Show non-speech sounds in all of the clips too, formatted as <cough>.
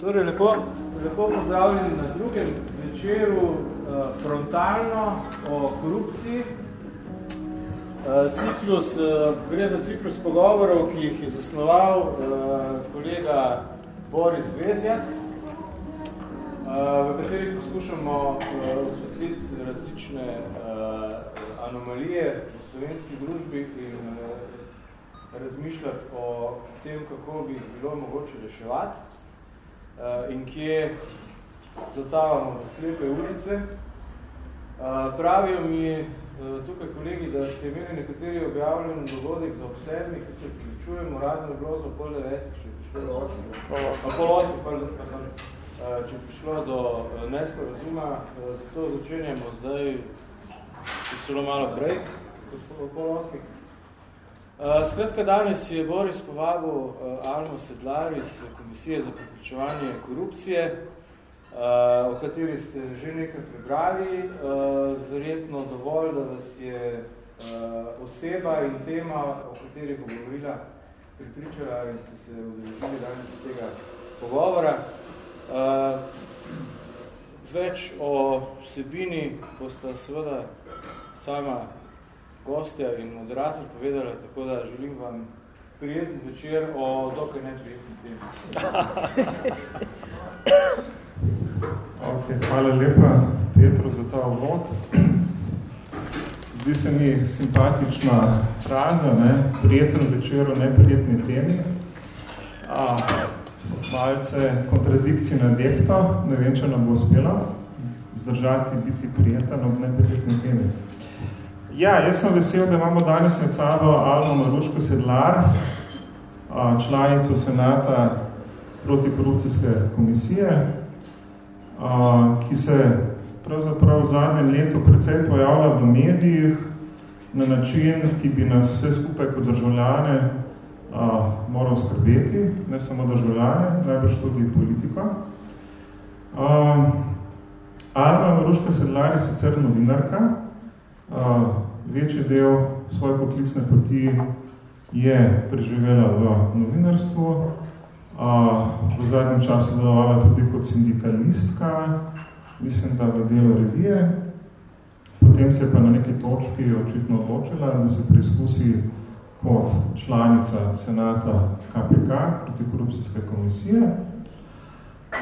Torej, lepo, lepo pozdravljeni na drugem večeru uh, frontalno o korupciji. Uh, ciklus, uh, gre za ciklus pogovorov, ki jih je zasnoval uh, kolega Boris Vezjak, uh, v katerih poskušamo uh, osvetliti različne uh, anomalije v slovenski družbi in uh, razmišljati o tem, kako bi bilo mogoče reševati. Eh, in kje zatavamo v slepe ulice. Eh, pravijo mi eh, tukaj kolegi, da ste imeli nekateri objavljen dogodek za ob sedmih, ki se priključujemo, radno je bilo za pol devetih, če je prišlo do osmih, pol osmih, pardon, pardon, če je prišlo do nesporazuma, zato začenjamo zdaj celo malo prej, kot pol osmih. Uh, skratka, danes je Boris povabil uh, Almo Sedlar iz Komisije za preprečevanje korupcije, uh, o kateri ste že nekaj prebrali. Uh, verjetno dovolj, da vas je uh, oseba in tema, o kateri bo govorila, pripričala in ste se udeležili danes tega pogovora. Uh, več o vsebini boste seveda sama gostja in moderator povedala, tako da želim vam prijeten večer o dokaj neprijetni temi. <laughs> okay, hvala lepa, Petro, za ta uvod. Zdi se mi simpatična fraza, ne? prijeten večer o neprijetni temi. A, malce kontradikcij na depto, ne vem, če nam bo uspela zdržati biti prijeten ob neprijetni temi. Ja, jaz sem vesel, da imamo danes med sabo Almo Maruško Sedlar, članico Senata protikorupcijske komisije, ki se pravzaprav v zadnjem letu predvsem pojavlja v medijih na način, ki bi nas vse skupaj kot državljane moral skrbeti, ne samo državljane, najbrž tudi politika. Alma Maruško Sedlar je sicer novinarka, večji del svoje poklicne poti je preživela v novinarstvu, v zadnjem času delovala tudi kot sindikalistka, mislim, da v delu revije. Potem se pa na neki točki očitno odločila, da se preizkusi kot članica senata KPK, protikorupcijske komisije.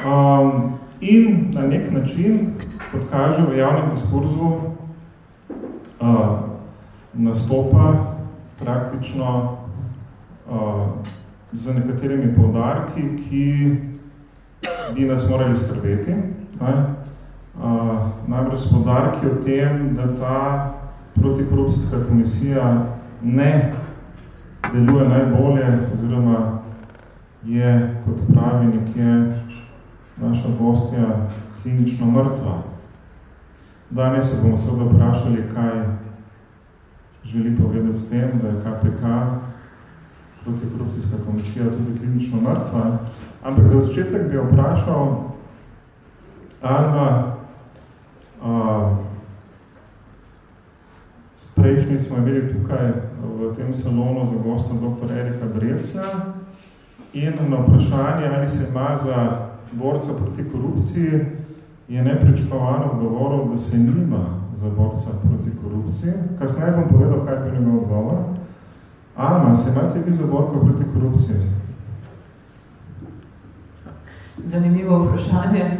Um, in na nek način, kot kaže v javnem diskurzu, uh, nastopa praktično uh, z nekaterimi povdarki, ki bi nas morali skrbeti. Ne? Uh, najbrž povdarki o tem, da ta protikorupcijska komisija ne deluje najbolje, oziroma je, kot pravi nekje naša gostja, klinično mrtva. Danes se bomo seveda vprašali, kaj želi povedati s tem, da je KPK, protikorupcijska komisija, tudi klinično mrtva. Ampak za začetek bi vprašal Alma, uh, prejšnji smo imeli tukaj v tem salonu za gosta dr. Erika Brecla in na vprašanje, ali se ima za borca proti korupciji, je nepričakovano odgovoril, da se nima za borca proti korupciji. Kasneje bom povedal, kaj bi imel odgovor. Alma, se imate vi za borko proti korupciji? Zanimivo vprašanje.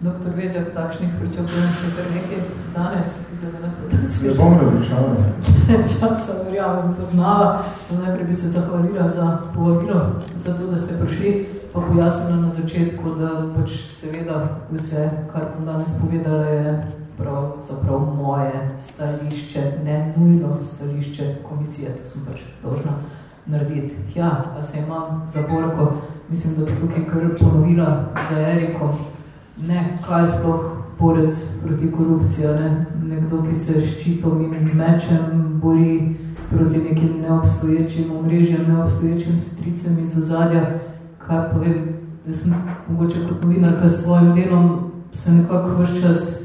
Doktor Vezjak, takšnih pričakujem še kar nekaj danes, glede na to, da se... Ne bom različala. <laughs> Časa verjamem poznava. Najprej bi se zahvalila za povabilo, za to, da ste prišli pa pojasnila na začetku, da pač seveda vse, kar bom danes povedala, je prav, zaprav moje stališče, ne nujno stališče komisije, to sem pač dolžna narediti. Ja, a se imam zaporko, mislim, da bi tukaj kar ponovila za Eriko, ne, kaj sploh borec proti korupciji, ne? nekdo, ki se ščitom in z mečem bori proti nekim neobstoječim omrežjem, neobstoječim stricem iz zadja, kaj povem, da sem mogoče kot novinarka s svojim delom se nekako vse čas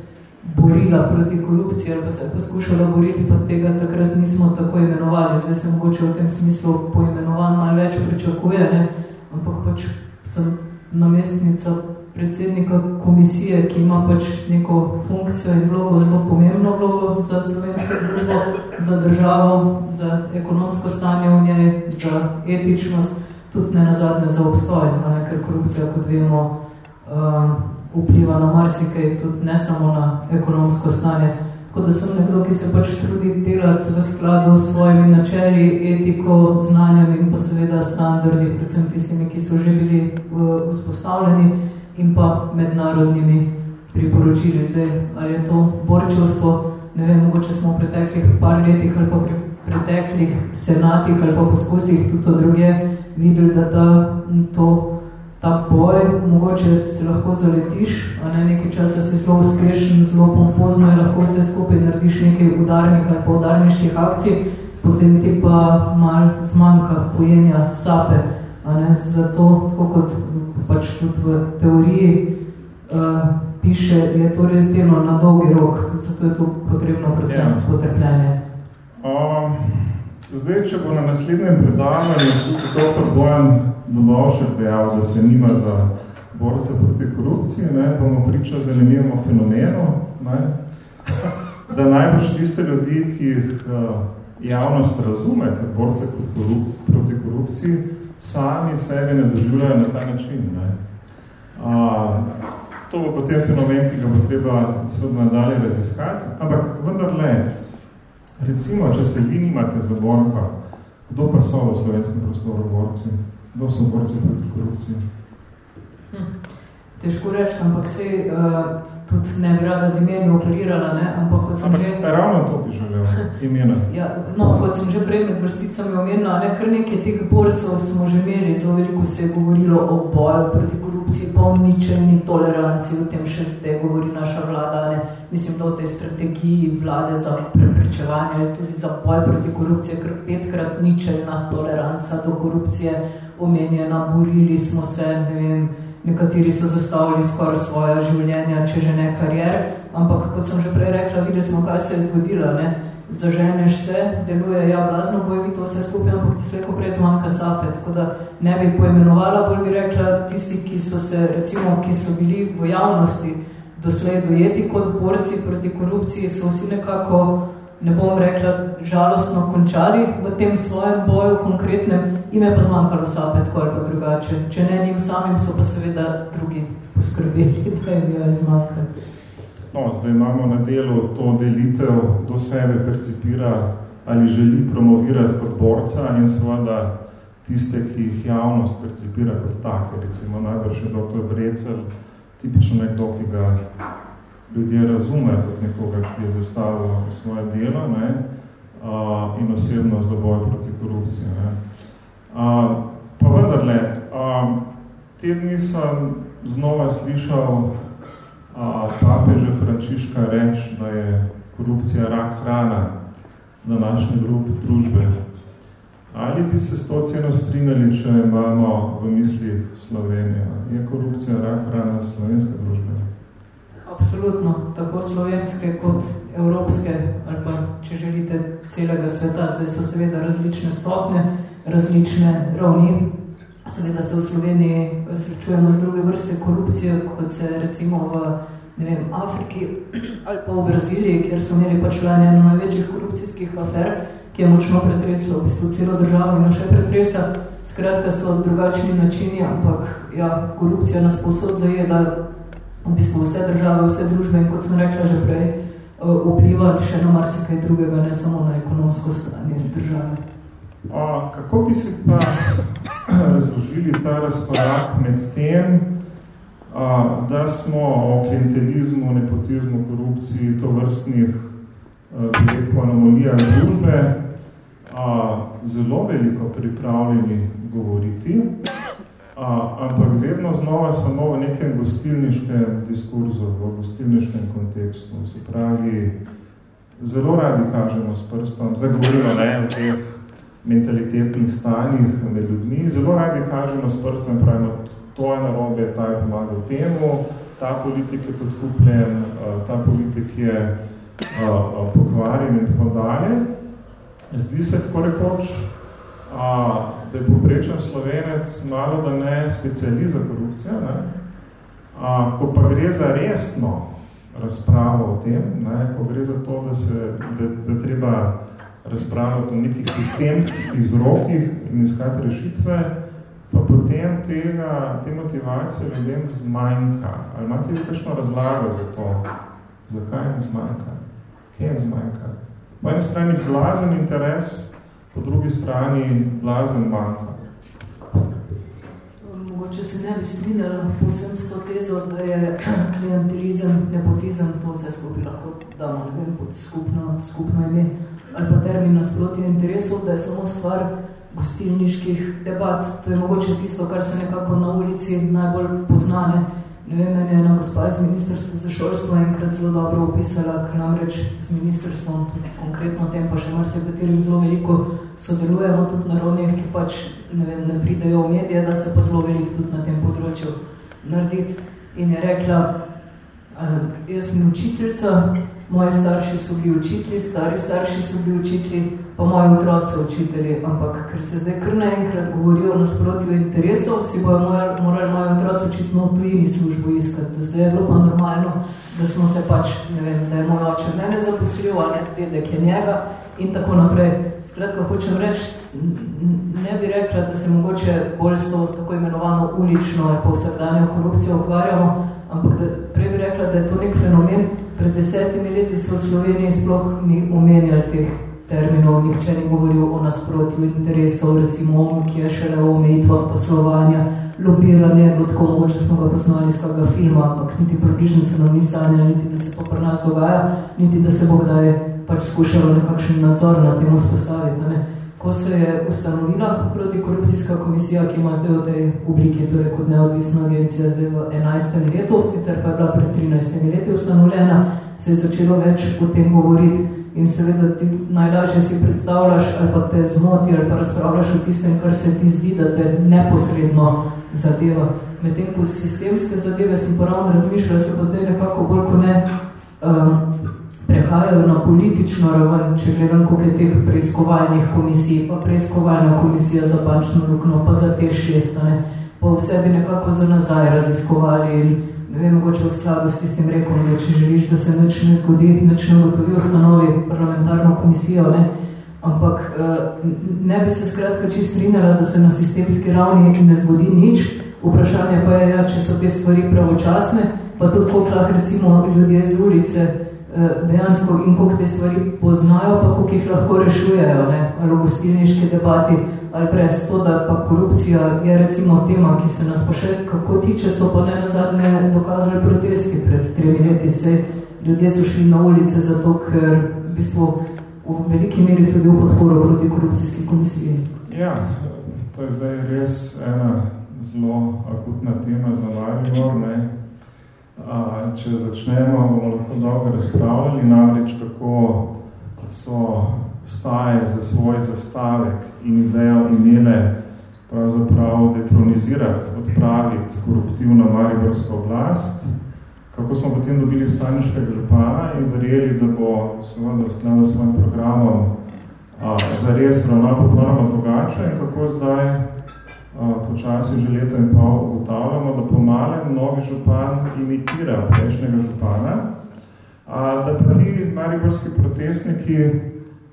borila proti korupciji ali pa se poskušala boriti, pa tega takrat nismo tako imenovali. Zdaj se mogoče v tem smislu poimenovan malo več pričakuje, ne? ampak pač sem namestnica predsednika komisije, ki ima pač neko funkcijo in vlogo, zelo pomembno vlogo za slovensko družbo, za državo, za ekonomsko stanje v njej, za etičnost, tudi ne nazadnje za obstoj, ne, ker korupcija, kot vemo, um, vpliva na marsikaj, tudi ne samo na ekonomsko stanje. Tako da sem nekdo, ki se pač trudi delati v skladu s svojimi načeli, etiko, znanjem in pa seveda standardi, predvsem tistimi, ki so že bili uh, vzpostavljeni in pa mednarodnimi priporočili. Zdaj, ali je to borčevstvo, ne vem, mogoče smo v preteklih par letih ali pa pri preteklih senatih ali pa poskusih tudi druge videli, da ta, to ta boj, mogoče se lahko zaletiš, a ne nekaj časa si zelo uspešen, zelo pompozno in lahko se skupaj narediš nekaj udarnih ali pa udarniških akcij, potem ti pa mal zmanjka pojenja sape. A ne, zato, tako kot pač tudi v teoriji uh, piše, je to res delo na dolgi rok, zato je to potrebno predvsem ja. potrpljenje. Um, zdaj, če bo na naslednjem predavanju tudi dr. Bojan Dobovšek dejal, da se nima za borce proti korupciji, ne, bomo pričali zanimivimo fenomenu, ne, da najbolj tiste ljudi, ki jih uh, javnost razume kot borce proti korupciji, sami sebe ne doživljajo na ta način. Ne. Uh, to bo potem fenomen, ki ga bo treba seveda nadalje raziskati, ampak vendarle, recimo, če se vi nimate za borka, kdo pa so v slovenskem prostoru borci? Kdo so borci proti korupciji? Hm. Težko reči, ampak se uh, tudi ne bi rada z imeni operirala, ne? ampak kot sem ampak, že... ravno to bi želel, imena. ja, no, kot sem že prej med vrsticami omenila, ne? kar nekaj teh borcev smo že imeli, zelo veliko se je govorilo o boju proti korupciji, pa o ničelni toleranciji, o tem še zdaj govori naša vlada, ne? mislim, da v tej strategiji vlade za preprečevanje, tudi za boj proti korupciji, ker petkrat ničelna toleranca do korupcije, omenjena, borili smo se, ne vem, nekateri so zastavili skoraj svoje življenja, če že ne karier, ampak kot sem že prej rekla, videli smo, kaj se je zgodilo, ne? zaženeš se, deluje, ja, blazno bojevi to vse skupaj, ampak ti sleko prej zmanjka sape, tako da ne bi poimenovala, bolj bi rekla, tisti, ki so se, recimo, ki so bili v javnosti doslej dojeti kot borci proti korupciji, so vsi nekako ne bom rekla, žalostno končali v tem svojem boju konkretnem, im je pa zmanjkalo sape, tako ali pa drugače. Če ne njim samim, so pa seveda drugi poskrbeli, <laughs> da jim je zmanjkali. No, zdaj imamo na delu to delitev, do sebe percipira ali želi promovirati kot borca in seveda tiste, ki jih javnost percipira kot take. Recimo najbrž je dr. Brecel, tipično nekdo, ki ga ljudje razumejo kot nekoga, ki je zastavil svoje delo ne, uh, in osebno za boj proti korupciji. Ne. Uh, pa vendarle, uh, te dni sem znova slišal uh, papeže Frančiška reč, da je korupcija rak hrana na naše družbe. Ali bi se s to ceno strinjali, če imamo v mislih Slovenija? Je korupcija rak hrana slovenske družbe? Absolutno, tako slovenske kot evropske, ali pa, če želite, celega sveta. Zdaj so seveda različne stopne, različne ravni. Seveda se v Sloveniji srečujemo z druge vrste korupcije, kot se recimo v ne vem, Afriki ali pa v Braziliji, kjer so imeli pač lani eno največjih korupcijskih afer, ki je močno pretresla v bistvu celo državo in še pretresa. Skratka so drugačni načini, ampak ja, korupcija nas posod zajeda v bistvu vse države, vse družbe in kot sem rekla že prej, eh, vpliva še na marsikaj drugega, ne samo na ekonomsko stanje države. A, kako bi si pa <coughs> razložili ta razkorak med tem, a, da smo o klientelizmu, nepotizmu, korupciji, to vrstnih eh, anomolijah družbe a, zelo veliko pripravljeni govoriti, A, ampak vedno znova samo v nekem gostilniškem diskurzu, v gostilniškem kontekstu. Se pravi, zelo radi kažemo s prstom, zdaj govorimo ne, o teh mentalitetnih stanjih med ljudmi, zelo radi kažemo s prstom, pravimo, to je narobe, ta je pomagal temu, ta politik je podkupljen, ta politik je pokvarjen in tako dalje. Zdi se tako rekoč, a, da je poprečen slovenec malo da ne specializ za korupcijo, ne? A, ko pa gre za resno razpravo o tem, ne? ko gre za to, da, se, da, da treba razpravljati o nekih sistemskih vzrokih in iskati rešitve, pa potem tega, te motivacije ljudem zmanjka. Ali imate kakšno razlago za to? Zakaj jim zmanjka? Kje jim zmanjka? Po eni strani blazen interes, po drugi strani blazen manjka. Mogoče se ne bi strinjala povsem s to tezo, da je <clears throat> klientelizem, nepotizem, to vse skupaj lahko damo, ne vem, pod skupno, skupno ime ali pa termin nasproti interesov, da je samo stvar gostilniških debat. To je mogoče tisto, kar se nekako na ulici najbolj poznane. Ne vem, meni je ena gospa iz Ministrstva za šolstvo enkrat zelo dobro opisala, ker namreč z ministrstvom, tudi konkretno tem pa še marse, katerim zelo veliko sodelujemo tudi na rovnjih, ki pač ne, vem, ne pridejo v medije, da se pa zelo veliko tudi na tem področju narediti. In je rekla, jaz sem učiteljica, moji starši so bili učitelji, stari starši so bili učitelji, pa moji otroci učitelji, ampak ker se zdaj kar naenkrat govorijo o nasprotju interesov, si bojo morali moji otroci očitno v tujini službo iskati. Do zdaj je bilo pa normalno, da smo se pač, ne vem, da je moj oče mene zaposlil, ali dedek je njega in tako naprej. Skratka, hočem reči, ne bi rekla, da se mogoče bolj s to tako imenovano ulično ali pa vsakdanjo korupcijo ukvarjamo, ampak da, prej bi rekla, da je to nek fenomen, pred desetimi leti so v Sloveniji sploh ni omenjali teh terminov, nihče ni govoril o nasprotju interesov, recimo, ki je šele o omejitvah poslovanja, lobiranje, tako mogoče smo ga poznali iz kakega filma, ampak niti približno se nam ni sanjali, niti da se to pri nas dogaja, niti da se bo kdaj pač skušalo nekakšen nadzor na tem vzpostaviti. Ne? Ko se je ustanovila protikorupcijska komisija, ki ima zdaj v tej obliki, torej kot neodvisna agencija zdaj v 11. letu, sicer pa je bila pred 13. leti ustanovljena, se je začelo več o tem govoriti in seveda ti najlažje si predstavljaš ali pa te zmoti ali pa razpravljaš o tistem, kar se ti zdi, da te neposredno zadeva. Medtem ko sistemske zadeve sem poravno razmišljala, se pa zdaj nekako bolj ko ne um, prehajajo na politično raven, če gledam, koliko je teh preiskovalnih komisij, pa preiskovalna komisija za bančno lukno, pa za te šest, ne, pa vse bi nekako za nazaj raziskovali in ne vem, mogoče v skladu s tistim rekom, da če želiš, da se nič ne zgodi, nič ne gotovi ustanovi parlamentarno komisijo, ne, ampak eh, ne bi se skratka čist strinjala, da se na sistemski ravni ne zgodi nič, vprašanje pa je, ja, če so te stvari pravočasne, pa tudi koliko lahko recimo ljudje z ulice dejansko in koliko te stvari poznajo, pa koliko jih lahko rešujejo, ne? ali v gostilniški debati, ali brez to, da pa korupcija je recimo tema, ki se nas pa še kako tiče, so pa ne nazadnje dokazali protesti pred tremi leti, se ljudje so šli na ulice zato, ker v bistvu v veliki meri tudi v podporo proti korupcijski komisiji. Ja, to je zdaj res ena zelo akutna tema za Maribor, ne? Če začnemo, bomo lahko dolgo razpravljali, namreč kako so staje za svoj zastavek in idejo imele pravzaprav detronizirati, odpraviti koruptivno mariborsko oblast, kako smo potem dobili staniškega župana in verjeli, da bo seveda skladu s svojim programom a, zares ravnal popolnoma drugače in kako zdaj počasi že leto in pol ugotavljamo, da pomalem novi župan imitira prejšnjega župana, a, da pa ti mariborski protestniki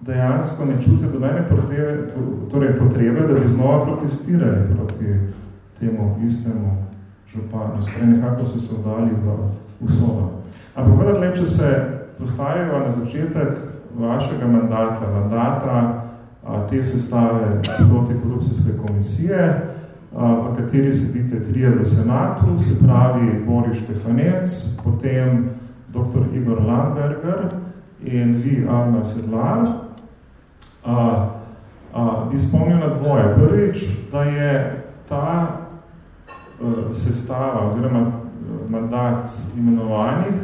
dejansko ne čutijo dobene torej potrebe, da bi znova protestirali proti temu istemu županu. Sprej nekako so se vdali v usodo. Ampak vendar, če se postavijo na začetek vašega mandata, mandata a, te sestave protikorupcijske komisije, v kateri sedite trije v senatu, se pravi Boris Štefanec, potem dr. Igor Landberger in vi, Alma Sedlar. A, a, bi spomnil na dvoje. Prvič, da je ta uh, sestava oziroma mandat imenovanih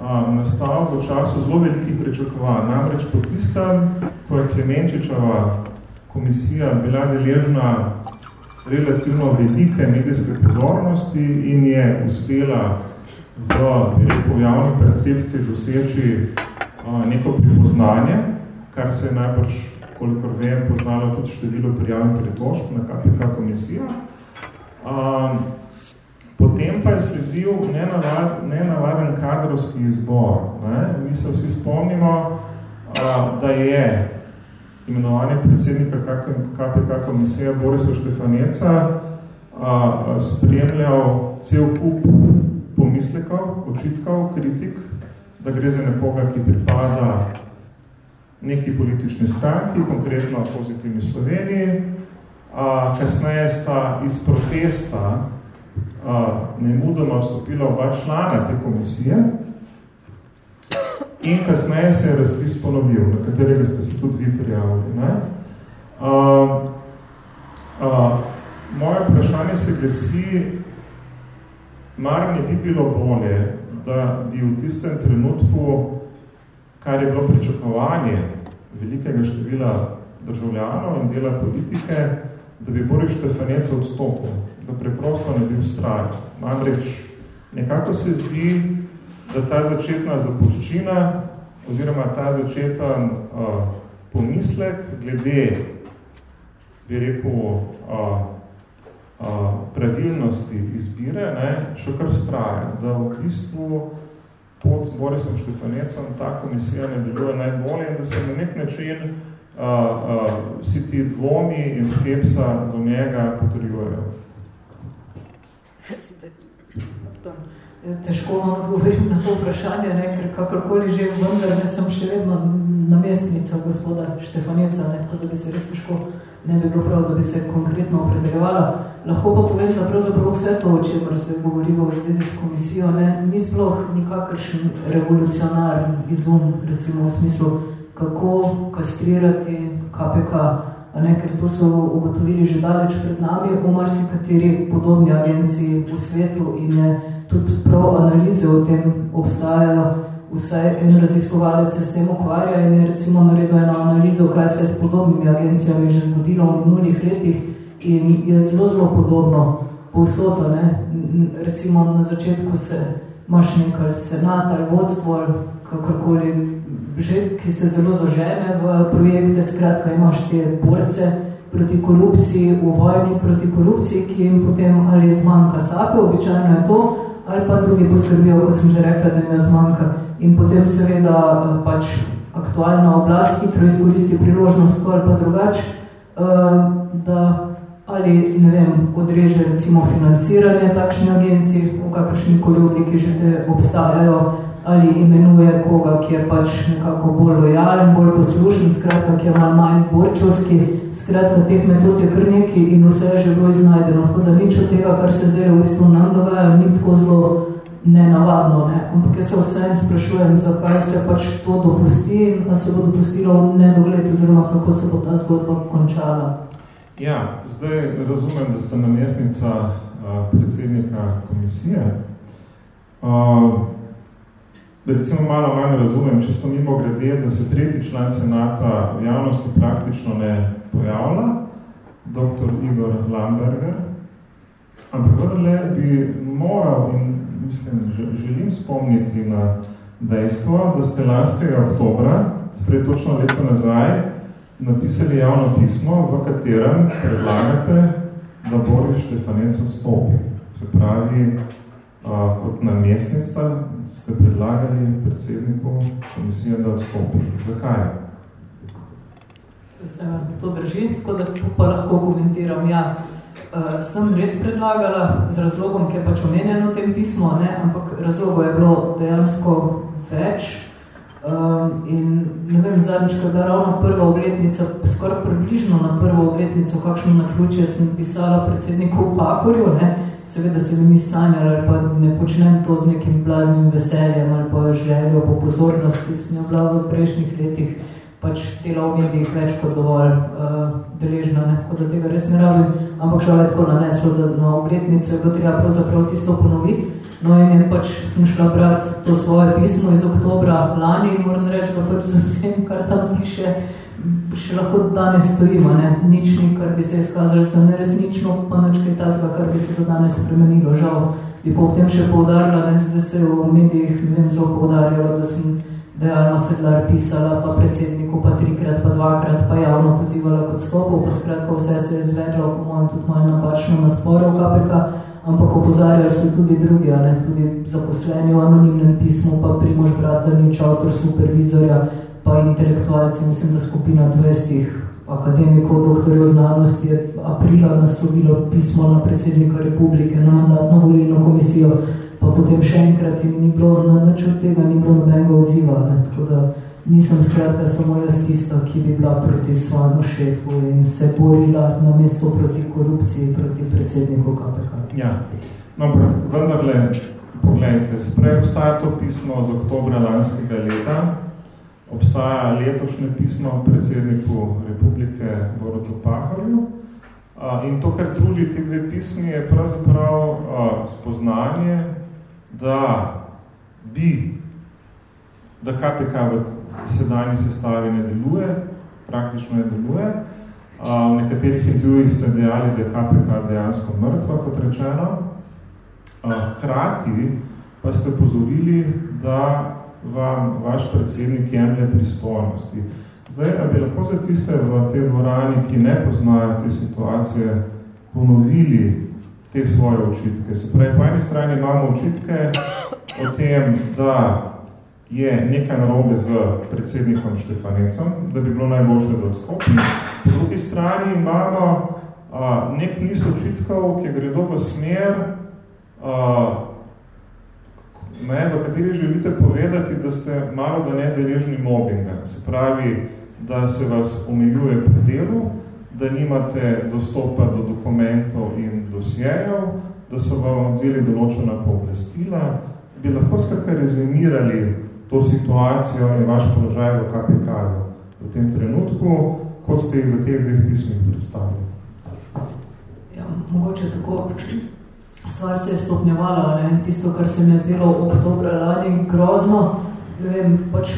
uh, nastal v času zelo velikih prečakovanj. Namreč po tistem, ko je Klemenčičeva komisija bila deležna relativno velike medijske pozornosti in je uspela v rekel, javni percepciji doseči a, neko pripoznanje, kar se je najbrž kolikor vem, poznalo tudi število prijavnih pritožb na KPK komisijo. Um, potem pa je sledil nenavad, nenavaden kadrovski izbor. Ne? Mi se vsi spomnimo, uh, da je imenovanje predsednika KPK komisije Borisa Štefaneca uh, spremljal cel kup pomislekov, očitkov, kritik, da gre za nekoga, ki pripada neki politični stranki, konkretno pozitivni Sloveniji. A, kasneje sta iz protesta a, nemudoma vstopila oba člana te komisije in kasneje se je razpis ponovil, na katerega ste se tudi vi prijavili. Ne? A, a, moje vprašanje se glasi, mar ne bi bilo bolje, da bi v tistem trenutku, kar je bilo pričakovanje velikega števila državljanov in dela politike, da bi Boris Štefanec odstopil, da preprosto ne bi ustrajal. Namreč nekako se zdi, da ta začetna zapuščina oziroma ta začeten uh, pomislek glede, bi rekel, uh, pravilnosti izbire, ne, še kar straje, da v bistvu pod Borisom Štefanecom ta komisija ne deluje najbolje in da se na nek način a, a, vsi ti dvomi in skepsa do njega potrjujejo. Težko vam odgovorim na to vprašanje, ne, ker kakorkoli že vendar ne sem še vedno namestnica gospoda Štefaneca, ne, tako da bi se res težko ne bi bilo prav, da bi se konkretno opredeljevala. Lahko pa povem, da pravzaprav vse to, o čemer zdaj govorimo v zvezi s komisijo, ne, ni sploh nikakršen revolucionarni izum, recimo v smislu, kako kastrirati KPK, ne, ker to so ugotovili že daleč pred nami v marsikateri podobni agenciji v svetu in ne, tudi prav analize o tem obstajajo, vsaj en raziskovalec se s tem ukvarja in je recimo naredil eno analizo, kaj se je s podobnimi agencijami že zgodilo v minulih letih in je zelo, zelo podobno povsod, ne? recimo na začetku se imaš nekaj senat ali vodstvo ali kakorkoli, že, ki se zelo zažene v projekte, skratka imaš te borce proti korupciji, v vojni proti korupciji, ki jim potem ali zmanjka sape, običajno je to, ali pa drugi poskrbijo, kot sem že rekla, da jim zmanjka. In potem seveda pač aktualna oblast hitro izkoristi priložnost ali pa drugače, eh, da ali ne vem, odreže recimo financiranje takšne agencije, v kakršni koli obliki že te obstajajo, ali imenuje koga, ki je pač nekako bolj lojalen, bolj poslušen, skratka, ki je malo manj borčovski, skratka, teh metod je kar neki in vse je že bilo iznajdeno, tako da nič od tega, kar se zdaj v bistvu nam dogaja, ni tako zelo nenavadno, ne? ampak jaz se vsem sprašujem, zakaj se pač to dopusti in se bo dopustilo nedogled, oziroma kako se bo ta zgodba končala. Ja, zdaj razumem, da ste namestnica predsednika komisije. Recimo malo manj razumem, čisto mimo grede, da se tretji član senata v javnosti praktično ne pojavlja, dr. Igor Lamberger, ampak vrle bi moral in mislim, želim spomniti na dejstvo, da ste lanskega oktobra, spred točno leto nazaj, napisali javno pismo, v katerem predlagate, da Boris Štefanec odstopi. Se pravi, a, kot namestnica ste predlagali predsedniku komisije, da odstopi. Zakaj? To drži, tako da to pa lahko komentiram. Ja, sem res predlagala z razlogom, ki je pač omenjeno v tem pismu, ne? ampak razlogo je bilo dejansko več. Um, in ne vem, zadnjič, kada ravno prva obletnica, skoraj približno na prvo obletnico, kakšno naključje sem pisala predsedniku Pakorju, ne, seveda se mi ni sanjala, ali pa ne počnem to z nekim blaznim veseljem ali pa željo po pozornosti, sem jo bila v prejšnjih letih pač dela v medijih več kot dovolj uh, deležna, ne, tako da tega res ne rabim, ampak žal je tako naneslo, da na obletnico je bilo treba pravzaprav tisto ponoviti, No in je pač sem šla brati to svoje pismo iz oktobra lani in moram reči, da pač z vsem, kar tam piše, še lahko danes stojimo, ne? nič ni, kar bi se izkazali za neresnično, pa nič kaj tacga, kar bi se do danes spremenilo. Žal bi pa v tem še poudarila, ne? zdaj se v medijih ne vem, zelo poudarjalo, da sem da je Alma Sedlar pisala, pa predsedniku pa trikrat, pa dvakrat, pa javno pozivala kot stopov, pa skratka vse se je izvedlo, po mojem, tudi malo napačno na spore v KPK, ampak opozarjali so tudi drugi, ne, tudi zaposleni v anonimnem pismu, pa Primož Bratanič, avtor supervizorja, pa intelektualci, mislim, da skupina 20 akademikov, doktorjev znanosti je aprila naslovilo pismo na predsednika republike, na mandatno volilno komisijo, pa potem še enkrat in ni bilo na nič od tega, ni bilo nobenega odziva. Ne? Tako da nisem skratka samo jaz tista, ki bi bila proti svojemu šefu in se borila na mesto proti korupciji, proti predsedniku KPK. Ja, no, vendarle, pogledajte, sprej obstaja to pismo z oktobra lanskega leta, obstaja letošnje pismo predsedniku republike Borotu Paharju, In to, kar druži te dve pismi, je pravzaprav spoznanje, da bi, da KPK v sedanji sestavi ne deluje, praktično ne deluje. V nekaterih intervjujih ste dejali, da je KPK dejansko mrtva, kot rečeno. Hkrati pa ste pozorili, da vam vaš predsednik jemlje pristojnosti. Zdaj, a bi lahko za tiste v tej dvorani, ki ne poznajo te situacije, ponovili te svoje očitke. Se pravi, po eni strani imamo očitke o tem, da je nekaj narobe z predsednikom Štefanecom, da bi bilo najboljše, da odstopi. Po drugi strani imamo a, nek niz očitkov, ki gredo v smer, a, ne, v kateri želite povedati, da ste malo da ne deležni mobbinga. Se pravi, da se vas omejuje pri delu, da nimate dostopa do dokumentov in dosjejev, da so vam odzeli določena pooblastila, bi lahko skratka rezimirali to situacijo in vaš položaj v KPK v tem trenutku, kot ste v teh dveh pismih predstavili. Ja, mogoče tako stvar se je stopnjevala, ne? tisto, kar se mi je zdelo oktobra lani grozno, ne vem, pač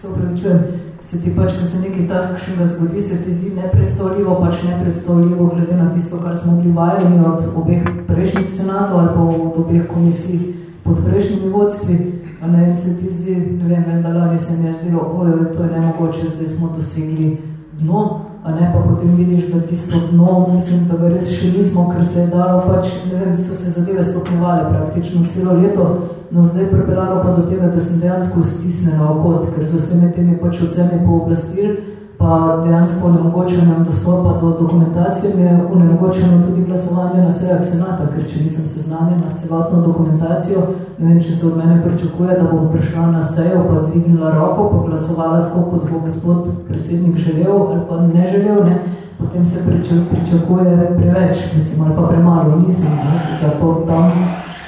se upravičujem, se ti pač, ko se nekaj takšnega zgodi, se ti zdi nepredstavljivo, pač nepredstavljivo, glede na tisto, kar smo bili vajeni od obeh prejšnjih senatov ali pa od obeh komisij pod prejšnjimi vodstvi, a ne vem, se ti zdi, ne vem, vem, da lani se mi je zdelo, oj, to je nemogoče, zdaj smo dosegli dno, a ne pa potem vidiš, da tisto dno, mislim, da ga res še nismo, ker se je dalo pač, ne vem, so se zadeve stopnjevali praktično celo leto, No, zdaj pripeljalo pa do tega, da sem dejansko stisnjena v kot, ker z vsemi temi pač oceni pooblastil, pa dejansko onemogočeno dostopa do dokumentacije, mi je onemogočeno tudi glasovanje na sejah senata, ker če nisem seznanjena s celotno dokumentacijo, ne vem, če se od mene pričakuje, da bom prišla na sejo, pa dvignila roko, pa glasovala tako, kot bo gospod predsednik želel ali pa ne želel, ne, potem se pričakuje preveč, mislim, ali pa premalo, nisem, ne, zato tam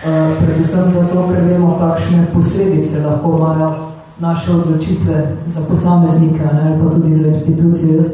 Eh, predvsem zato, ker vemo, kakšne posledice lahko imajo naše odločitve za posameznike, ne, pa tudi za institucije. Jaz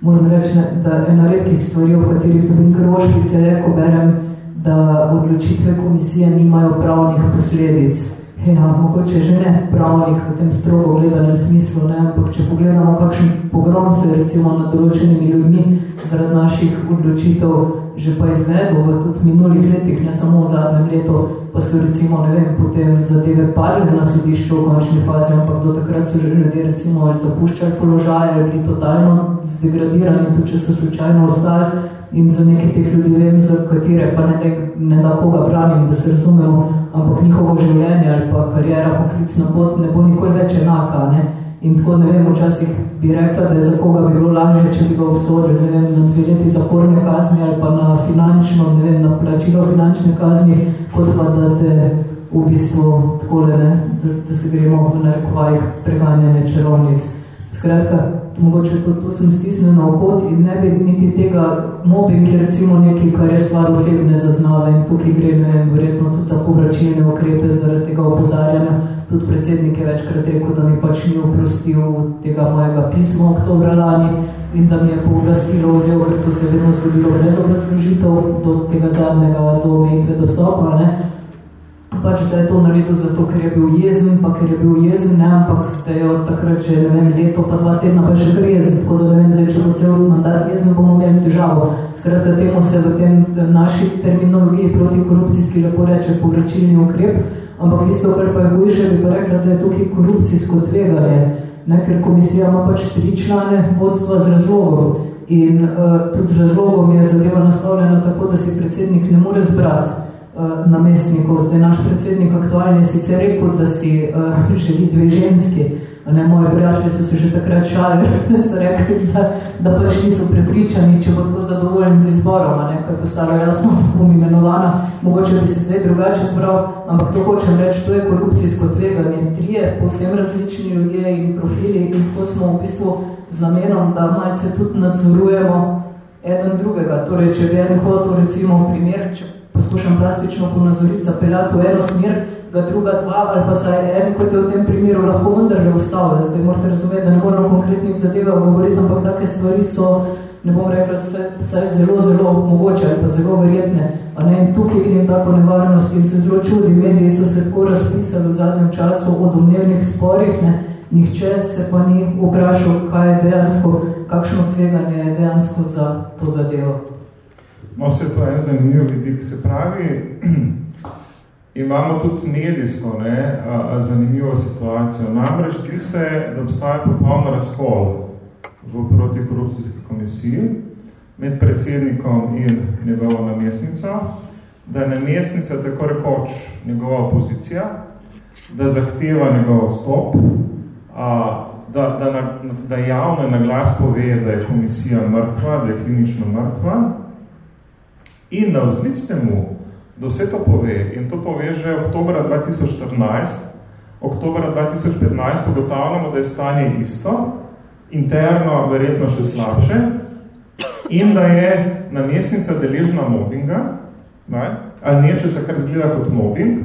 moram reči, da ena redkih stvari, v katerih dobim krvoškice, je, ko berem, da odločitve komisije nimajo pravnih posledic. Ja, mogoče že ne pravnih v tem strogo gledanem smislu, ne, ampak če pogledamo, kakšen pogrom se recimo nad določenimi ljudmi zaradi naših odločitev že pa izvedbo v tudi minulih letih, ne samo v zadnjem letu, pa so recimo, ne vem, potem zadeve padle na sodišču v končni fazi, ampak do takrat so že ljudje recimo ali zapuščali položaje, ali bili totalno zdegradirani, tudi če so slučajno ostali in za nekaj teh ljudi vem, za katere pa ne, ne da koga branim, da se razumemo, ampak njihovo življenje ali pa karijera, poklicna pot ne bo nikoli več enaka, ne? In tako, ne vem, včasih bi rekla, da je za koga bi bilo lažje, če bi ga obsodili, ne vem, na dve leti zaporne kazni ali pa na finančno, ne vem, na plačilo finančne kazni, kot pa da te v bistvu takole, ne, da, da se gremo v narekovajih preganjanje čarovnic. Skratka, mogoče to, to sem stisnil na okot in ne bi niti tega mobbing je recimo nekaj, kar je stvar osebne zaznave in tukaj gre, ne vem, verjetno tudi za povračilne ukrepe zaradi tega opozarjanja, tudi predsednik je večkrat rekel, da mi pač ni oprostil tega mojega pisma oktobra lani in da mi je pooblastilo vzel, ker to se je vedno zgodilo brez obrazložitev do tega zadnjega do omejitve dostopa. Ne? Pač, da je to naredil zato, ker je bil jezen, pa ker je bil jezen, ne, ampak ste jo takrat že, ne vem, leto pa dva tedna pa še kar jezen, tako da ne vem, zdaj, če bo cel mandat jezen, bomo imeli težavo. Skratka, temu se v tem naši terminologiji proti korupcijski lepo reče povračilni ukrep, ampak tisto, kar pa je hujše, bi pa rekla, da je tukaj korupcijsko tveganje, ne, ker komisija ima pač tri člane vodstva z razlogom in uh, tudi z razlogom je zadeva nastavljena tako, da si predsednik ne more zbrati namestnikov. Zdaj, naš predsednik aktualni sicer rekel, da si uh, <laughs> želi dve ženski. Ne, moji prijatelji so se že takrat šali, <laughs> so rekli, da, da pač niso prepričani, če bo tako zadovoljni z izborom, ne, ko je postalo jasno <laughs> umimenovana. Mogoče bi se zdaj drugače zbral, ampak to hočem reči, to je korupcijsko tveganje. Trije, povsem različni ljudje in profili in tako smo v bistvu z namenom, da malce tudi nadzorujemo eden drugega. Torej, če bi en hotel, recimo, primer, če poskušam plastično ponazoriti, zapeljati v eno smer, ga druga dva ali pa saj en, kot je v tem primeru, lahko vendar le ustavlja. Zdaj morate razumeti, da ne moram konkretnih zadev govoriti, ampak take stvari so, ne bom rekla, saj zelo, zelo mogoče ali pa zelo verjetne. A ne, in tukaj vidim tako nevarnost in se zelo čudi. Mediji so se tako razpisali v zadnjem času o domnevnih sporih, ne, nihče se pa ni vprašal, kaj je dejansko, kakšno tveganje je dejansko za to zadevo. No, se to je en zanimiv vidik. Se pravi, <clears throat> imamo tudi medijsko ne, a, a zanimivo situacijo. Namreč ti se, da obstaja popolno razkol v protikorupcijski komisiji med predsednikom in njegovo namestnico, da je namestnica tako rekoč njegova opozicija, da zahteva njegov odstop, a, da, da, da javno na glas pove, da je komisija mrtva, da je klinično mrtva, In na temu, da vse to pove, in to pove že oktobra 2014, oktobra 2015 ugotavljamo, da je stanje isto, interno verjetno še slabše, in da je namestnica deležna mobbinga, ne, ali neče se kar zgleda kot mobbing,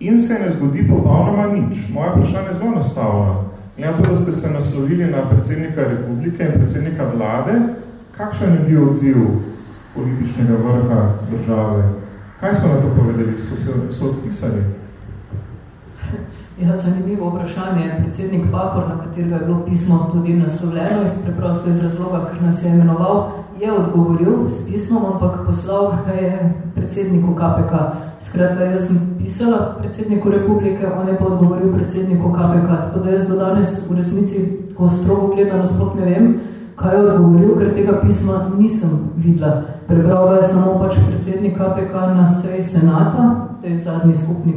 in se ne zgodi popolnoma nič. Moje vprašanje je zelo nastavno. Glede to, da ste se naslovili na predsednika republike in predsednika vlade, kakšen je bil odziv političnega vrha države. Kaj so na to povedali? So se so odpisali? Ja, zanimivo vprašanje. Predsednik Pahor, na katerega je bilo pismo tudi naslovljeno, iz preprosto iz razloga, ker nas je imenoval, je odgovoril s pismom, ampak poslal je predsedniku KPK. Skratka, jaz sem pisala predsedniku republike, on je pa odgovoril predsedniku KPK. Tako da jaz do danes v resnici, ko strogo gledano, sploh ne vem, kaj je odgovoril, ker tega pisma nisem videla. Prebral ga je samo pač predsednik KPK na seji senata, tej zadnji skupni,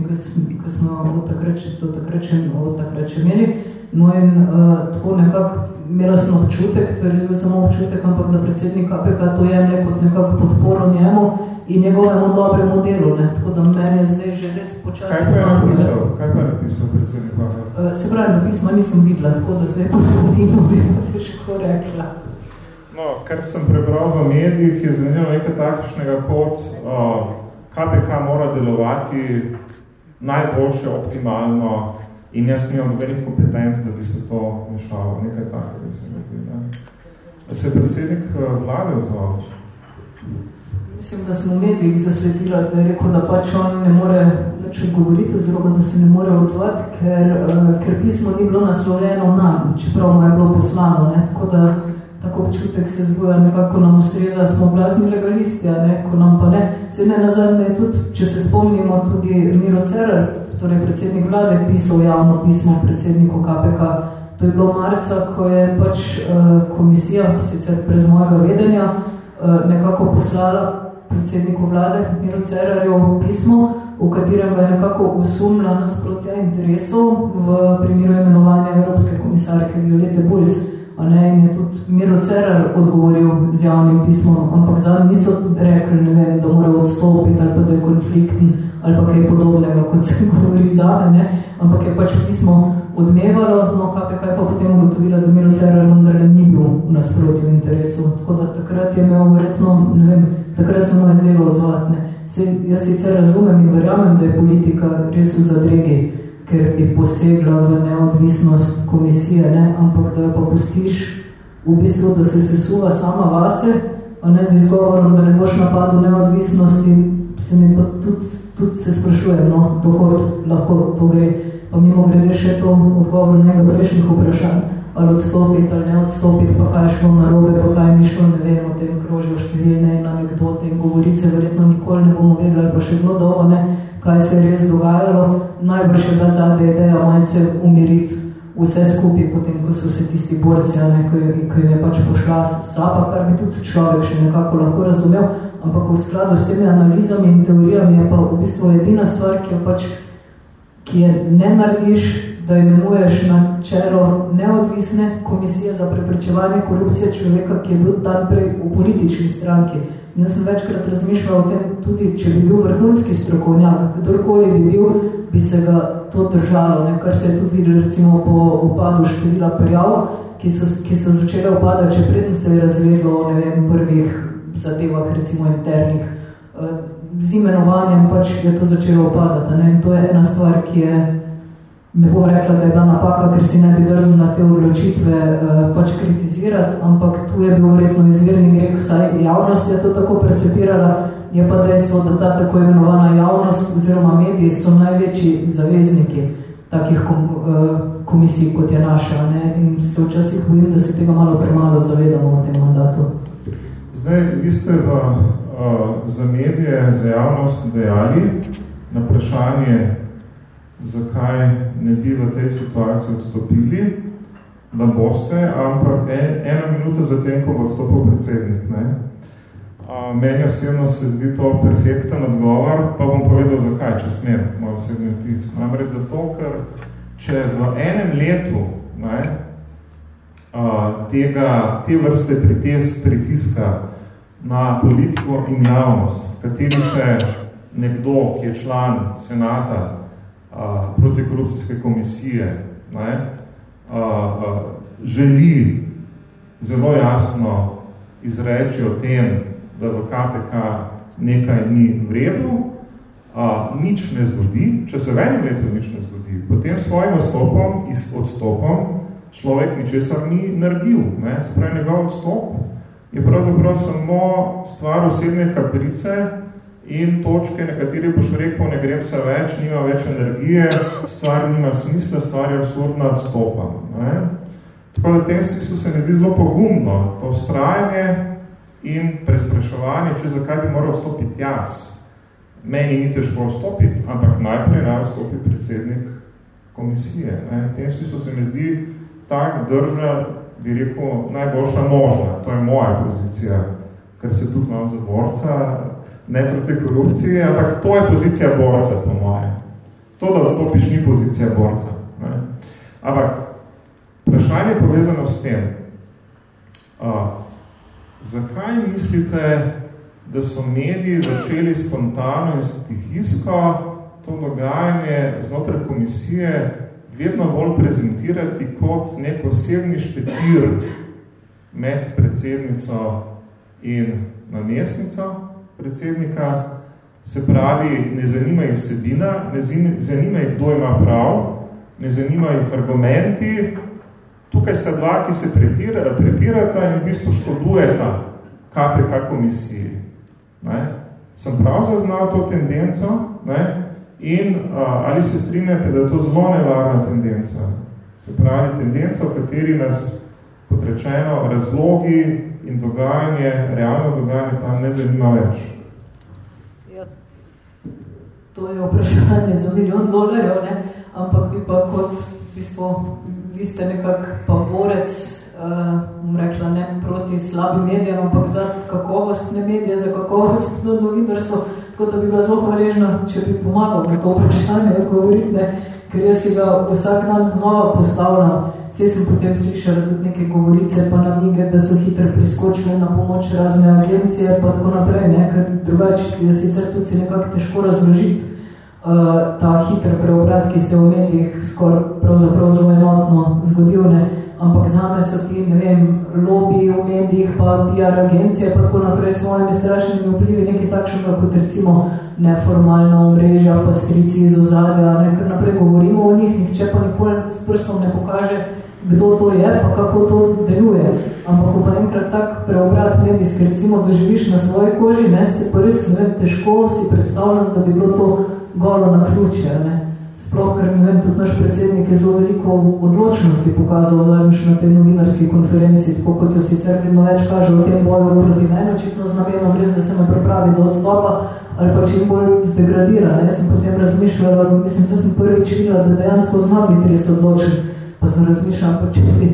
ki smo od takrat, do takrat, od takrat še imeli. No in uh, tako nekako imela sem občutek, to je res bil samo občutek, ampak da predsednik KPK to jemlje kot nekako podporo njemu in njegovemu dobremu delu. Ne? Tako da meni je zdaj že res počasno... Kaj pa je napisal, kaj pa je napisal predsednik KPK? Uh, se pravi, napisma nisem videla, tako da zdaj po spominu bi težko rekla. No, kar sem prebral v medijih, je zanimljivo nekaj takšnega kot uh, KPK mora delovati najboljše, optimalno in jaz nimam nobenih kompetenc, da bi se to mešalo. Nekaj takega se mi zdi. Ne? Se je predsednik vlade odzval? Mislim, da smo v medijih zasledili, da je rekel, da pač on ne more več govoriti, oziroma da se ne more odzvati, ker, uh, ker pismo ni bilo naslovljeno nam, čeprav mu je bilo poslano. Ne? Tako da tako občutek se zboja, nekako nam ustreza, smo blazni legalisti, ne, ko nam pa ne. Se ne nazadnje tudi, če se spomnimo, tudi Miro Cerar, torej predsednik vlade, pisal javno pismo predsedniku KPK. To je bilo marca, ko je pač uh, komisija, sicer brez mojega vedenja, uh, nekako poslala predsedniku vlade Miro Cerarju pismo, v katerem ga je nekako usumila nasprotja interesov v primeru imenovanja Evropske komisarke Violete Bulc. Ne, in je tudi Miro Cerar odgovoril z javnim pismom, ampak zadnji niso rekli, ne vem, da mora odstopiti ali pa da je konflikten ali pa kaj podobnega, kot se <laughs> govori zadnje, ne, ampak je pač pismo odmevalo, no KPK je pa potem ugotovila, da Miro Cerar vendar ni bil v nasprotju interesu. Tako da takrat je imel verjetno, ne vem, takrat se mu je zdelo odzvatne. Jaz sicer razumem in verjamem, da je politika res v zadregi, ker bi posegla v neodvisnost komisije, ne? ampak da pa pustiš v bistvu, da se sesuva sama vase, a ne z izgovorom, da ne boš napadil neodvisnosti, se mi pa tudi tudi se sprašujem, no, dohod lahko to gre. Pa mimo grede še to odgovor enega prejšnjih vprašanj, ali odstopiti ali ne odstopiti, pa kaj je šlo na robe, pa kaj ni šlo, ne vem, o tem krožijo številne in anekdote in govorice, verjetno nikoli ne bomo vedeli, pa še zelo dolgo ne, kaj se je res dogajalo. Najbrž je bila zadnja ideja malce umiriti vse skupaj, potem, ko so se tisti borci, ne, ko, ko je pač pošla sapa, kar bi tudi človek še nekako lahko razumel, ampak v skladu s temi analizami in teorijami je pa v bistvu edina stvar, ki jo pač, ki je ne narediš, da imenuješ na čelo neodvisne komisije za preprečevanje korupcije človeka, ki je bil dan prej v politični stranki. Jaz sem večkrat razmišljal o tem, tudi če bi bil vrhunski strokovnjak, kdorkoli bi bil, bi se ga to držalo, ne? kar se je tudi videli recimo po upadu števila prijav, ki so, ki so začele upadati, če predtem se je razvedlo o ne vem, prvih zadevah, recimo internih. Eh, z imenovanjem pač je to začelo upadati. Ne? In to je ena stvar, ki je, ne bom rekla, da je bila napaka, ker si ne bi drznila te odločitve eh, pač kritizirati, ampak tu je bil verjetno izvirni grek, vsaj javnost je to tako percepirala, je pa dejstvo, da ta tako imenovana javnost oziroma mediji so največji zavezniki takih kom, uh, komisij, kot je naša. Ne? In se včasih bojim, da se tega malo premalo zavedamo v tem mandatu. Zdaj, vi ste v, uh, za medije, za javnost dejali na vprašanje, zakaj ne bi v tej situaciji odstopili, da boste, ampak en, ena minuta zatem, ko bo odstopil predsednik. Ne? meni osebno se zdi to perfekten odgovor, pa bom povedal zakaj, če smem, moj osebni vtis. Namreč zato, ker če v enem letu ne, a, tega, te vrste prites, pritiska na politiko in javnost, v kateri se nekdo, ki je član senata a, protikorupcijske komisije, ne, a, a, želi zelo jasno izreči o tem, da v KPK nekaj ni v redu, a, nič ne zgodi, če se v enem letu nič ne zgodi, potem svojim odstopom, iz odstopom človek ničesar ni naredil. Ne? Spravi njegov odstop je pravzaprav samo stvar osebne kaprice in točke, na kateri boš rekel, ne grem se več, nima več energije, stvar nima smisla, stvar je absurdna odstopa. Ne? Tako da tem smislu se mi zdi zelo pogumno, to vztrajanje, in prespraševanje, če zakaj bi moral vstopiti jaz. Meni ni težko vstopiti, ampak najprej naj vstopi predsednik komisije. Ne. V tem smislu se mi zdi tak drža, bi rekel, najboljša možna. To je moja pozicija, ker se tudi imam za borca, ne proti korupciji, ampak to je pozicija borca, po moje. To, da vstopiš, ni pozicija borca. Ne. Ampak vprašanje je povezano s tem, uh, Zakaj mislite, da so mediji začeli spontano in stihijsko to dogajanje znotraj komisije vedno bolj prezentirati kot nek osebni špetir med predsednico in namestnico predsednika? Se pravi, ne zanima jih vsebina, ne zanima jih, kdo ima prav, ne zanima jih argumenti, Tukaj sta dva, ki se prepirata in v bistvu škodujeta KPK komisiji. Ne? Sem prav zaznal to tendenco ne? in a, ali se strinjate, da je to zelo nevarna tendenca. Se pravi, tendenca, v kateri nas, kot rečeno, razlogi in dogajanje, realno dogajanje tam ne zanima več. Ja, to je vprašanje za milijon dolarjev, ne? ampak bi pa kot v bistvu vi ste nekak pa borec, uh, bom rekla, ne proti slabim medijem, ampak za kakovostne medije, za kakovostno novinarstvo, tako da bi bila zelo hvaležna, če bi pomagal na to vprašanje odgovoriti, ne, ker jaz si ga vsak dan znova postavljam. Vse sem potem slišala tudi neke govorice, pa namige, da so hitro priskočili na pomoč razne agencije, pa tako naprej, ne, ker drugače je sicer tudi nekako težko razložiti, uh, ta hiter preobrat, ki se v medijih skoraj pravzaprav zelo enotno zgodil, ne? Ampak zame so ti, ne vem, lobiji v medijih, pa PR agencije, pa tako naprej s svojimi strašnimi vplivi, nekaj takšnega kot recimo neformalna omrežja, pa strici iz ozadja, ne? ker naprej govorimo o njih, nihče pa nikoli s prstom ne pokaže, kdo to je, pa kako to deluje. ampak ko pa enkrat tak preobrat medijski, recimo, da živiš na svoji koži, ne, se pa res, ne vem, težko si predstavljam, da bi bilo to golo na ključe, ne. Sploh, ker ne vem, tudi naš predsednik je zelo veliko odločnosti pokazal zadnjič na tej novinarski konferenci, tako kot jo sicer vedno več kaže o tem boju proti meni, očitno z namenom res, da se me pripravi do odstopa ali pa čim bolj zdegradira. Ne? Sem potem razmišljala, mislim, da sem prvič videla, da dejansko znam biti res odločen, pa sem razmišljala, pa če bi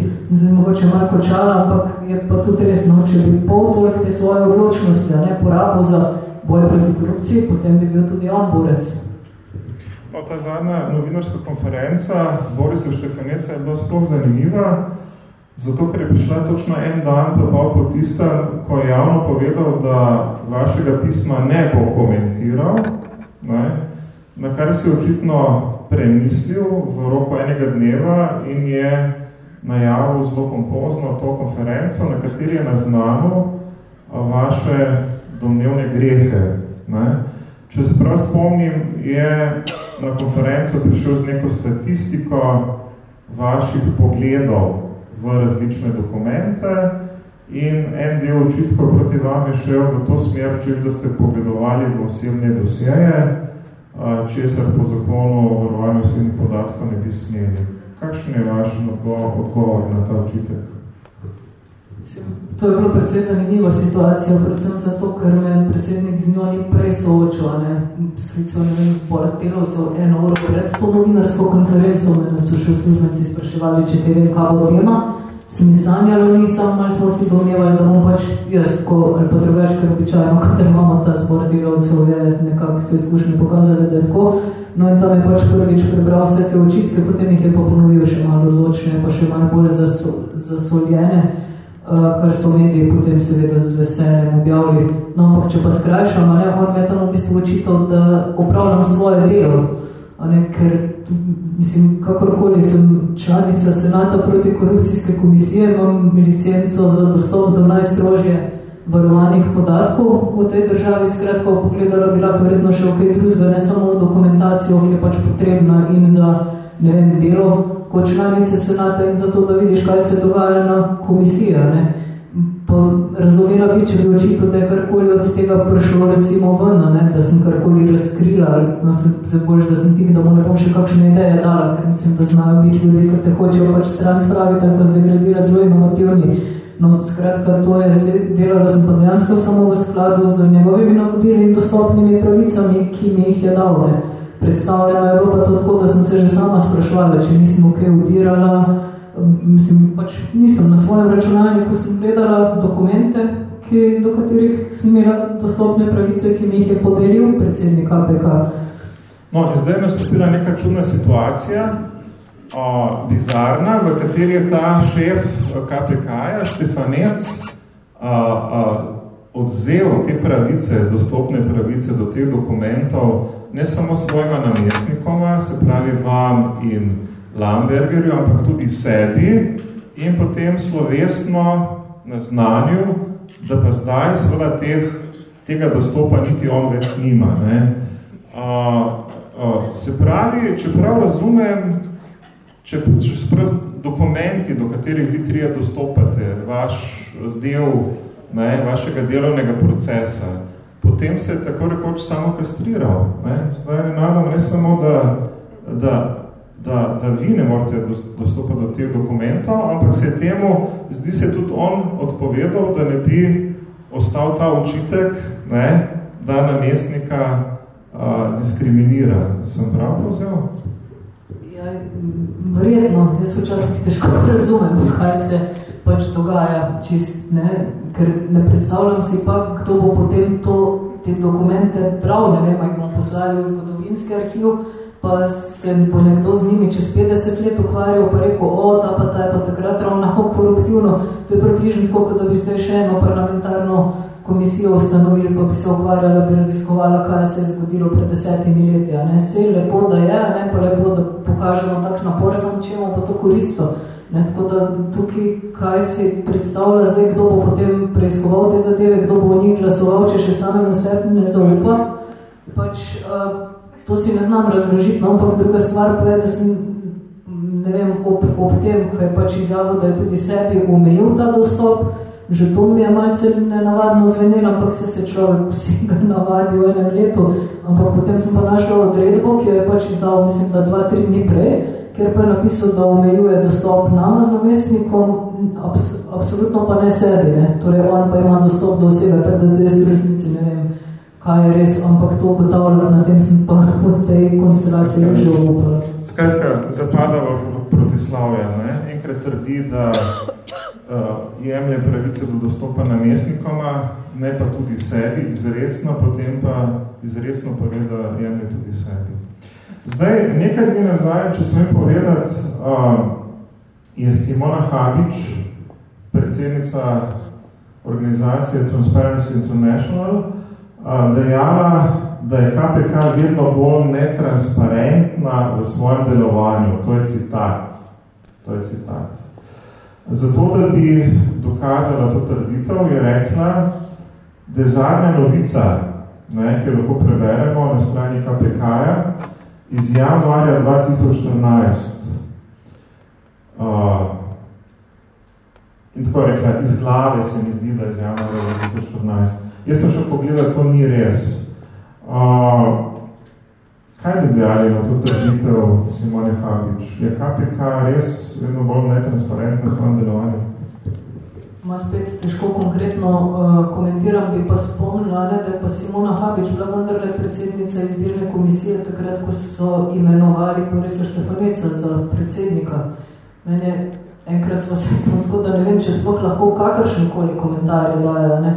mogoče malo kočala, ampak je pa tudi res, no, če bi pol toliko te svoje odločnosti ne, porabo za boj proti korupciji, potem bi bil tudi on borec. No, ta zadnja novinarska konferenca Borisa Štefaneca je bila sploh zanimiva, zato ker je prišla točno en dan pa pol po tistem, ko je javno povedal, da vašega pisma ne bo komentiral, ne, na kar si očitno premislil v roku enega dneva in je najavil zelo kompozno to konferenco, na kateri je naznanil vaše domnevne grehe. Ne. Če se prav spomnim, je na konferenco prišel z neko statistiko vaših pogledov v različne dokumente in en del očitkov proti vam je šel v to smer, češ, da ste pogledovali v osebne dosjeje, česar po zakonu o varovanju osebnih podatkov ne bi smeli. Kakšen je vaš odgovor na ta očitek? To je bilo predvsej zanimiva situacija, predvsem zato, ker me predsednik z njo ni prej soočil, ne, sklical ne vem, zbora delovcev eno uro pred to novinarsko konferenco, me so še službenci spraševali, če te vem, kaj bo tema, sem mi sanjalo nisem, ali smo si domnevali, da bom pač jaz, tako, ali pa drugač, ker običajno, kater imamo ta zbor delovcev, je nekako so izkušnje pokazali, da je tako, no in tam je pač prvič prebral vse te očitke, potem jih je pa ponovil še malo odločne, pa še malo bolj zasoljene, uh, kar so mediji potem seveda z veseljem objavili. No, ampak če pa skrajšam, ne, on me tam v bistvu očital, da opravljam svoje delo, ne, ker mislim, kakorkoli sem članica Senata protikorupcijske komisije, imam licenco za dostop do najstrožje varovanih podatkov v tej državi, skratka, pogledala bi lahko verjetno še v kaj drugega, ne samo dokumentacijo, ki je pač potrebna in za ne vem, delo kot članice senata in zato, da vidiš, kaj se dogaja na komisija. Ne. Pa razumela bi, če bi očito, da je karkoli od tega prišlo recimo ven, ne, da sem karkoli razkrila, no, se, se boljš, da sem tih, da mu ne bom še kakšne ideje dala, ker mislim, da znajo biti ljudi, ki te hočejo pač stran spraviti ali pa zdegradirati zelo inovativni. No, skratka, to je, delala sem pa dejansko samo v skladu z njegovimi navodili in dostopnimi pravicami, ki mi jih je dal. Ne predstavljeno je bilo pa to tako, da sem se že sama sprašvala, če nisem ok udirala. Mislim, pač nisem na svojem računalniku sem gledala dokumente, ki, do katerih sem imela dostopne pravice, ki mi jih je podelil predsednik APK. No, in zdaj je nastopila neka čudna situacija, o, bizarna, v kateri je ta šef KPK-ja, Štefanec, a, a, odzel te pravice, dostopne pravice do teh dokumentov ne samo svojima namestnikoma, se pravi vam in Lambergerju, ampak tudi sebi in potem slovesno na znanju, da pa zdaj seveda teh, tega dostopa niti on več nima. Ne. A, a, se pravi, čeprav razumem, če, sprav dokumenti, do katerih vi trije dostopate, vaš del ne, vašega delovnega procesa, potem se je tako rekoč samo kastriral. Ne? Zdaj ne nadam ne samo, da, da, da, da vi ne morate dostopati do teh dokumentov, ampak se temu, zdi se tudi on odpovedal, da ne bi ostal ta učitek, ne, da namestnika a, diskriminira. Sem prav povzel? Ja, verjetno. Jaz včasih težko <laughs> razumem, kaj se pač dogaja čist, ne, ker ne predstavljam si pa, kdo bo potem to, te dokumente bral, ne vem, jih bomo poslali v zgodovinski arhiv, pa se bo nekdo z njimi čez 50 let ukvarjal, pa rekel, o, ta pa ta je pa takrat ravno <laughs> koruptivno, to je približno tako, kot da bi zdaj še eno parlamentarno komisijo ustanovili, pa bi se ukvarjala, bi raziskovala, kaj se je zgodilo pred desetimi leti. Ne? Vse lepo, da je, ne? pa lepo, da pokažemo tak napor, samo čemu pa to koristo. Ne, tako da tukaj, kaj si predstavlja zdaj, kdo bo potem preiskoval te zadeve, kdo bo v njih glasoval, če še samem sebi ne zaupa, pač uh, to si ne znam razložiti, no, ampak druga stvar pa je, da sem ne vem, ob, ob tem, ko je pač izjavil, da je tudi sebi omejil ta dostop, že to mi je malce nenavadno zvenelo, ampak se se človek <laughs> vsega navadi v enem letu, ampak potem sem pa našla odredbo, ki jo je pač izdal, mislim, da dva, tri dni prej, ker pa je napisal, da omejuje dostop nama z namestnikom, abs absolutno pa ne sebi, ne? torej on pa ima dostop do vsega, tako da zdaj v resnici ne vem, kaj je res, ampak to ugotavljam, na tem sem pa <laughs> v tej konstelaciji že upala. Skratka, zapada v protislavja, ne? enkrat trdi, da uh, jemlje pravice do dostopa namestnikoma, ne pa tudi sebi, izresno, potem pa izresno pove, da jemlje tudi sebi. Zdaj, nekaj dni nazaj, če smem povedati, uh, je Simona Habič, predsednica organizacije Transparency International, uh, dejala, da je KPK vedno bolj netransparentna v svojem delovanju. To je citat. To je citat. Zato, da bi dokazala to trditev, je rekla, da je zadnja novica, ne, ki jo lahko preberemo na strani KPK-ja, iz januarja 2014. Uh, in tako rekla, iz glave se mi zdi, da je iz januarja 2014. Jaz sem šel pogledati, to ni res. Uh, kaj bi dejali na to tržitev Simone Habič? Je KPK res vedno bolj netransparentno s svojim delovanjem? Ma spet težko konkretno uh, komentiram, bi pa spomnila, ne, da je pa Simona Habič bila vendarle predsednica izbirne komisije takrat, ko so imenovali Borisa Štefaneca za predsednika. Mene enkrat smo se <laughs> tako, da ne vem, če sploh lahko kakršen koli komentarje dajo, ne,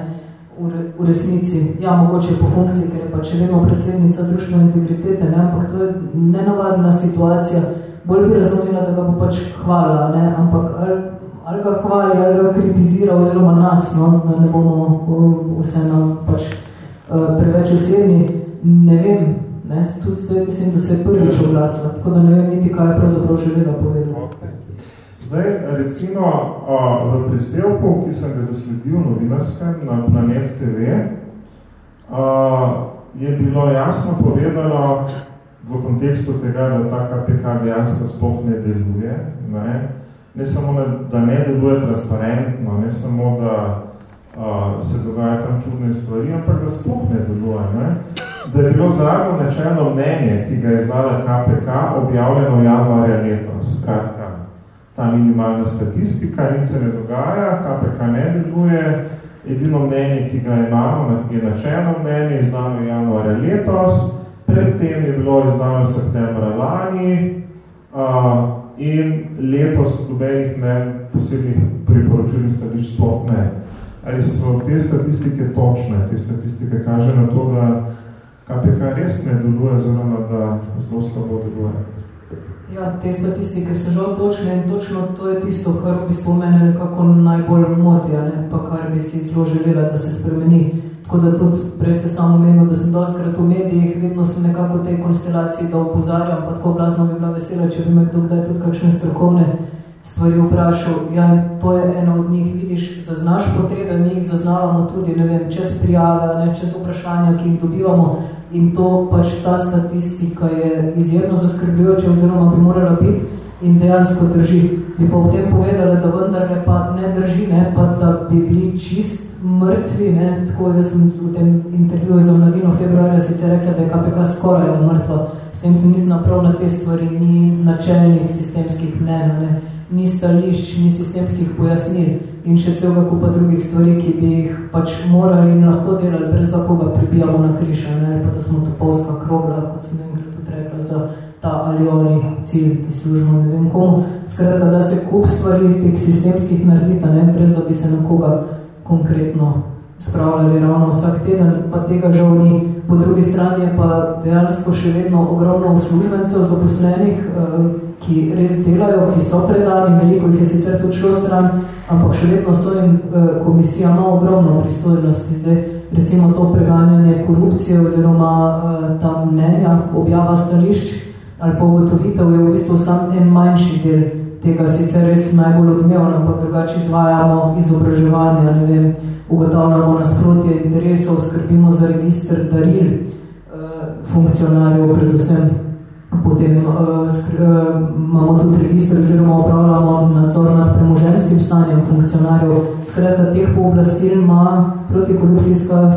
v, re, v resnici. Ja, mogoče po funkciji, ker je pa če vedno predsednica društva integritete, ne, ampak to je nenavadna situacija. Bolj bi razumela, da ga bo pač hvala, ne, ampak ali, ali ga hvali, ali ga kritizira, oziroma nas, no, da ne bomo vseeno pač uh, preveč osebni. Ne vem, ne, tudi zdaj mislim, da se je prvič oglasila, tako da ne vem niti, kaj je pravzaprav želela povedati. Zdaj, recimo, v prispevku, ki sem ga zasledil novinarskem na Planet TV, je bilo jasno povedano v kontekstu tega, da ta KPK dejansko sploh ne deluje, ne, ne samo, da ne deluje transparentno, ne samo, da uh, se dogaja tam čudne stvari, ampak da sploh ne deluje. Ne? Da je bilo zadnjo načelno mnenje, ki ga je izdala KPK, objavljeno januarja letos. Skratka, ta minimalna statistika, nič se ne dogaja, KPK ne deluje, edino mnenje, ki ga imamo, je načelno mnenje, izdano januarja letos, predtem je bilo izdano septembra lani, uh, in letos dobenih ne posebnih priporočilnih stališč sploh ne. Ali so te statistike točne? Te statistike kaže na to, da KPK res ne deluje, oziroma da zelo slabo deluje. Ja, te statistike so žal točne in točno to je tisto, kar v bistvu mene nekako najbolj moti, ne? pa kar bi si zelo želela, da se spremeni. Tako da tudi prej ste samo menil, da sem dostkrat v medijih, vedno sem nekako v tej konstelaciji, da opozarjam, pa tako blazno bi bila vesela, če bi me kdo kdaj tudi kakšne strokovne stvari vprašal. Ja, to je eno od njih, vidiš, zaznaš potrebe, mi jih zaznavamo tudi, ne vem, čez prijave, ne, čez vprašanja, ki jih dobivamo in to pač ta statistika je izjemno zaskrbljujoča oziroma bi morala biti in dejansko drži. Bi pa v tem povedala, da vendar ne, pa ne drži, ne, pa da bi bili čist mrtvi, ne, tako da sem v tem intervjuju za mladino februarja sicer rekla, da je KPK skoraj da mrtva. S tem sem mislim prav na te stvari, ni načelnih sistemskih mnen, ne, ni stališč, ni sistemskih pojasnil in še celega kupa drugih stvari, ki bi jih pač morali in lahko delali, brez da koga pribijamo na kriša, ne, pa da smo topolska krogla, kot sem enkrat tudi rekla, za ta ali oni cilj, ki služimo ne vem komu. Skratka, da se kup stvari teh sistemskih naredita, ne, brez da bi se na koga konkretno spravljali ravno vsak teden, pa tega žal ni. Po drugi strani je pa dejansko še vedno ogromno uslužbencev zaposlenih, eh, ki res delajo, ki so predani, veliko jih je sicer tudi šlo stran, ampak še vedno so in eh, komisija ima ogromno pristojnosti. Zdaj, recimo to preganjanje korupcije oziroma eh, ta mnenja, objava stališč ali pa ugotovitev je v bistvu sam en manjši del tega sicer res najbolj odmevno, ampak drugače izvajamo izobraževanje, ne vem, ugotavljamo nasprotje interesov, skrbimo za register daril eh, funkcionarjev, predvsem potem uh, skr, uh, imamo tudi registr oziroma upravljamo nadzor nad premoženskim stanjem funkcionarjev. Skratka, teh pooblastil ima protikorupcijska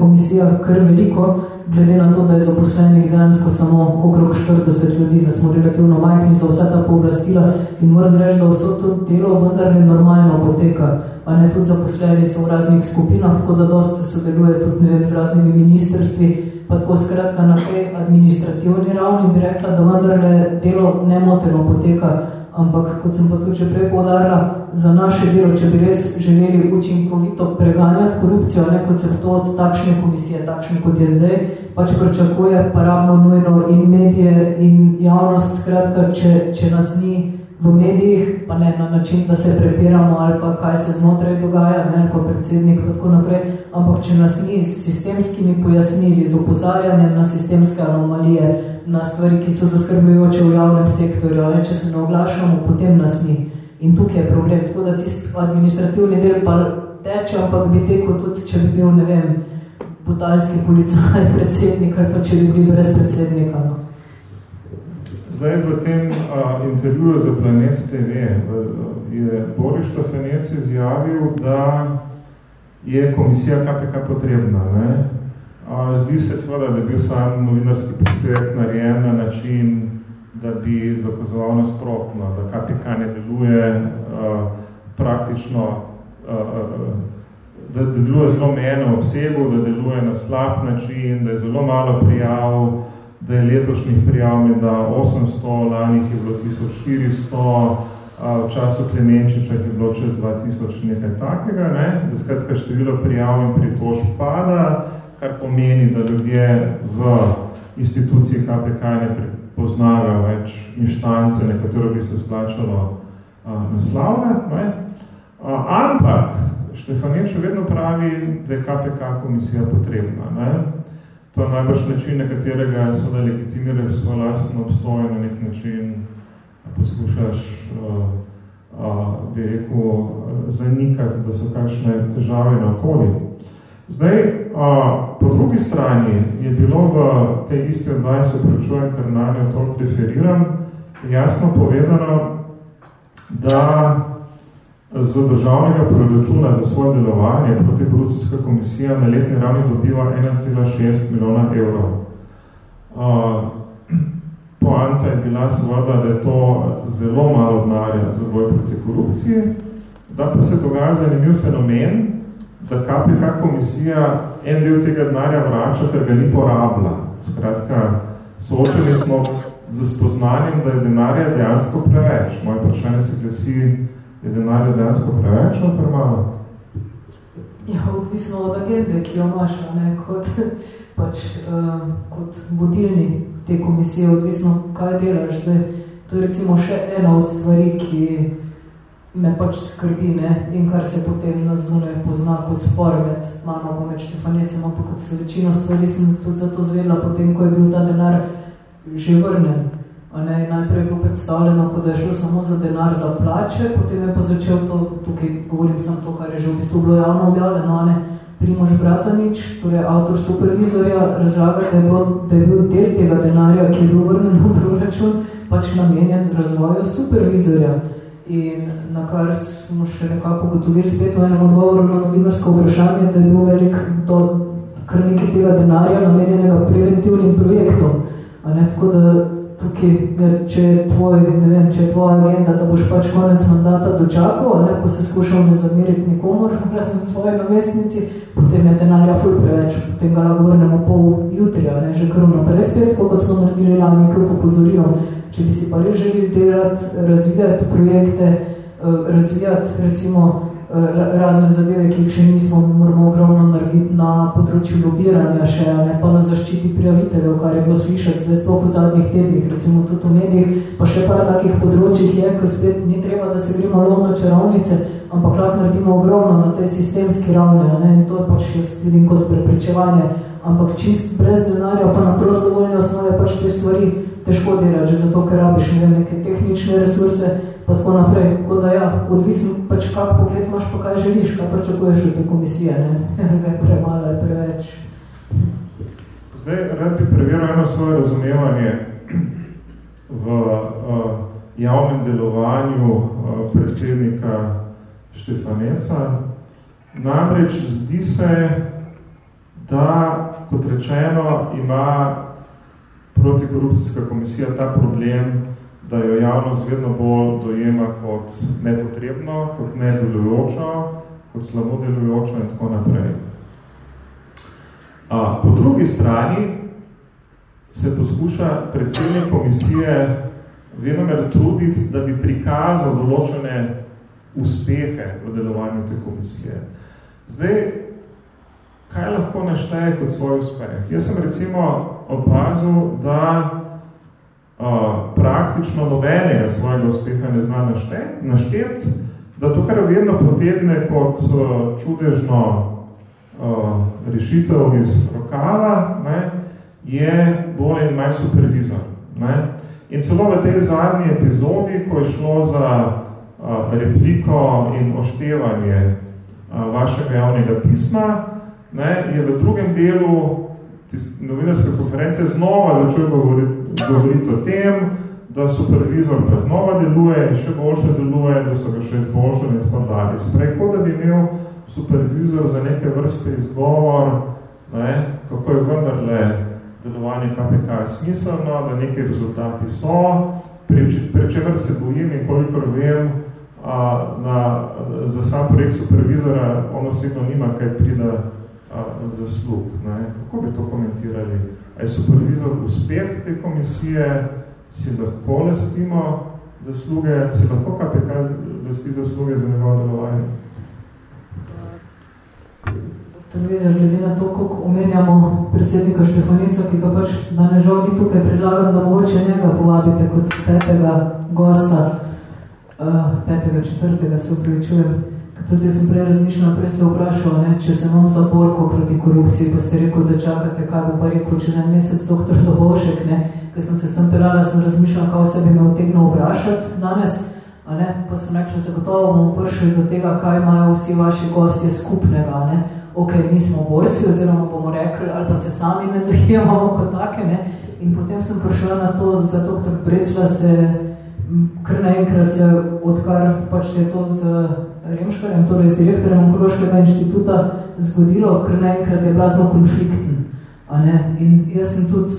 komisija kar veliko, glede na to, da je zaposlenih dejansko samo okrog 40 ljudi, da smo relativno majhni za vse ta pooblastila in moram reči, da vso to delo vendar ne normalno poteka. A ne tudi zaposleni so v raznih skupinah, tako da dosti sodeluje tudi ne vem, z raznimi ministrstvi, pa tako skratka na tej administrativni ravni bi rekla, da vendarle delo nemoteno poteka, ampak kot sem pa tudi že prej podarila, za naše delo, če bi res želeli učinkovito preganjati korupcijo, ne kot se to od takšne komisije, takšne kot je zdaj, pač pričakuje pa ravno nujno in medije in javnost, skratka, če, če nas ni v medijih, pa ne na način, da se prepiramo ali pa kaj se znotraj dogaja, ne, kot predsednik in tako naprej, ampak če nas ni s sistemskimi pojasnili, z opozarjanjem na sistemske anomalije, na stvari, ki so zaskrbljujoče v javnem sektorju, ne, če se ne oglašamo, potem nas ni. In tukaj je problem. Tako da tisti administrativni del pa teče, ampak bi tekel tudi, če bi bil, ne vem, butalski policaj, <laughs> predsednik ali pa če bi bil brez predsednika. No. Zdaj v tem a, intervjuju za Planet TV je Boris Štofenec izjavil, da je komisija KPK potrebna. Ne? Zdi se tvada, da je bil sam novinarski prispevek narejen na način, da bi dokazoval nasprotno, da KPK ne deluje a, praktično, a, da, deluje zelo mejeno obsegu, da deluje na slab način, da je zelo malo prijav, da je letošnjih prijav da 800, lanih je bilo 1400, v času Klemenčiča je bilo čez 2000 nekaj takega, ne? da skratka število prijav in pritož pada, kar pomeni, da ljudje v instituciji KPK ne prepoznajo več inštance, na katero bi se splačalo naslavljati. Ne? Ampak Štefanečo vedno pravi, da je KPK komisija potrebna. Ne? To je najbrž način, na katerega so da legitimiraš svoj lastno obstoj na nek način poskušaš, uh, uh, bi rekel, zanikati, da so kakšne težave na okoli. Zdaj, uh, po drugi strani je bilo v tej isti oddaji, se prečujem, ker na njo toliko referiram, jasno povedano, da z državnega proračuna za svoje delovanje protikorupcijska komisija na letni ravni dobiva 1,6 milijona evrov. Uh, poanta je bila seveda, da je to zelo malo denarja za boj proti korupciji, da pa se dogaja zanimiv fenomen, da KPK komisija en del tega denarja vrača, ker ga ni porabila. Skratka, soočeni smo z spoznanjem, da je denarja dejansko preveč. Moje vprašanje se glasi, je denarja dejansko preveč ali premalo? Ja, odvisno od agende, ki jo imaš, ne, kot, pač, uh, kot vodilni te komisije, odvisno kaj delaš. Zdaj, to je recimo še ena od stvari, ki me pač skrbi ne, in kar se potem na zune pozna kot spor med mano pa med Štefanecem, ampak kot se večino stvari sem tudi zato zvedla potem, ko je bil ta denar že vrnen. Ne, najprej je bilo predstavljeno, kot da je šlo samo za denar za plače, potem je pa začel to, tukaj govorim sem to, kar je že v bistvu bilo javno objavljeno, ne, Primož Bratanič, torej avtor supervizorja, razlaga, da je, bil, da je bil del tega denarja, ki je bil vrnen v proračun, pač namenjen razvoju supervizorja. In na kar smo še nekako gotovili spet v enem odgovoru na novinarsko vprašanje, da je bil velik do kar nekaj tega denarja namenjenega preventivnim projektom. A ne, tako da tukaj, če je tvoj, ne vem, če je tvoja agenda, da boš pač konec mandata dočakal, ne, ko se skušal ne zameriti nikomor, razen svoje namestnici, potem je denarja ful preveč, potem ga lahko vrnemo pol jutrija, ne, že kar naprej spet, kot smo naredili lani, kljub opozorijo. Če bi si pa res želeli delati, razvijati projekte, eh, razvijati recimo razne zadeve, ki jih še nismo, moramo ogromno narediti na področju lobiranja še, ne, pa na zaščiti prijaviteljev, kar je bilo slišati zdaj sploh v zadnjih tednih, recimo tudi v medijih, pa še par takih področjih je, ko spet ni treba, da se gremo lov na čarovnice, ampak lahko naredimo ogromno na tej sistemski ravni, ne, in to je pač jaz vidim kot preprečevanje, ampak čist brez denarja, pa na prostovoljne osnove pač te stvari težko delati, že zato, ker rabiš ne, neke tehnične resurse, pa tako naprej. Tako da ja, odvisno pač kak pogled imaš, pa kaj želiš, kaj pričakuješ od te komisije, ne, <laughs> kaj je premalo ali preveč. Zdaj, rad bi preveril eno svoje razumevanje. v uh, javnem delovanju uh, predsednika Štefaneca. Namreč zdi se, da, kot rečeno, ima protikorupcijska komisija ta problem, da jo javnost vedno bolj dojema kot nepotrebno, kot nedelujočo, kot slabo delujočo in tako naprej. A, po drugi strani se poskuša predsednik komisije venomer truditi, da bi prikazal določene uspehe v delovanju te komisije. Zdaj, kaj lahko našteje kot svoj uspeh? Jaz sem recimo opazil, da uh, praktično nobenega svojega uspeha ne zna naštet, naštet, da to, kar vedno potegne kot uh, čudežno uh, rešitev iz rokava, ne, je bolj in manj supervizor. Ne. In celo v tej zadnji epizodi, ko je šlo za uh, repliko in oštevanje uh, vašega javnega pisma, ne, je v drugem delu novinarske konference znova začel govoriti, govoriti o tem, da supervizor pa znova deluje in še boljše deluje, da so ga še izboljšali in tako dalje. Spreko, da bi imel supervizor za neke vrste izgovor, ne, kako je vendarle delovanje KPK smiselno, da neki rezultati so, pri, pri se bojim in kolikor vem, a, na, za sam projekt supervizora on osebno nima kaj prida zaslug. Ne? Kako bi to komentirali? A je supervizor uspeh te komisije, si lahko lastimo zasluge, si lahko KPK lasti zasluge za njegovo delovanje? Televizor, glede na to, koliko omenjamo predsednika Štefanica, ki ga pač danes žal ni tukaj, predlagam, da mogoče njega povabite kot petega gosta, uh, petega, četrtega, se upravičujem. Tudi sem prej razmišljala, prej se vprašal, ne, če se imam za borko proti korupciji, pa ste rekel, da čakate, kaj bo pa rekel, če za en mesec doktor Dobošek, ne, ker sem se sem pelala, sem razmišljala, kako se bi me utegnil vprašati danes, a ne, pa sem rekla, zagotovo bomo prišli do tega, kaj imajo vsi vaši gostje skupnega, ne, ok, nismo borci, oziroma bomo rekli, ali pa se sami ne dojemamo kot take, ne, in potem sem prišla na to, za doktor Brecla se kar naenkrat odkar pač se je to z Remškarjem, torej z direktorjem Onkološkega inštituta zgodilo, ker naenkrat je bila zelo konfliktna. A ne? In jaz sem tudi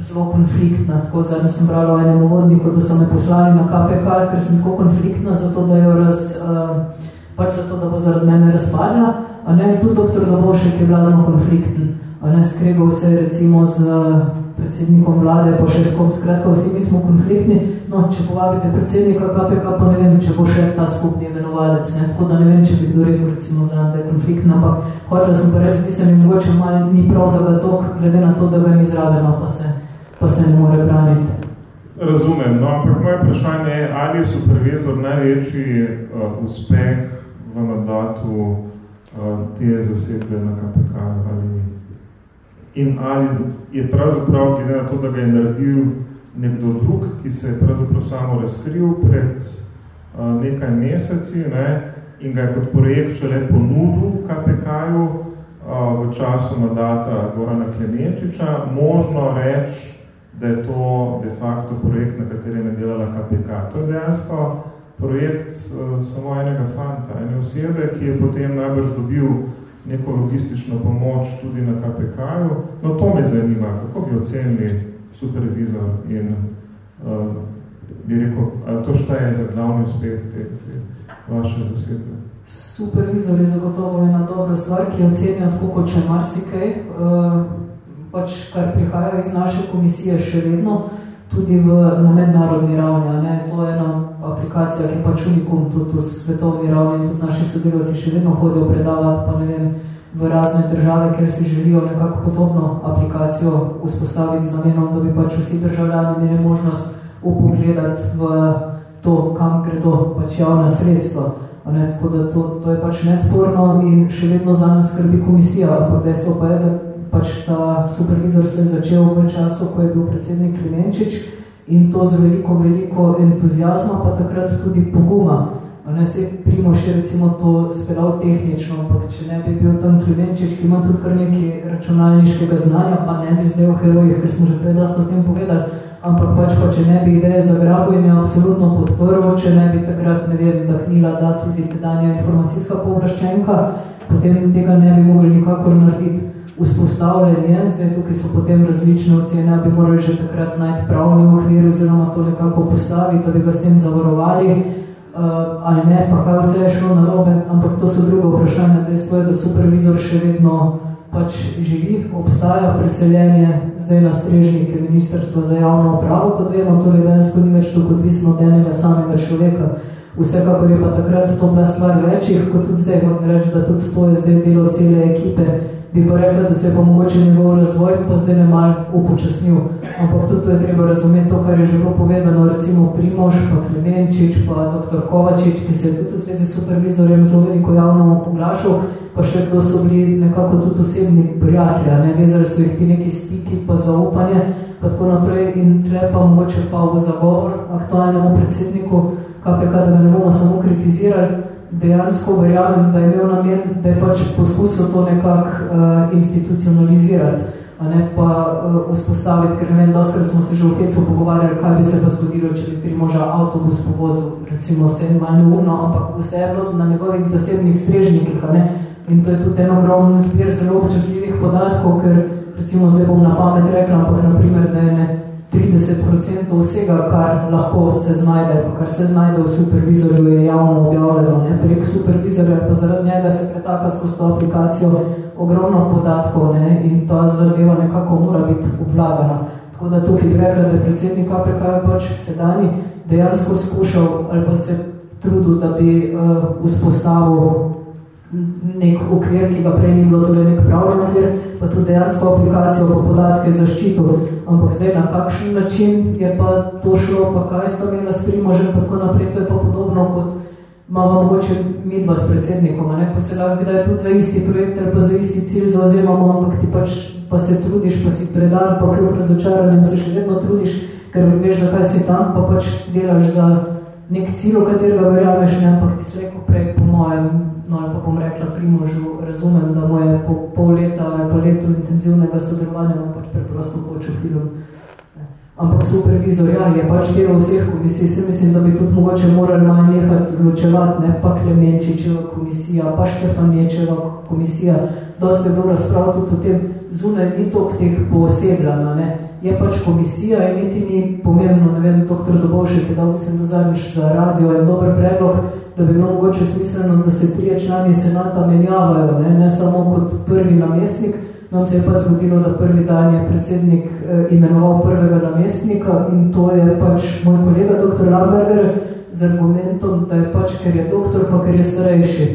zelo konfliktna, tako zadnjo sem brala o enem uvodniku, da so me poslali na KPK, ker sem tako konfliktna, zato da jo raz, uh, pač zato, da bo zaradi mene razpadla. A ne? Tudi doktor Dobošek je bila zelo konflikten. A ne? Skregal se recimo z predsednikom vlade, pa še skom, skratka, vsi mi smo konfliktni, no, če povabite predsednika KPK, pa ne vem, če bo še ta skupni imenovalec, ne, tako da ne vem, če bi kdo rekel, recimo, znam, da je konfliktna, ampak hotela sem pa zdi se mi mogoče malo ni prav, da ga tok, glede na to, da ga ni zradeno, pa se, pa se ne more braniti. Razumem, no, ampak moje vprašanje je, ali je supervizor največji uh, uspeh v mandatu uh, te zasedbe na KPK ali ni? in ali je pravzaprav glede na to, da ga je naredil nekdo drug, ki se je pravzaprav samo razkril pred nekaj meseci ne, in ga je kot projekt šele ponudil KPK-ju v času mandata Gorana Klemenčiča, možno reči, da je to de facto projekt, na katerem je delala KPK. To je dejansko projekt samo enega fanta, ene osebe, ki je potem najbrž dobil neko logistično pomoč tudi na KPK-ju. No, to me zanima, kako bi ocenili supervizor in uh, bi rekel, to šteje za glavni uspeh te, te vaše zasedbe? Supervizor je zagotovo ena dobra stvar, ki ocenja tako kot če marsikaj, uh, pač kar prihaja iz naše komisije še vedno, tudi v, na mednarodni ravni. Ne? To je ena aplikacija, ki pač unikum tudi v svetovni ravni in tudi naši sodelovci še vedno hodijo predavati, pa ne vem, v razne države, ker si želijo nekako podobno aplikacijo vzpostaviti z namenom, da bi pač vsi državljani imeli možnost upogledati v to, kam gredo pač javna sredstva. Ne, tako da to, to je pač nesporno in še vedno za nas skrbi komisija, ampak dejstvo pa je, da pač ta supervizor se je začel v času, ko je bil predsednik Klemenčič in to z veliko, veliko entuzijazma, pa takrat tudi poguma. Ne, se primo še recimo to spelal tehnično, ampak če ne bi bil tam Klemenčič, ki ima tudi kar nekaj računalniškega znanja, pa ne bi zdaj v herojih, ker smo že prej dosto o tem povedali, ampak pač pa, če ne bi ideje zagrabil in je absolutno podprl, če ne bi takrat, ne vem, dahnila da tudi tedanja informacijska povraščenka, potem tega ne bi mogli nikakor narediti. Vzpostavljanje, zdaj tukaj so potem različne ocene, bi morali že takrat najti pravni okvir oziroma to nekako postaviti, da bi ga s tem zavarovali, uh, ali ne, pa kaj vse je šlo narobe, ampak to so druga vprašanja, dejstvo je, da supervizor še vedno pač živi, obstaja preseljenje zdaj na strežnike Ministrstva za javno upravo, kot vemo, torej danes ni več tako odvisno od enega samega človeka. Vsekakor je pa takrat to bila stvar večjih, kot tudi zdaj, moram reči, da tudi to je zdaj delo cele ekipe, bi pa rekla, da se je pa mogoče njegov razvoj pa zdaj ne mal upočasnil. Ampak tudi je treba razumeti, to, kar je že bilo povedano, recimo Primoš, pa Klemenčič, pa dr. Kovačič, ki se je tudi v svezi s supervizorjem zelo veliko javno oglašal, pa še kdo so bili nekako tudi osebni prijatelji, ne? vezali so jih ti neki stiki, pa zaupanje, pa tako naprej in tle pa mogoče pa v zagovor aktualnemu predsedniku KPK, da ga ne bomo samo kritizirali, dejansko verjamem, da je imel namen, da je pač poskusil to nekako uh, institucionalizirati, a ne pa uh, vzpostaviti, ker ne vem, doskrat smo se že v Hecu pogovarjali, kaj bi se pa zgodilo, če bi primoža avtobus povozil, recimo se malo neumno, ampak vse je bilo na njegovih zasebnih strežnikih, a ne? In to je tudi en ogromni zbir zelo občutljivih podatkov, ker recimo zdaj bom na pamet rekla, ampak na primer, da je ne 30% vsega, kar lahko se znajde, kar se znajde v supervizorju, je javno objavljeno. Ne? Prek supervizorja pa zaradi njega se pretaka skozi to aplikacijo ogromno podatkov ne? in ta zadeva nekako mora biti obvladana. Tako da tukaj rekla, da je predsednik APK pač sedani dejansko skušal ali pa se trudil, da bi uh, vzpostavil nek okvir, ki ga prej ni bilo, torej nek pravni okvir, pa tudi dejansko aplikacijo pa podatke zaščito. Ampak zdaj na kakšen način je pa to šlo, pa kaj sta imela s primožem, pa tako naprej, to je pa podobno kot imamo mogoče midva s predsednikom, ne? pa se lahko da je tudi za isti projekt ali pa za isti cilj zauzemamo, ampak ti pač pa se trudiš, pa si predan, pa kljub razočaranjem se še vedno trudiš, ker veš, zakaj si tam, pa pač delaš za nek cilj, v katerega verjameš, ne? ampak ti se reko prej, po mojem, no ali pa bom rekla primožu, razumem, da mu je po pol leta ali pa letu intenzivnega sodelovanja mu pač preprosto počel film. Ampak supervizor, ja, je pač del vseh komisij, se mislim, da bi tudi mogoče morali malo nehati ločevati, ne, pa Klemenčičeva komisija, pa Štefanječeva komisija, dosti je bilo razprav tudi o tem, zunaj ni toliko teh poosebljana, ne, je pač komisija in niti ni pomembno, ne vem, doktor Dobovšek, da mislim, da zadnjiš za radio, je dober predlog, da bi bilo mogoče smiselno, da se trije člani senata menjavajo, ne, ne samo kot prvi namestnik, nam se je pač zgodilo, da prvi dan je predsednik eh, imenoval prvega namestnika in to je pač moj kolega, dr. Lamberger, z argumentom, da je pač, ker je doktor, pa ker je starejši.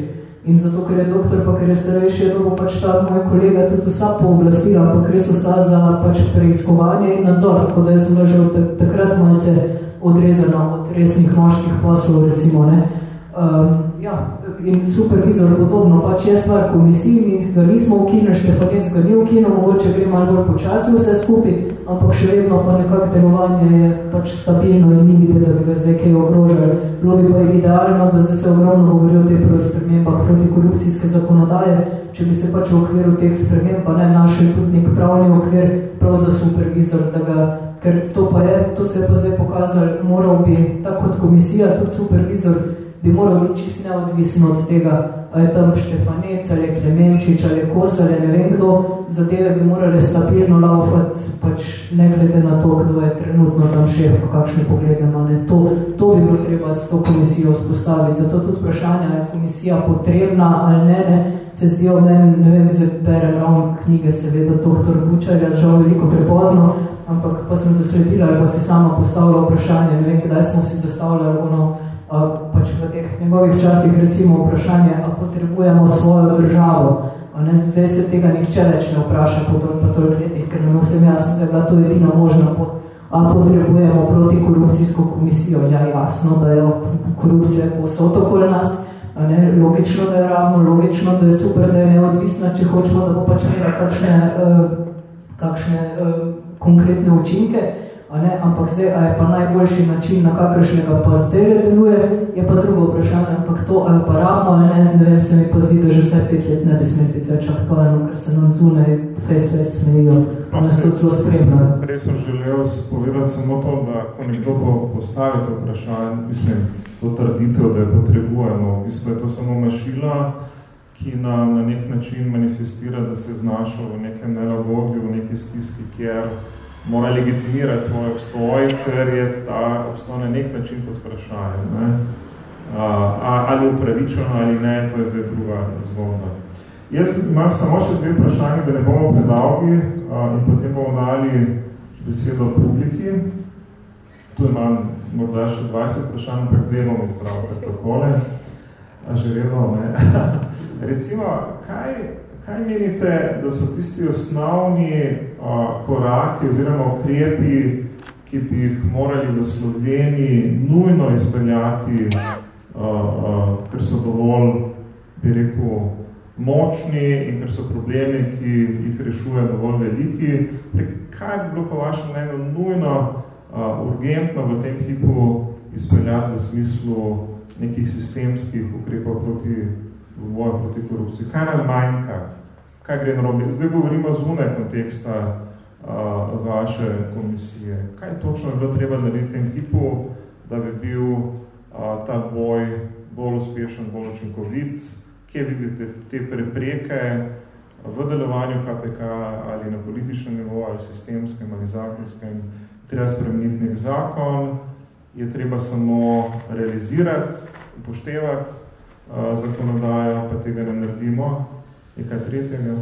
In zato, ker je doktor, pa ker je starejši, je bo pač ta moj kolega tudi vsa pooblastila, ampak res vsa za pač preiskovanje in nadzor, tako da sem že takrat malce odrezana od resnih moških poslov, recimo, ne. Um, ja, in supervizor podobno, pač je stvar komisij, mi ga nismo ukinili, Štefanec ga ni ukinil, mogoče gre malo bolj počasi vse skupaj, ampak še vedno pa nekako delovanje je pač stabilno in ni videti, da bi ga zdaj kaj ogrožali. Bilo bi pa idealno, da se ogromno govori o tej spremembah proti korupcijske zakonodaje, če bi se pač v okviru teh sprememb pa ne našli tudi nek pravni okvir prav za supervizor, da ga ker to pa je, to se je pa zdaj pokazali, moral bi, tako kot komisija, tudi supervizor, bi moral biti čist neodvisno od tega, ali je tam Štefanec, ali je Klemenčič, ali je Kos, ali ne vem kdo, zadeve bi morali stabilno laufati, pač ne glede na to, kdo je trenutno tam šef, pa kakšne poglede ima. Ne. To, to bi bilo treba s to komisijo vzpostaviti. Zato tudi vprašanje, ali je komisija potrebna ali ne, ne se zdijo meni, ne vem, zdaj berem ravno knjige, seveda, doktor Bučarja, žal veliko prepozno, ampak pa sem zasledila, ali pa si sama postavila vprašanje, ne vem, kdaj smo si zastavljali ono, pač v teh njegovih časih recimo vprašanje, a potrebujemo svojo državo. Ne? Zdaj se tega nihče več ne vpraša po toliko letih, ker nam vsem jasno, da je bila to edina možna pot. A potrebujemo protikorupcijsko komisijo? Ja, jasno, da je korupcija posod okoli nas, a ne? logično, da je ravno, logično, da je super, da je neodvisna, če hočemo, da bo pač kakšne, uh, kakšne uh, konkretne učinke, ne? ampak zdaj, a je pa najboljši način, na kakršnega pa zdaj deluje, je pa drugo vprašanje, ampak to ali pa rabimo, ali ne, ne vem, se mi pa zdi, da že vse pet let ne bi smeli biti več aktualno, ker se nam zunaj face-face smejijo, pa nas to celo spremljajo. Prej sem želel spovedati samo to, da ko nekdo postavi to vprašanje, mislim, to trditev, da je potrebujemo, v bistvu je to samo mašila, ki na, na nek način manifestira, da se je znašel v nekem nelagodju, v neki stiski, kjer mora legitimirati svoj obstoj, ker je ta obstoj na nek način pod vprašanjem. Ne? A, ali upravičeno ali ne, to je zdaj druga zgodba. Jaz imam samo še dve vprašanje, da ne bomo predolgi in potem bomo dali besedo publiki. Tu imam morda še 20 vprašanj, ampak dve bom izbral pred takole. A že redno, ne? <laughs> Recimo, kaj, kaj menite, da so tisti osnovni koraki oziroma ukrepi, ki bi jih morali v Sloveniji nujno izpeljati, ker so dovolj, bi rekel, močni in ker so problemi, ki jih rešuje dovolj veliki. Kaj bi bilo po vašem mnenju nujno, urgentno v tem hipu izpeljati v smislu nekih sistemskih ukrepov proti boju proti korupciji? Kaj nam manjka? Kaj gre narobe. Zdaj govorimo zunaj konteksta uh, vaše komisije. Kaj točno je bilo treba narediti v tem hipu, da bi bil uh, ta boj bolj uspešen, bolj učinkovit? Kje vidite te prepreke v delovanju KPK ali na političnem nivoju, ali sistemskem, ali zakonskem? Treba spremeniti nek zakon, je treba samo realizirati, upoštevati uh, zakonodajo, pa tega ne naredimo nekaj tretjega?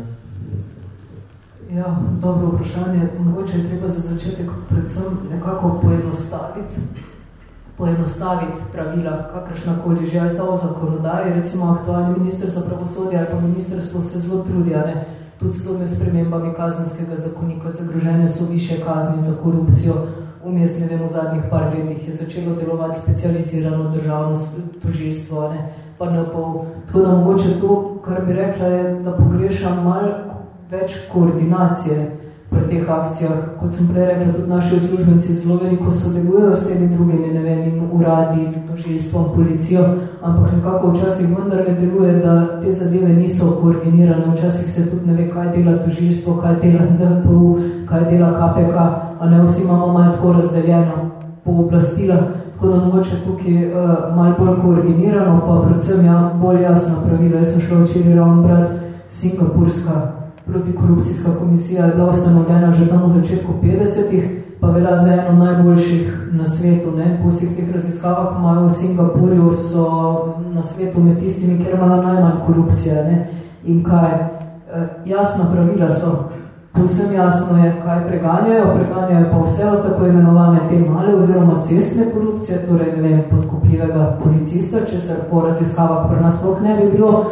Ja, dobro vprašanje. Mogoče je treba za začetek predvsem nekako poenostaviti, poenostaviti pravila, kakršnakoli že ali ta o zakonodaji, recimo aktualni minister za pravosodje ali pa ministrstvo se zelo trudi, ne? tudi s tome spremembami kazenskega zakonika, zagrožene so više kazni za korupcijo, vmes, ne vem, v zadnjih par letih je začelo delovati specializirano državno tožilstvo? Pa ne pol. Tako da mogoče to, kar bi rekla, je, da pogrešam malo več koordinacije pri teh akcijah. Kot sem prej rekla, tudi naši uslužbenci zelo veliko sodelujejo s temi drugimi, ne vem, uradi, tožilstvom, policijo, ampak nekako včasih vendar ne deluje, da te zadeve niso koordinirane. Včasih se tudi ne ve, kaj dela tožilstvo, kaj dela NPU, kaj dela KPK, a ne vsi imamo malo tako razdeljeno po oblastila. Tako da mogoče tukaj uh, malo bolj koordinirano, pa predvsem ja, bolj jasno pravilo. Jaz sem šla včeraj ravno brat Singapurska protikorupcijska komisija je bila ustanovljena že tam v začetku 50-ih, pa velja za eno najboljših na svetu. Ne? Po vseh teh raziskavah imajo v Singapurju so na svetu med tistimi, kjer imajo najmanj korupcije. Ne? In kaj? Uh, jasna pravila so, Povsem jasno je, kaj preganjajo. Preganjajo pa vse od tako imenovane te male oziroma cestne korupcije, torej ne vem, podkupljivega policista, če se po raziskavah pri nas sploh ne bi bilo,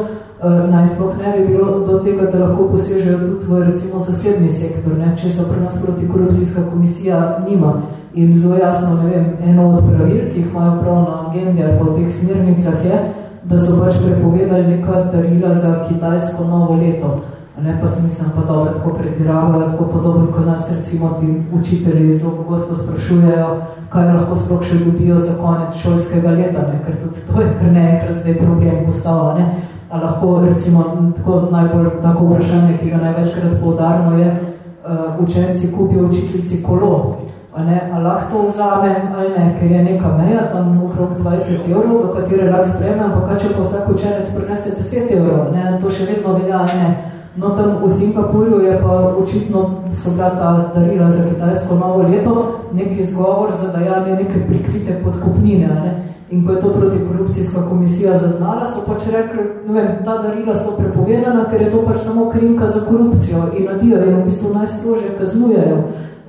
eh, naj sploh ne bi bilo do tega, da lahko posežejo tudi v recimo zasebni sektor, ne, če se pri nas protikorupcijska komisija nima. In zelo jasno, ne vem, eno od pravil, ki jih imajo prav na agendi ali pa v teh smernicah je, da so pač prepovedali neka darila za kitajsko novo leto. Ne, pa se mislim pa dobro tako pretiravajo, tako podobno, ko nas recimo ti učitelji zelo pogosto sprašujejo, kaj lahko sploh še dobijo za konec šolskega leta, ne, ker tudi to je kar nekrat zdaj problem postava. Ne. A lahko recimo tako najbolj tako vprašanje, ki ga največkrat poudarimo je, uh, učenci kupijo učiteljici kolo. A, ne, a lahko to vzame ali ne, ker je neka meja, tam okrog 20 evrov, do katere lahko spreme, ampak kaj če pa vsak učenec prinese 10 evrov, ne, to še vedno velja, ne, No, tam v Singapurju je pa očitno so bila ta darila za kitajsko novo leto nek izgovor za dajanje neke prikrite podkupnine. Ne? In ko je to protikorupcijska komisija zaznala, so pač rekli, ne vem, ta darila so prepovedana, ker je to pač samo krinka za korupcijo in nadijo in v bistvu najstrože kaznujejo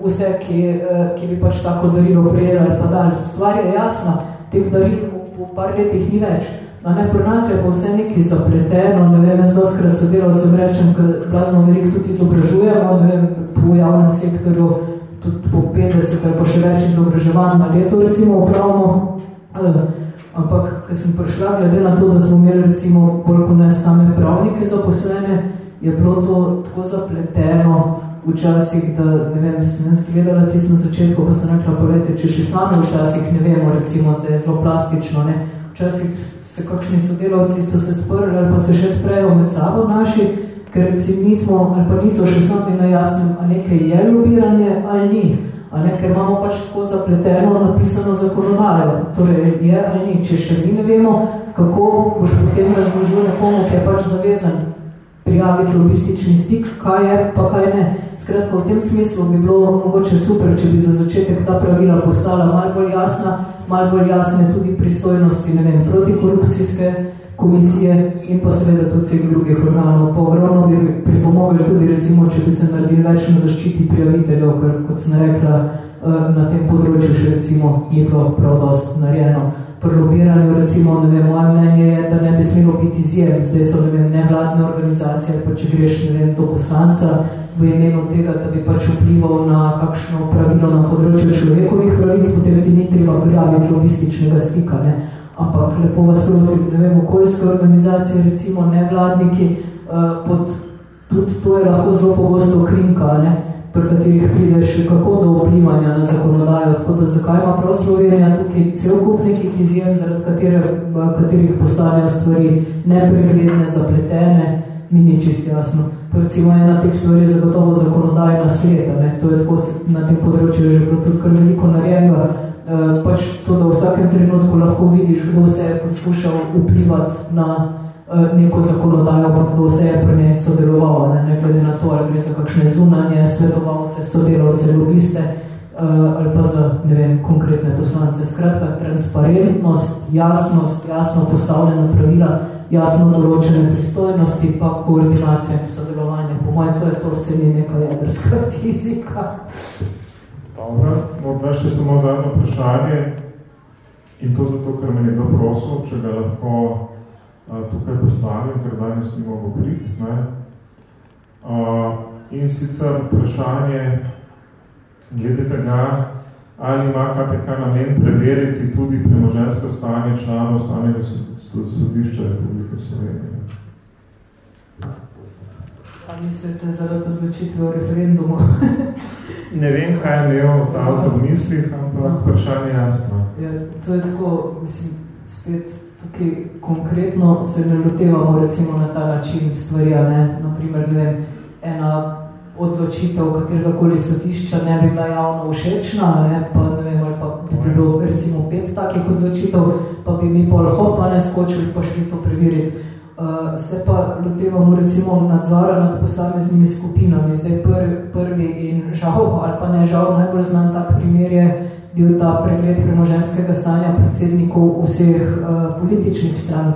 vse, ki, eh, ki bi pač tako darilo prijeli ali pa dali. Stvar je jasna, teh daril v par letih ni več. A ne, pri nas je pa vse nekaj zapleteno, ne vem, jaz doskrat sodelavcem rečem, ker blazno veliko tudi izobražujemo, ne vem, po javnem sektorju tudi po 50 ali pa še več izobraževanj na leto, recimo, upravno. Eh, ampak, ko sem prišla, glede na to, da smo imeli recimo bolj kot ne same pravnike zaposlene, je bilo to tako zapleteno, včasih, da ne vem, sem jaz gledala tisto na začetku, pa sem rekla, povedajte, če še sami včasih ne vemo, recimo, zdaj je zelo plastično, ne, včasih se kakšni sodelavci so se sprli ali pa se še sprejo med sabo naši, ker si nismo, ali pa niso še sami na jasnem, a nekaj je lobiranje ali ni. A ne, ker imamo pač tako zapleteno napisano zakonodajo. Torej, je ali ni, če še mi ne vemo, kako boš potem razložil nekomu, ki je pač zavezan prijaviti logistični stik, kaj je, pa kaj ne. Skratka, v tem smislu bi bilo mogoče super, če bi za začetek ta pravila postala malo bolj jasna, malo bolj jasne tudi pristojnosti, ne vem, protikorupcijske komisije in pa seveda tudi vseh drugih organov. Pa ogromno bi pripomogli tudi, recimo, če bi se naredili več na zaščiti prijaviteljev, ker, kot sem rekla, eh, na tem področju še recimo ni bilo prav dost narejeno. Pri lobiranju, recimo, ne vem, moje mnenje je, da ne bi smelo biti izjem. Zdaj so, ne vem, nevladne organizacije, pa če greš, ne vem, do poslanca v imenu tega, da bi pač vplival na kakšno pravilo na področju človekovih pravic, potem ti ni treba prijaviti logističnega stika, ne ampak lepo vas prosim, ne vem, okoljske organizacije, recimo nevladniki, uh, pod, tudi to je lahko zelo pogosto krinka, ne, pri katerih prideš kako do vplivanja na zakonodajo, tako da zakaj ima prav Slovenija tukaj cel kup nekih izjem, zaradi katere, katerih postanejo stvari nepregledne, zapletene, mi ni čist jasno. Recimo ena teh stvari je zagotovo zakonodajna sveta, ne, to je tako na tem področju že bilo tudi kar veliko narejenega, Eh, pač to, da v vsakem trenutku lahko vidiš, kdo se je poskušal vplivati na neko zakonodajo, pa kdo se je pri njej sodeloval, ne, ne glede na to, ali gre za kakšne zunanje svetovalce, sodelavce, lobiste uh, ali pa za, ne vem, konkretne poslance. Skratka, transparentnost, jasnost, jasno postavljena pravila, jasno določene pristojnosti, pa koordinacija in sodelovanje. Po mojem, to je to vse ni neka jedrska <laughs> fizika. Dobro, morda še samo zadnje vprašanje in to zato, ker me nekdo prosil, če ga lahko tukaj postavim, ker danes ni mogo priti. Ne? In sicer vprašanje glede tega, ali ima KPK namen preveriti tudi premožensko stanje članov stanega sodišča Republike Slovenije. Pa mislite zaradi odločitve o referendumu? <laughs> ne vem, kaj je imel ta avtor v mislih, ampak vprašanje jasno. Ja, to je tako, mislim, spet tukaj konkretno se ne lotevamo recimo na ta način stvari, ne? Naprimer, ne vem, ena odločitev katerega sodišča ne bi bila javno všečna, ne? pa ne vem, ali pa bi bilo recimo pet takih odločitev, pa bi mi pol hopa ne skočili, pa šli to preveriti. Uh, se pa lotevamo recimo nadzora nad posameznimi skupinami. Zdaj pr, prvi in žal, ali pa ne žal, najbolj znan tak primer je bil ta pregled premoženskega stanja predsednikov vseh uh, političnih strank.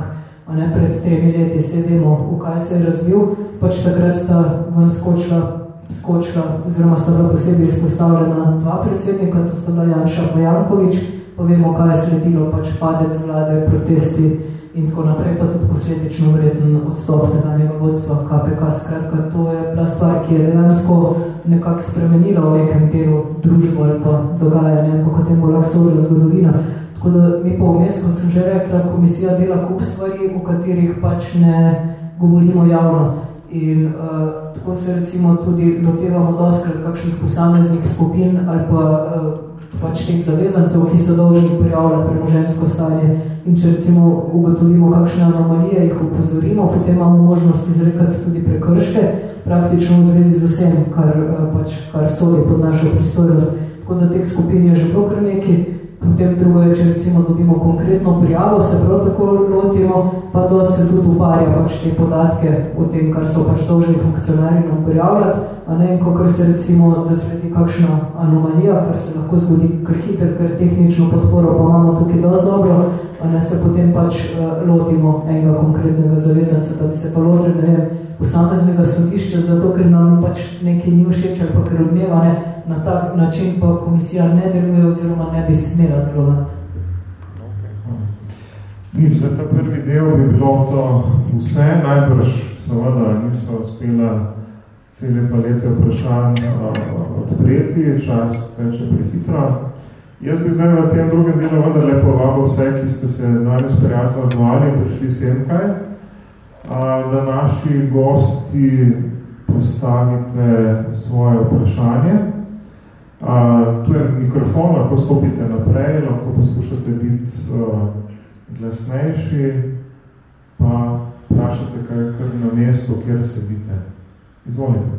Ne, pred tremi leti sedemo, v kaj se je razvil, pač takrat sta ven skočila, skočila oziroma sta bila posebej izpostavljena dva predsednika, to sta bila Janša Bojankovič, pa vemo, kaj je sledilo, pač padec vlade, protesti, in tako naprej, pa tudi posledično vreden odstop tedanjega vodstva KPK. Skratka, to je bila stvar, ki je dejansko nekako spremenila v nekem delu družbo ali pa dogajanje, po katem bo lahko sodila zgodovina. Tako da mi pa vmes, kot sem že rekla, komisija dela kup stvari, o katerih pač ne govorimo javno. In uh, tako se recimo tudi lotevamo doskrat kakšnih posameznih skupin ali pa uh, pač teh zavezancev, ki so dolžni prijavljati premožensko stanje. In če recimo ugotovimo kakšne anomalije, jih upozorimo, potem imamo možnost izrekati tudi prekrške, praktično v zvezi z vsem, kar, eh, pač, kar sodi pod našo pristojnost. Tako da teh skupin je že bilo kar nekaj, Potem drugo je, če recimo dobimo konkretno prijavo, se prav tako lotimo, pa dosti se tudi uparja pač te podatke o tem, kar so pač dolžni funkcionarji nam prijavljati, ne, ko kar se recimo zasledi kakšna anomalija, kar se lahko zgodi kar hiter, ker tehnično podporo pa imamo tukaj dosti dobro, a ne se potem pač uh, lotimo enega konkretnega zavezanca, da bi se pa lotili, ne vem, posameznega sodišča, zato ker nam pač nekaj ni všeč ali pa ker odmeva, ne, na tak način pa komisija ne deluje oziroma ne bi smela delovati. Nič, za ta prvi del bi bilo to vse, najbrž seveda niso uspela cele palete vprašanj odpreti, čas teče prehitro. Jaz bi zdaj v tem drugem delu vendar lepo vabil vse, ki ste se danes prijazno zvali in prišli sem kaj, da naši gosti postavite svoje vprašanje. Tu je mikrofon, lahko stopite naprej, lahko poskušate biti uh, glasnejši, pa vprašate kar na mesto, kjer sedite. Izvolite.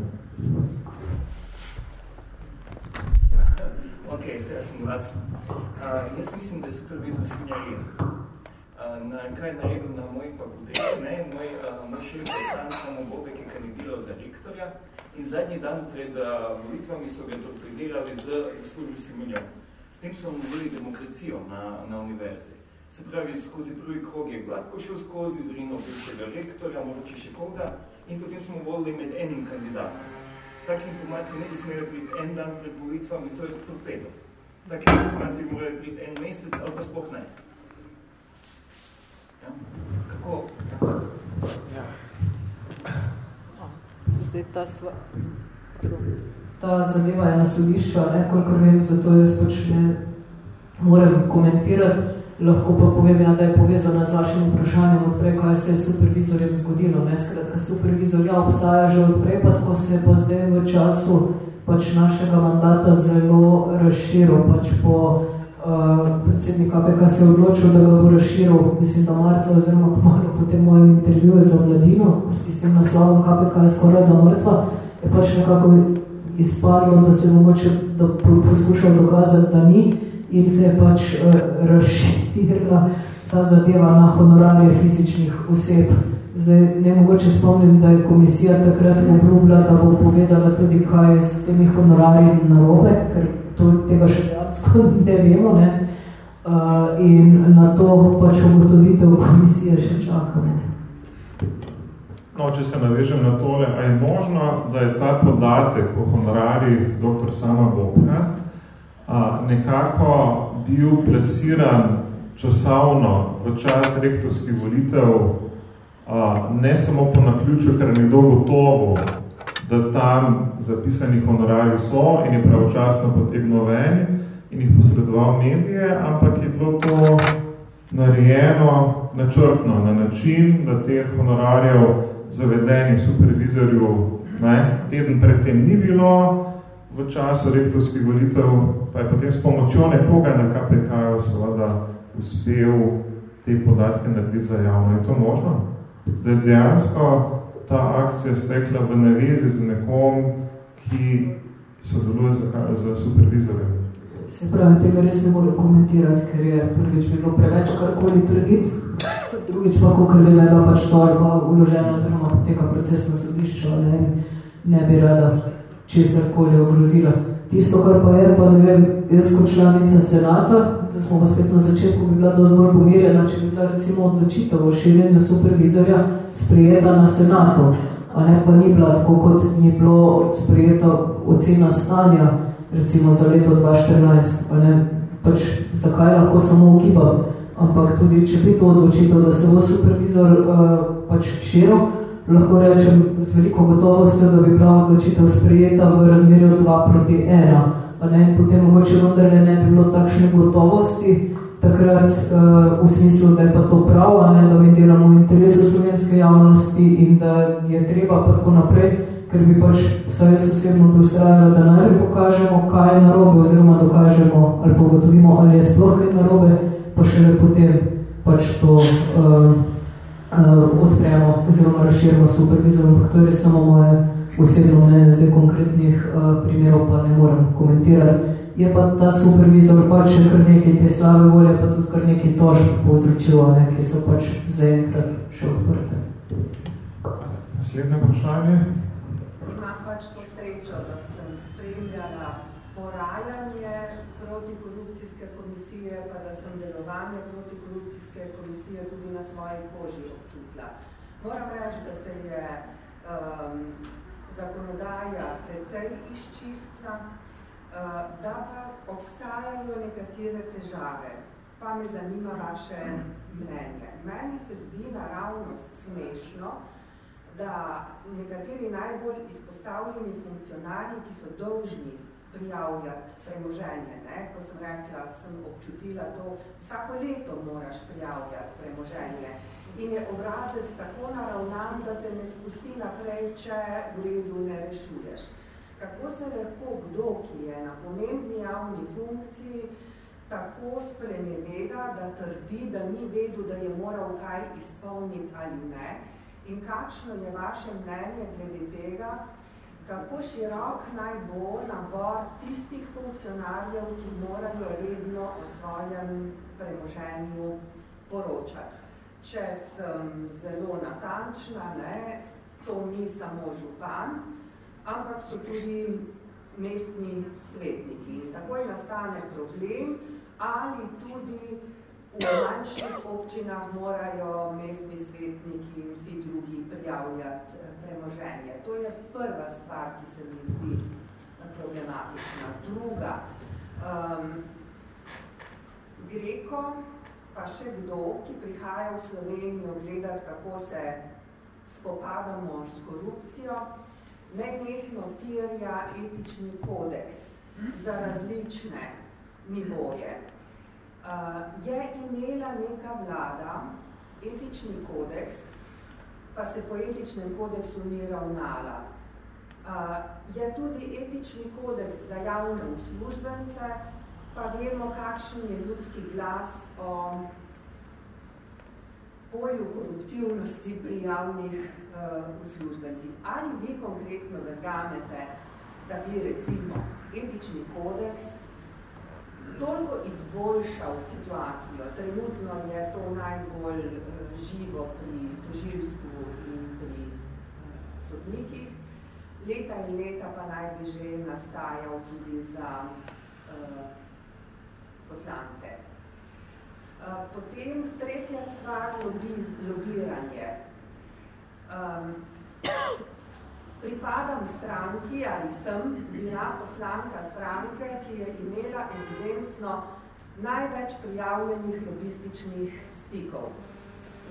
Ok, se jaz sem vas. Uh, jaz mislim, da je supervizor svinjarija. Uh, na, kaj je naredil na moj fakulteti? Ne? Moj, uh, moj šef je tam samo Bobek je kandidiral za rektorja in zadnji dan pred uh, volitvami so ga torpedirali z zaslužil Simonjom. S tem so omozili demokracijo na, na univerzi. Se pravi, skozi prvi krog je gladko šel skozi, zrino bivšega rektorja, mogoče še koga, in potem smo volili med enim kandidatom. Take informacije ne bi smeli priti en dan pred volitvami, to je torpedo. Take informacije bi morali priti en mesec ali pa sploh ne. Ja? Kako? Ja. Zdaj ta stvar. Ta zadeva je na sodišču, ne, kolikor vem, zato jaz pač ne morem komentirati lahko pa povem, ja, da je povezana z vašim vprašanjem odprej, kaj se je supervizorjem zgodilo. Ne? Skratka, supervizor ja, obstaja že odprej, pa tako se je pa zdaj v času pač našega mandata zelo razširil. Pač po uh, predsednik APK se je odločil, da ga bo razširil, mislim, da marca oziroma malo po tem mojem intervjuju za mladino, s tem naslovom KPK je skoraj da mrtva, je pač nekako izpadlo, da se je mogoče da poskušal dokazati, da ni in se je pač uh, razširila ta zadeva na honorarje fizičnih oseb. Zdaj, ne mogoče spomnim, da je komisija takrat obljubila, da bo povedala tudi, kaj je s temi honorarji narobe, ker to, tega še dejansko <laughs> ne vemo. Ne? Uh, in na to pač ugotovitev komisije še čakamo. No, če se navežem na tole, a je možno, da je ta podatek o honorarjih dr. Sama Bobka, nekako bil plasiran časovno v čas rektorskih volitev, ne samo po naključju, ker je nekdo gotovo, da tam zapisani honorari so in je pravočasno potegnil ven in jih posredoval medije, ampak je bilo to narejeno načrtno na način, da teh honorarjev zavedenih supervizorjev ne, teden predtem ni bilo, v času rektorskih volitev, pa je potem s pomočjo nekoga na KPK seveda uspel te podatke narediti za javno. Je to možno? Da je dejansko ta akcija stekla v navezi z nekom, ki sodeluje za, za supervizorjem? Se pravi, tega res ne morem komentirati, ker je prvič bilo preveč karkoli trditi, drugič pa, ko krvela pač tožba uložena oziroma poteka proces na sodišču, ne, ne bi rada česar koli ogrozila. Tisto, kar pa je, pa ne vem, jaz kot članica senata, zdaj smo pa spet na začetku, bi bila dosti bolj pomirjena, če bi bila recimo odločitev o širjenju supervizorja sprejeta na senatu, a ne pa ni bila tako, kot ni bilo sprejeta ocena stanja, recimo za leto 2014, a ne, pač zakaj lahko samo ukibam, ampak tudi, če bi to odločitev, da se bo supervizor uh, pač širil, lahko rečem z veliko gotovostjo, da bi bila odločitev sprejeta v razmerju 2 proti 1. Pa ne, potem mogoče vendarle ne bi bilo takšne gotovosti, takrat uh, v smislu, da je pa to prav, ne, da mi delamo v interesu slovenske javnosti in da je treba pa tako naprej, ker bi pač vsaj jaz osebno bi ustrajala, da najprej pokažemo, kaj je narobe, oziroma dokažemo ali pogotovimo, ali je sploh kaj narobe, pa šele potem pač to uh, uh, odpremo oziroma razširimo supervizor, ampak to je samo moje osebno mnenje, zdaj konkretnih uh, primerov pa ne morem komentirati. Je pa ta supervizor pač še kar nekaj te slave volje, pa tudi kar nekaj tožb povzročilo, ne, ki so pač zaenkrat še odprte. Naslednje vprašanje. Imam pač to srečo, da sem spremljala porajanje protikorupcijske komisije, pa da sem delovanje protikorupcijske komisije tudi na svoji koži Moram reči, da se je um, zakonodaja precej izčistila, uh, da pa obstajajo nekatere težave. Pa me zanima vaše mnenje. Meni se zdi naravnost smešno, da nekateri najbolj izpostavljeni funkcionarji, ki so dolžni prijavljati premoženje. Ne? Ko sem rekla, sem občutila to, vsako leto moraš prijavljati premoženje. In je obrazec tako naravnan, da te ne spusti naprej, če v redu ne rešuješ. Kako se lahko kdo, ki je na pomembni javni funkciji, tako spreneveda, da trdi, da ni vedel, da je moral kaj izpolniti ali ne, in kakšno je vaše mnenje glede tega, kako širok naj bo nabor tistih funkcionarjev, ki morajo redno o svojem premoženju poročati. Če sem zelo natančna, ne, to ni samo župan, ampak so tudi mestni svetniki. In takoj nastane problem, ali tudi v manjših občinah morajo mestni svetniki in vsi drugi prijavljati premoženje. To je prva stvar, ki se mi zdi problematična. Druga, um, Greko, pa še kdo, ki prihaja v Slovenijo gledati, kako se spopadamo s korupcijo, nenehno tirja etični kodeks za različne nivoje. Uh, je imela neka vlada etični kodeks, pa se po etičnem kodeksu ni ravnala. Uh, je tudi etični kodeks za javne uslužbence, pa vemo, kakšen je ljudski glas o polju koruptivnosti pri javnih uh, uslužbencih. Ali vi konkretno verjamete, da bi recimo etični kodeks toliko izboljšal situacijo. Trenutno je to najbolj uh, živo pri tožilstvu in pri uh, sodnikih. Leta in leta pa naj bi že nastajal tudi za uh, poslance. Uh, potem tretja stvar, lobi, lobiranje. Um, pripadam stranki ali sem bila poslanka stranke, ki je imela evidentno največ prijavljenih lobističnih stikov.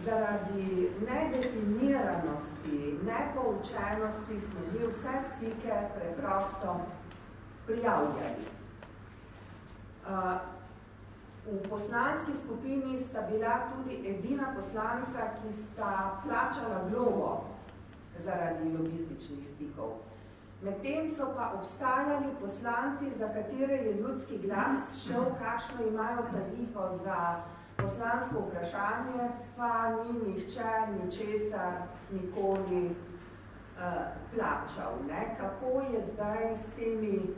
Zaradi nedefiniranosti, nepoučenosti smo mi vse stike preprosto prijavljali. Uh, v poslanski skupini sta bila tudi edina poslanca, ki sta plačala globo zaradi lobističnih stikov. Medtem so pa obstajali poslanci, za katere je ljudski glas šel, kakšno imajo tarifo za poslansko vprašanje, pa ni nihče ničesar nikoli uh, plačal. Ne? Kako je zdaj s temi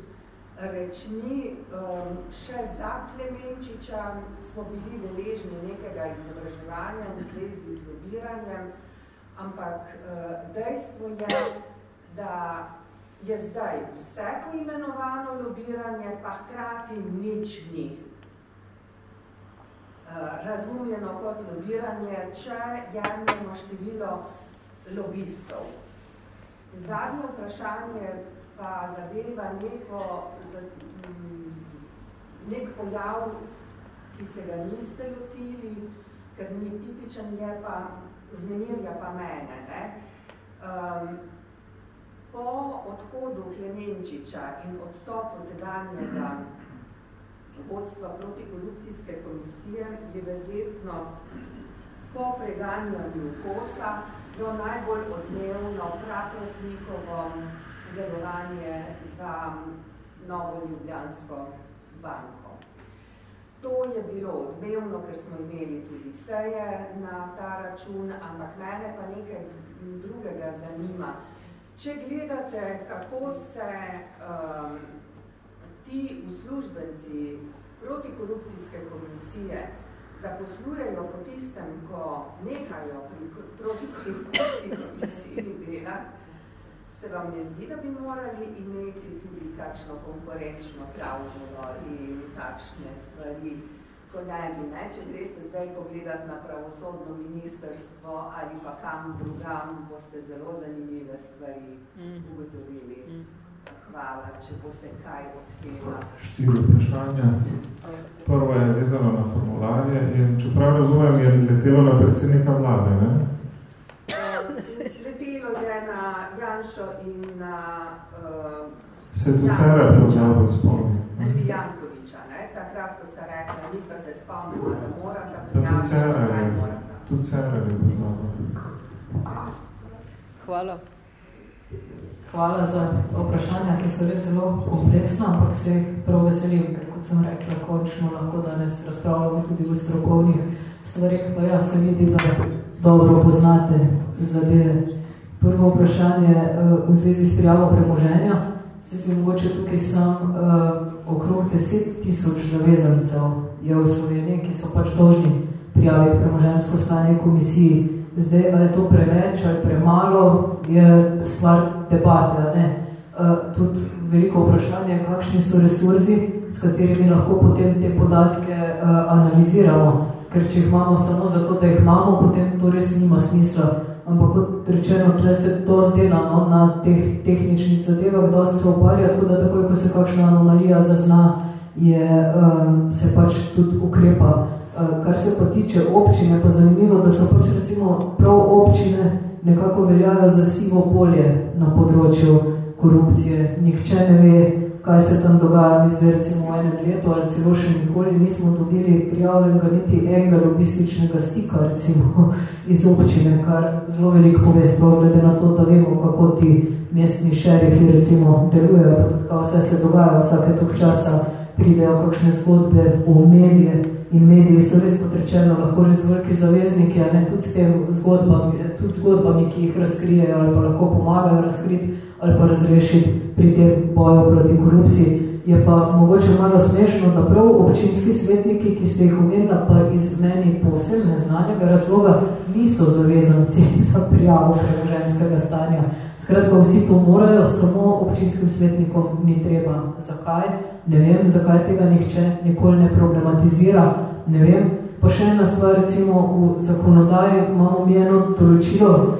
rečmi um, še za Klemenčiča, smo bili deležni nekega izobraževanja v zvezi z lobiranjem, ampak uh, dejstvo je, da je zdaj vse poimenovano lobiranje, pa hkrati nič ni uh, razumljeno kot lobiranje, če jemljamo število lobistov. Zadnje vprašanje pa zadeva neko, nek pojav, ki se ga niste lotili, ker ni tipičen, je pa vznemirja pa mene. Ne? Um, po odhodu Klemenčiča in odstopu tedanjega vodstva protikorupcijske komisije je verjetno po preganjanju kosa bilo najbolj odmevno praprotnikovo delovanje za novo Ljubljansko banko. To je bilo odmevno, ker smo imeli tudi seje na ta račun, ampak mene pa nekaj drugega zanima. Če gledate, kako se um, ti uslužbenci protikorupcijske komisije zaposlujejo po tistem, ko nehajo pri protikorupcijski komisiji dela, se vam ne zdi, da bi morali imeti tudi kakšno konkurenčno klauzulo in takšne stvari, ko ne bi, ne? če greste zdaj pogledati na pravosodno ministrstvo ali pa kam drugam, boste zelo zanimive stvari mm. ugotovili. Mm. Hvala, če boste kaj od tega. Štiri vprašanja. Prvo je vezano na formularje in čeprav razumem, je letelo na predsednika vlade, ne? Letelo je na Janšo in na uh, Se je tudi Cera pozabil spomni. Jankoviča, ne? Takrat, ko sta rekla, nista se spomnila, da morata prijaviti, kaj morata. Tudi Cera je pozabil. Hvala. Hvala za vprašanja, ki so res zelo kompleksna, ampak se prav veselim, ker kot sem rekla, končno lahko danes razpravljamo tudi v strokovnih stvarih, pa jaz se vidi, da dobro poznate zadeve. Prvo vprašanje uh, v zvezi s prijavo premoženja. Zdaj se mogoče tukaj sam uh, okrog 10 tisoč zavezancev je v Sloveniji, ki so pač dolžni prijaviti premoženjsko stanje komisiji. Zdaj, ali je to preveč ali premalo, je stvar debate. Ne? Uh, tudi veliko vprašanje, kakšni so resurzi, s katerimi lahko potem te podatke analiziramo. Ker če jih imamo samo zato, da jih imamo, potem to res nima smisla. Ampak kot rečeno, tle se to zdela no, na teh tehničnih zadevah, dosti se oparja, tako da takoj, ko se kakšna anomalija zazna, je, um, se pač tudi ukrepa. Uh, kar se pa tiče občine, pa zanimivo, da so pač recimo prav občine nekako veljajo za sivo polje na področju korupcije. Nihče ne ve, kaj se tam dogaja, mi zdaj recimo v enem letu ali celo še nikoli nismo dobili prijavljenega niti enega lobističnega stika recimo <laughs> iz občine, kar zelo veliko pove sploh glede na to, da vemo, kako ti mestni šerifi recimo delujejo, pa tudi kaj vse se dogaja, vsake tok časa pridejo kakšne zgodbe v medije in mediji so res potrečeno lahko res veliki zavezniki, a ne tudi s tem zgodbami, tudi zgodbami, ki jih razkrijejo ali pa lahko pomagajo razkriti ali pa razrešiti pri tem boju proti korupciji. Je pa mogoče malo smešno, da prav občinski svetniki, ki ste jih umenila, pa iz meni posebno neznanjega razloga, niso zavezanci <laughs> za prijavo premoženskega stanja. Skratka, vsi to morajo, samo občinskim svetnikom ni treba. Zakaj? Ne vem, zakaj tega nihče nikoli ne problematizira. Ne vem. Pa še ena stvar, recimo v zakonodaji imamo mi eno določilo,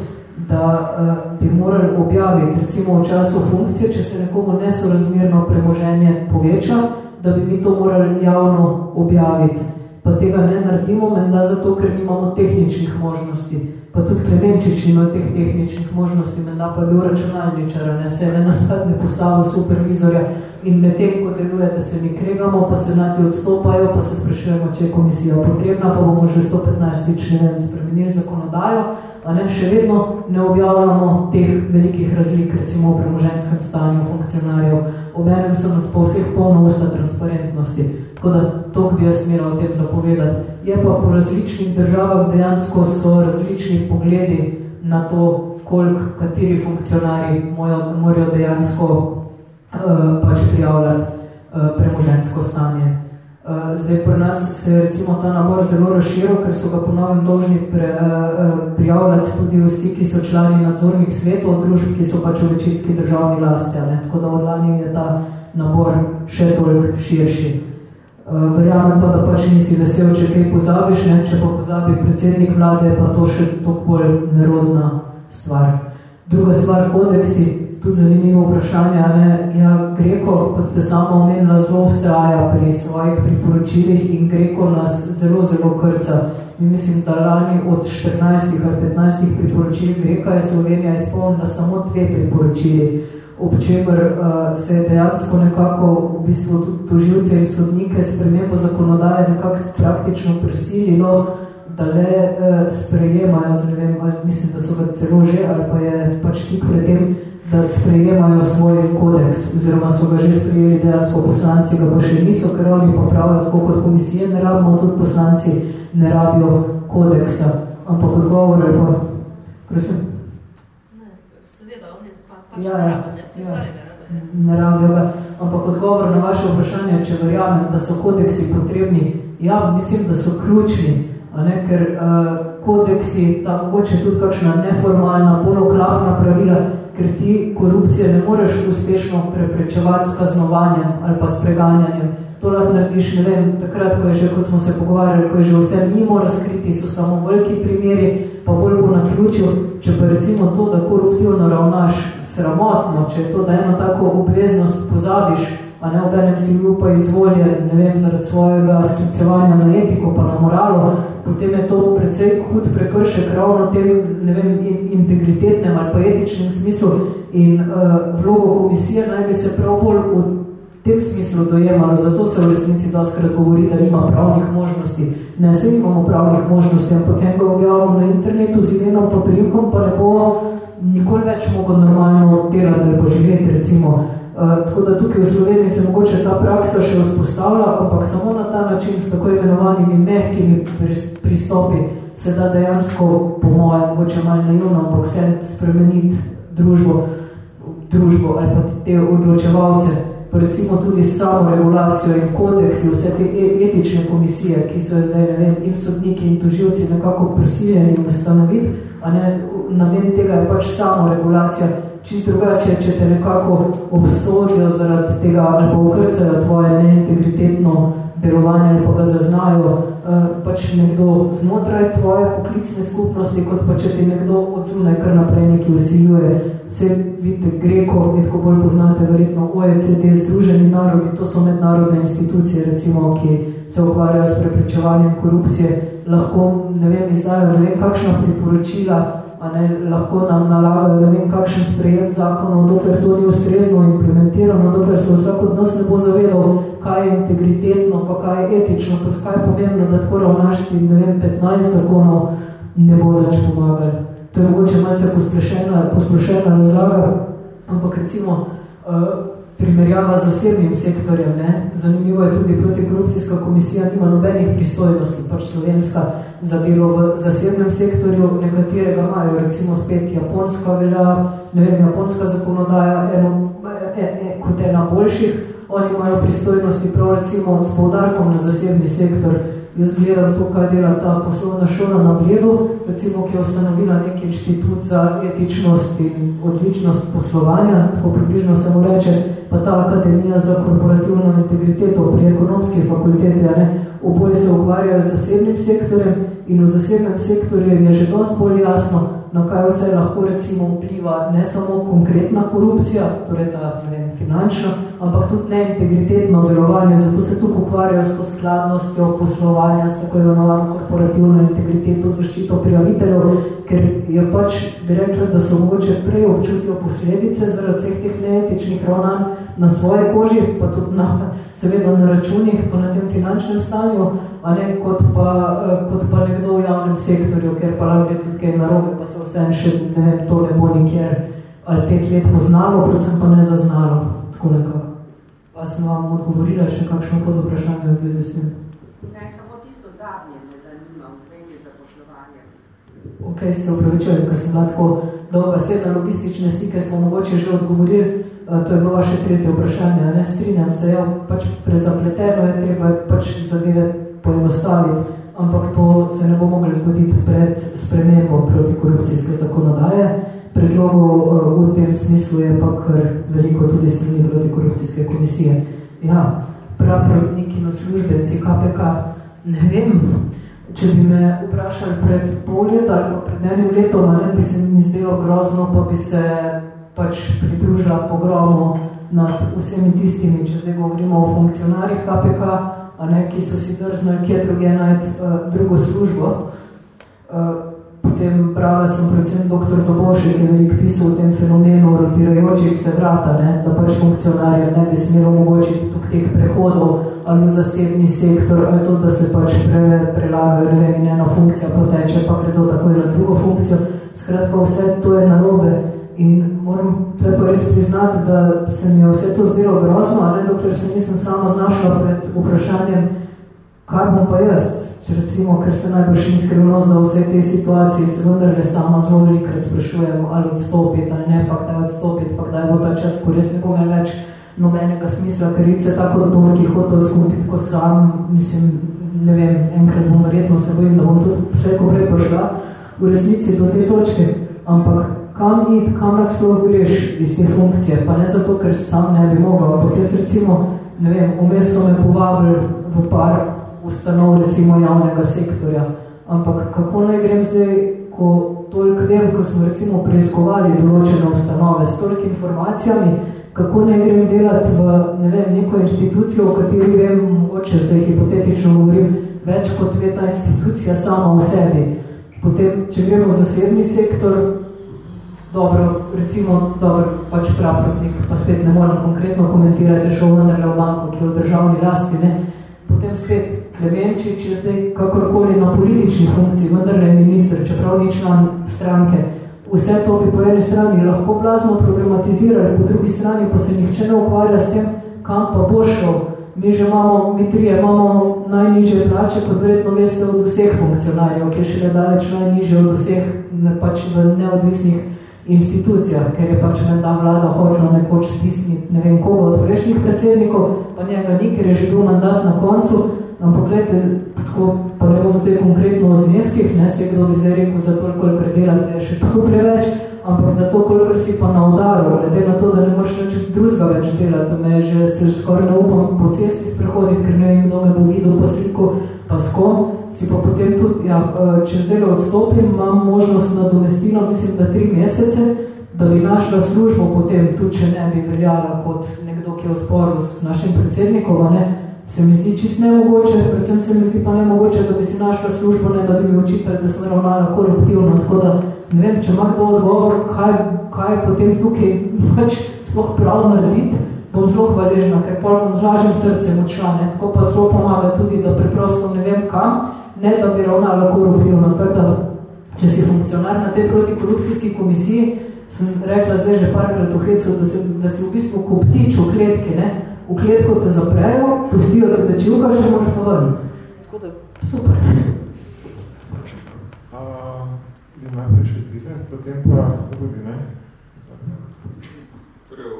da uh, bi morali objaviti, recimo v času funkcije, če se nekomu nesorazmerno premoženje poveča, da bi mi to morali javno objaviti. Pa tega ne naredimo, menda zato, ker nimamo tehničnih možnosti. Pa tudi Klemenčič nima teh tehničnih možnosti, menda pa je bil računalničar, ne se ne nastavne postavil supervizorja in med tem, ko deluje, da se mi kregamo, pa se nati odstopajo, pa se sprašujemo, če je komisija potrebna, pa bomo že 115. člen spremenili zakonodajo, a ne, še vedno ne objavljamo teh velikih razlik, recimo v premoženskem stanju funkcionarjev. Obenem so nas po vseh polno usta transparentnosti, tako da to bi jaz smela o tem zapovedati. Je pa po različnih državah dejansko so različni pogledi na to, koliko kateri funkcionari morajo dejansko pač prijavljati uh, premožensko stanje. Uh, zdaj, pri nas se je recimo ta nabor zelo razširil, ker so ga ponovem dolžni pre, prijavljati tudi vsi, ki so člani nadzornih svetov, družb, ki so pač v večinski državni lasti. Ne? Tako da od lani je ta nabor še toliko širši. Verjamem pa, da pač nisi vesel, če kaj pozabiš, ne? če pa pozabi predsednik vlade, pa to še toliko bolj nerodna stvar. Druga stvar, kodeksi, tudi zanimivo vprašanje, ne? Ja, Greko, kot ste samo omenila, zelo vstraja pri svojih priporočilih in Greko nas zelo, zelo krca. Mi mislim, da lani od 14 ali 15 priporočil Greka je Slovenija izpolnila samo dve priporočili, ob čemer uh, se je dejansko nekako v bistvu tožilce in sodnike spremembo zakonodaje nekako praktično prisililo, da le uh, sprejemajo, ne vem, mislim, da so ga celo že, ali pa je pač tik pred tem, da sprejemajo svoj kodeks, oziroma so ga že sprejeli dejansko poslanci, ga pa še niso, ker oni pa pravijo, tako kot komisije ne rabimo, tudi poslanci ne rabijo kodeksa. Ampak odgovor je pa... Prosim? Ne, seveda, oni pa pač ja, ne rabijo, ne, ja, ja. ne rabijo ga. Ampak odgovor na vaše vprašanje, če verjamem, da so kodeksi potrebni, ja, mislim, da so ključni, ne, ker uh, kodeksi, ta mogoče tudi kakšna neformalna, poloklapna pravila, ker ti korupcije ne moreš uspešno preprečevati s kaznovanjem ali pa s preganjanjem. To lahko narediš, ne vem, takrat, ko je že, kot smo se pogovarjali, ko je že vse mimo razkriti, so samo veliki primeri, pa bolj bo naključil, če pa recimo to, da koruptivno ravnaš sramotno, če je to, da eno tako obveznost pozabiš, a ne obenem si bil pa izvoljen, ne vem, zaradi svojega sklicevanja na etiko pa na moralo, potem je to precej hud prekršek ravno tem, ne vem, integritetnem ali pa etičnem smislu in uh, vlogo komisije naj bi se prav bolj v tem smislu dojemalo, zato se v resnici doskrat govori, da nima pravnih možnosti. Ne, se imamo pravnih možnosti, ampak potem ga objavimo na internetu z imenom pa pa ne bo nikoli več mogel normalno delati ali pa živeti, recimo. Uh, tako da tukaj v Sloveniji se mogoče ta praksa še vzpostavlja, ampak samo na ta način s tako imenovanimi mehkimi pristopi se da dejansko, po mojem, mogoče malo naivno, ampak vse spremeniti družbo, družbo ali pa te odločevalce, recimo tudi samo regulacijo in kodeksi, vse te e, etične komisije, ki so zdaj, ne vem, in sodniki in toživci nekako prisiljeni ustanoviti, a ne, namen tega je pač samo regulacija, čist drugače, če te nekako obsodijo zaradi tega ali pa ukrcajo tvoje neintegritetno delovanje ali pa ga zaznajo uh, pač nekdo znotraj tvoje poklicne skupnosti, kot pa če ti nekdo odzune kar naprej neki usiljuje. Se vidite, Greko, vidko bolj poznate verjetno OECD, Združeni narodi, to so mednarodne institucije, recimo, ki se ukvarjajo s preprečevanjem korupcije, lahko, ne vem, izdajo, ne vem, kakšna priporočila a ne, lahko nam nalagajo, da vem, kakšen sprejem zakonov, dokler to ni ustrezno implementirano, dokler se vsak od nas ne bo zavedal, kaj je integritetno, pa kaj je etično, pa kaj je pomembno, da tako ravnaški, ne vem, 15 zakonov ne bo več pomagali. To je mogoče malce posprešena, posprešena razlaga, ampak recimo uh, primerjava z zasebnim sektorjem, ne? zanimivo je tudi protikorupcijska komisija, nima nobenih pristojnosti, pač slovenska, za delo v zasebnem sektorju, nekaterega imajo, recimo spet japonska velja, ne vem, japonska zakonodaja, eno, e, e, kot ena boljših, oni imajo pristojnosti prav recimo s poudarkom na zasebni sektor. Jaz gledam to, kaj dela ta poslovna šola na Bledu, recimo, ki je ustanovila nek inštitut za etičnost in odličnost poslovanja, tako približno se mu reče, pa ta akademija za korporativno integriteto pri ekonomski fakulteti, ne, oboje se ukvarjajo z zasebnim sektorjem in v zasebnem sektorju je že dosti bolj jasno, na kaj vse lahko recimo vpliva ne samo konkretna korupcija, torej ta ne vem, finančna, ampak tudi neintegritetno delovanje, zato se tukaj ukvarjajo s to skladnostjo poslovanja, s tako imenovano korporativno integriteto, zaščito prijaviteljev, ker je pač, bi rekla, da so mogoče prej občutijo posledice zaradi vseh teh neetičnih ravnanj na svoje koži, pa tudi na, seveda na računih, pa na tem finančnem stanju, a ne, kot pa, eh, kot pa nekdo v javnem sektorju, ker pa lahko tudi kaj narobe, pa se vse še, ne vem, to ne bo nikjer ali pet let poznalo, predvsem pa ne zaznalo, tako nekako. Pa sem vam odgovorila še kakšno pod vprašanje v zvezi s tem? Ne, samo tisto zadnje me zanima v zvezi za poslovanje. Ok, se upravičujem, ker sem bila tako dolga sedna logistične stike, smo mogoče že odgovorili, Eh, to je bilo vaše tretje vprašanje, ne strinjam se, ja, pač prezapleteno je treba pač zadeve poenostaviti, ampak to se ne bo mogli zgoditi pred spremembo protikorupcijske zakonodaje. Predlogov eh, v tem smislu je pa kar veliko tudi strani protikorupcijske komisije. Ja, praprotniki in službenci KPK, ne vem, če bi me vprašali pred pol leta ali pa pred enim letom, ne, bi se mi zdelo grozno, pa bi se pač pridružila pogromu nad vsemi tistimi, če zdaj govorimo o funkcionarjih KPK, a ne, ki so si drznali kje druge najti uh, drugo službo. Uh, potem brala sem predvsem dr. Doboše, ki je veliko pisal o tem fenomenu rotirajočih se vrata, ne, da pač funkcionarje ne bi smelo omogočiti tuk teh prehodov ali v zasebni sektor, ali to, da se pač pre, prelagajo, vem, ena funkcija poteče, pa gredo tako na drugo funkcijo. Skratka, vse to je narobe In moram treba res priznati, da se mi je vse to zdelo grozno, ali dokler se nisem sama znašla pred vprašanjem, kaj bom pa jaz, če recimo, ker se najbolj ni skrivnost za vse te situacije, se vendar le sama zelo velikrat sprašujem, ali odstopiti ali ne, pa kdaj odstopiti, pa kdaj bo ta čas, ko res ne bo več nobenega smisla, ker se tako dom, ki hotel skupiti, ko sam, mislim, ne vem, enkrat bom verjetno se bojim, da bom tudi vse, ko prej prišla v resnici do te točke, ampak kam iti, kam lahko sploh greš iz te funkcije, pa ne zato, ker sam ne bi mogel, ampak jaz recimo, ne vem, vmes so me povabili v par ustanov recimo javnega sektorja, ampak kako naj grem zdaj, ko toliko vem, ko smo recimo preiskovali določene ustanove s toliko informacijami, kako naj grem delati v, ne vem, neko institucijo, v kateri vem, mogoče zdaj hipotetično govorim, več kot ve ta institucija sama v sebi Potem, če gremo v zasebni sektor, dobro, recimo, dobro, pač praprotnik, pa spet ne moram konkretno komentirati, je šel vendarle v banko, ki je v državni lasti, ne. Potem spet Klemenčič je zdaj kakorkoli na politični funkciji, vendarle je minister, čeprav ni član stranke. Vse to bi po eni strani lahko blazno problematizirali, po drugi strani pa se nihče ne ukvarja s tem, kam pa bo šel. Mi že imamo, mi trije imamo najnižje plače, kot verjetno veste, od vseh funkcionarjev, ki je še daleč najnižje od vseh pač v neodvisnih institucijah, ker je pač menda vlada hočela nekoč stisniti ne vem koga od prejšnjih predsednikov, pa njega ni, ker je že bil mandat na koncu, ampak gledajte, tako, pa ne bom zdaj konkretno o zneskih, ne se kdo bi zdaj rekel, za to, koliko delate, je še tako <laughs> preveč, ampak zato, koliko si pa na udaru, glede na to, da ne moreš več drugega več delati, me že se skoraj ne upam po cesti sprehoditi, ker ne vem, kdo me bo videl pa sliko, pa s kom, si pa potem tudi, ja, eh, če zdaj odstopim, imam možnost na domestino, mislim, da tri mesece, da bi našla službo potem, tudi če ne bi veljala kot nekdo, ki je v sporu s našim predsednikom, ne, se mi zdi čist nemogoče, predvsem se mi zdi pa nemogoče, da bi si našla službo, ne, da bi mi učitali, da sem ravnala koruptivno, tako da ne vem, če ima kdo odgovor, kaj, kaj je potem tukaj pač sploh prav narediti, bom zelo hvaležna, ker pol bom zlažem srcem odšla, ne, tako pa zelo pomaga tudi, da preprosto ne vem kam, ne da bi ravnala koruptivno, tako da, če si funkcionar na tej protikorupcijski komisiji, sem rekla zdaj že parkrat v hecu, da, se, da si v bistvu koptič v kletki, ne, v kletko te zaprejo, pustijo te, da čivka, še moraš pa ven. Tako da, super. Uh, najprej švetile, potem pa Rudi, ne? Torej,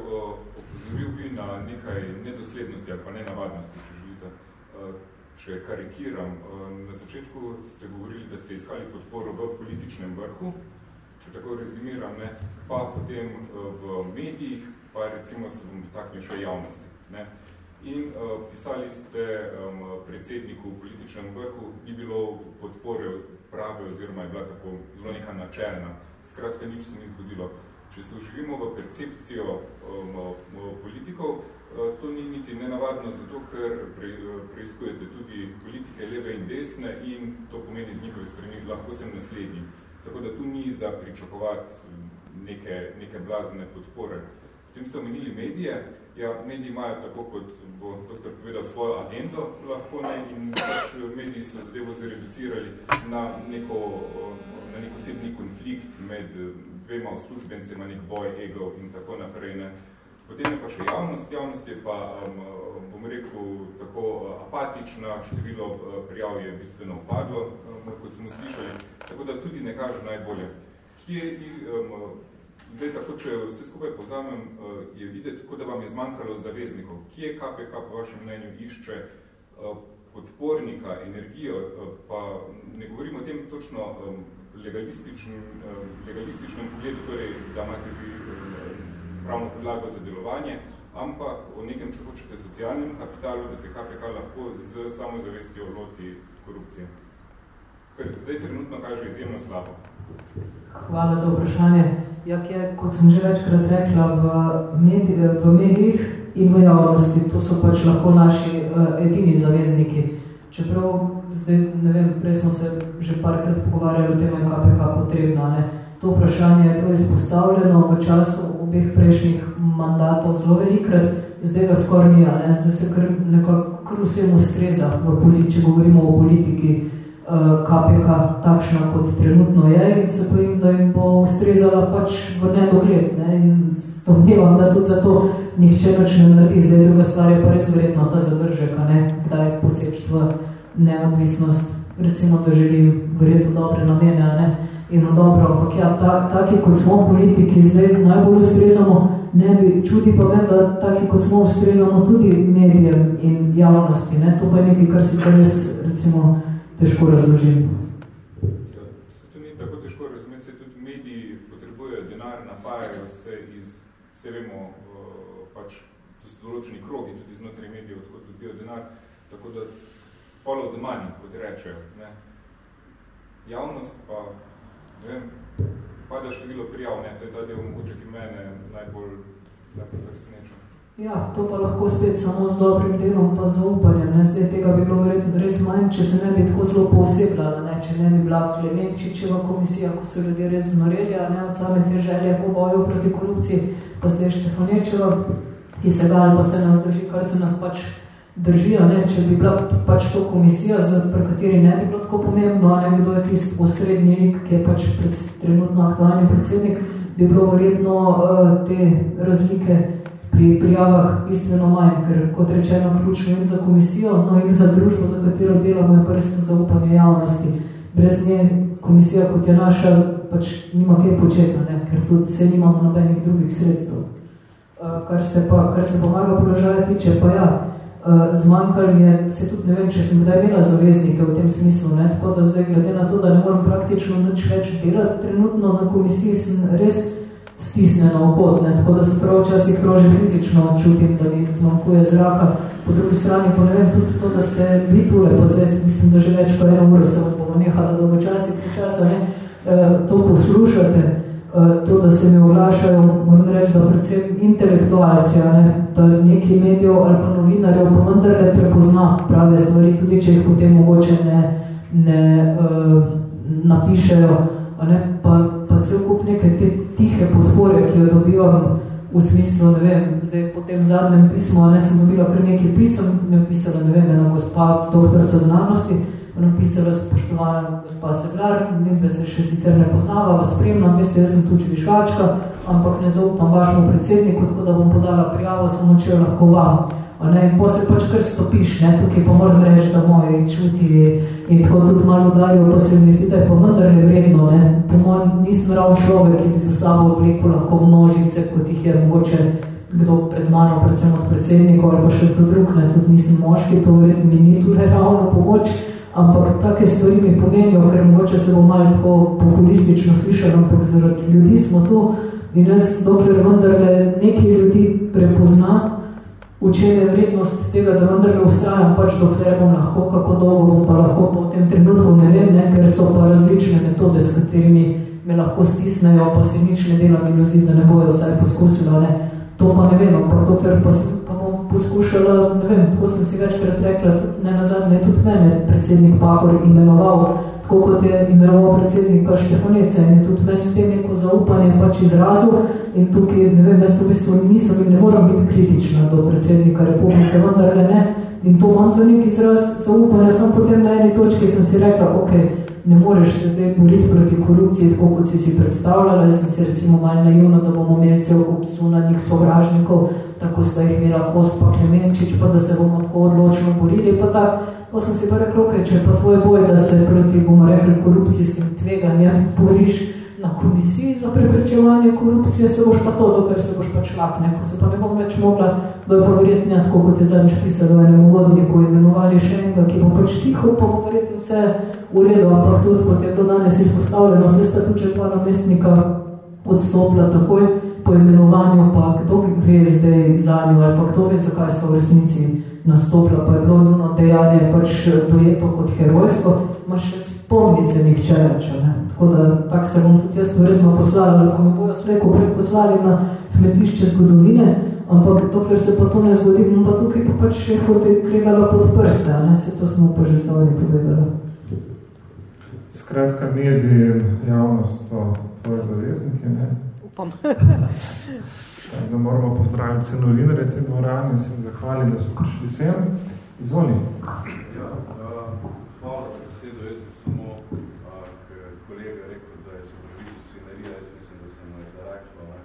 opozoril bi na nekaj nedoslednosti ali pa nenavadnosti, če želite. Če karikiram, na začetku ste govorili, da ste iskali podporo v političnem vrhu, če tako rezimiram, ne, pa potem v medijih, pa recimo se bom dotaknil še javnosti. Ne? In uh, pisali ste um, predsedniku v političnem vrhu, ni bilo podpore prave oziroma je bila tako zelo neka načelna. Skratka, nič se ni zgodilo. Če se uživimo v percepcijo um, politikov, uh, to ni niti nenavadno, zato ker pre, preizkujete tudi politike leve in desne in to pomeni z njihove strani, lahko sem naslednji. Tako da tu ni za pričakovati neke, neke blazne podpore. Potem ste omenili medije. Ja, mediji imajo tako, kot bo doktor povedal, svojo agendo lahko ne, in pač mediji so zadevo zreducirali na neko, na nek osebni konflikt med dvema uslužbencema, nek boj, ego in tako naprej. Ne. Potem je pa še javnost. Javnost je pa, bom rekel, tako apatična, število prijav je bistveno upadlo, kot smo slišali, tako da tudi ne kaže najbolje. Kje, Zdaj, tako, če vse skupaj pozamem, eh, je videti, tako da vam je zmanjkalo zaveznikov. Kje KPK po vašem mnenju išče eh, podpornika, energijo, eh, pa ne govorimo o tem točno legalističnem, legalističnem pogledu, torej, da imate vi pravno podlago za delovanje, ampak o nekem, če hočete, socialnem kapitalu, da se KPK lahko z samozavestjo loti korupcije. Ker zdaj trenutno kaže izjemno slabo. Hvala za vprašanje. Jak je, kot sem že večkrat rekla, v, medij, v medijih in v javnosti, to so pač lahko naši uh, edini zavezniki. Čeprav, zdaj, ne vem, prej smo se že parkrat pogovarjali o tem, KPK potrebna. Ne? To vprašanje je bilo izpostavljeno v času obeh prejšnjih mandatov zelo velikrat, zdaj ga skoraj ni, ne? zdaj se kar nekako vsem ustreza, v politi, če govorimo o politiki, KPK eh, takšna, kot trenutno je in se bojim, da jim bo ustrezala pač v nedogled. Ne? In domnevam, da tudi zato nihče več ne naredi. Zdaj druga stvar je pa res verjetno ta zadržek, ne? kdaj poseč v neodvisnost. Recimo, da želim verjetno dobre namene ne? in no dobro, ampak ja, ta, taki kot smo politiki zdaj najbolj ustrezamo, ne bi čudi pa ven, da taki kot smo ustrezamo tudi medijem in javnosti. Ne? To pa je nekaj, kar si pa res recimo težko razložim. Ja, se to ni tako težko razumeti, se tudi mediji potrebujejo denar, napajajo se iz, vse vemo, pač, to so določeni krogi tudi znotraj medijev, odkot dobijo denar, tako da follow the money, kot rečejo. Ne. Javnost pa, ne vem, pada število prijav, ne, to je ta del mogoče, ki mene najbolj, najbolj preseneča. Ja, to pa lahko spet samo z dobrim delom pa zaupanjem. Ne? Zdaj tega bi bilo verjetno res manj, če se ne bi tako zelo poosebljala, ne? če ne bi bila Klemenčičeva komisija, ko so ljudje res znoreli, ne? od same te želje po boju proti korupciji, pa zdaj Štefanečeva, ki se ga ali pa se nas drži, kar se nas pač držijo, ne? če bi bila pač to komisija, pri kateri ne bi bilo tako pomembno, a ne kdo je tist osrednji lik, ki je pač pred, trenutno aktualni predsednik, bi bilo verjetno uh, te razlike pri prijavah bistveno manj, ker kot rečeno ključno in za komisijo, no in za družbo, za katero delamo, je prsto zaupanje javnosti. Brez nje komisija, kot je naša, pač nima kaj početa, ne? ker tudi se nimamo nobenih drugih sredstev. Uh, kar, se pa, kar se pomaga položaja tiče, pa ja, uh, zmanjkali je, se tudi ne vem, če sem kdaj imela zaveznike v tem smislu, ne? tako da zdaj glede na to, da ne moram praktično nič več delati, trenutno na komisiji sem res stisnjeno v kot, ne? tako da se prav včasih prože fizično čutim, da mi zmanjkuje zraka. Po drugi strani pa ne vem tudi to, da ste vi tule, pa zdaj mislim, da že več pa eno uro se vas bomo nehala dolgo časi, časa, ne? E, to poslušate, e, to, da se mi oglašajo, moram reči, da predvsem intelektualci, ne? da neki medijev ali pa novinarjev pa vendar ne prepozna prave stvari, tudi če jih potem mogoče ne, ne uh, napišejo, ne? pa cel kup neke te tihe podpore, ki jo dobivam v smislu, ne vem, zdaj po tem zadnjem pismu, ne, sem dobila kar nekaj pisem, mi pisala, ne vem, ena gospa doktorca znanosti, ona pisala spoštovana gospa Seglar, nekaj se še sicer ne poznava, vas spremljam, veste, jaz sem tuči viškačka, ampak ne zaupam vašemu predsedniku, tako da bom podala prijavo, samo če lahko vam. Ne, in se pač kar stopiš, ne, tukaj pa moram reči, da moje čuti in tako tudi malo udarijo, pa se mi zdi, da je pa vendar nevredno. Ne. Po mojem nisem ravno človek, ki bi za sabo odvlekel lahko množice, kot jih je mogoče kdo pred mano, predvsem od predsednikov ali pa še kdo drug, ne, tudi nisem moški, to verjetno mi ni tudi ravno pomoč, ampak take stvari mi pomenijo, ker mogoče se bo malo tako populistično slišali, ampak zaradi ljudi smo tu in jaz dokler vendarle nekaj ljudi prepozna, v čem je vrednost tega, da vendar ustrajam pač dokler bom lahko, kako dolgo bom pa lahko po tem trenutku, ne vem, ne, ker so pa različne metode, s katerimi me lahko stisnejo, pa si nič ne delam iluzij, da ne bojo vsaj poskusila, ne. To pa ne vem, ampak dokler pa, bom poskušala, ne vem, tako sem si večkrat rekla, tudi, ne nazadnje, tudi mene predsednik Pahor imenoval, tako kot je imenoval predsednik pa Štefanece. In tudi meni s tem neko zaupanje pač izrazil. In tukaj, ne vem, jaz to v bistvu nisem in ne moram biti kritična do predsednika republike, vendar ne, in to imam za nek izraz zaupanja, sem potem na eni točki sem si rekla, ok, ne moreš se zdaj boriti proti korupciji, tako kot si si predstavljala, jaz sem si recimo malo naivna, da bomo imeli cel kup zunanjih sovražnikov, tako sta jih imela Kost pa Klemenčič, pa da se bomo tako odločno borili, pa tak, Pa sem si pa rekel, okay, če pa tvoj boj, da se proti, bomo rekli, korupcijskim tveganjem boriš na komisiji za preprečevanje korupcije, se boš pa to, dokaj se boš pa šlap, ne? ko se pa ne bom več mogla, da pa verjetno, tako kot je zadnjič pisalo v enem uvodniku, imenovali še enega, ki bo pač tiho, pa bo verjetno vse v redu, ampak tudi, kot je bilo danes izpostavljeno, vse sta tudi dva namestnika odstopila takoj po imenovanju, pa kdo ve zdaj za njo, ali pa kdo ve, zakaj sta v resnici nastopila, pa je bilo njuno dejanje pač dojeto kot herojsko, ma še spomni se nihče več. Ne? Tako da tak se bom tudi jaz vredno poslali, ali pa me bojo spreko prek poslali na smetišče zgodovine, ampak dokler se pa to ne zgodi, bom pa tukaj pa pač še hote gledala pod prste, ne? se to smo pa že stavljeni povedali. Skratka, mediji in javnost so tvoje zaveznike, ne? Upam. da <laughs> moramo pozdraviti vse novinare te dvorane in se jim zahvaliti, da so prišli sem. Izvoli. Ja, uh, hvala za besedo. Jaz bi samo, uh, ker kolega rekel, da je supervizu svinarija, jaz mislim, da se mu je zareklo, ne?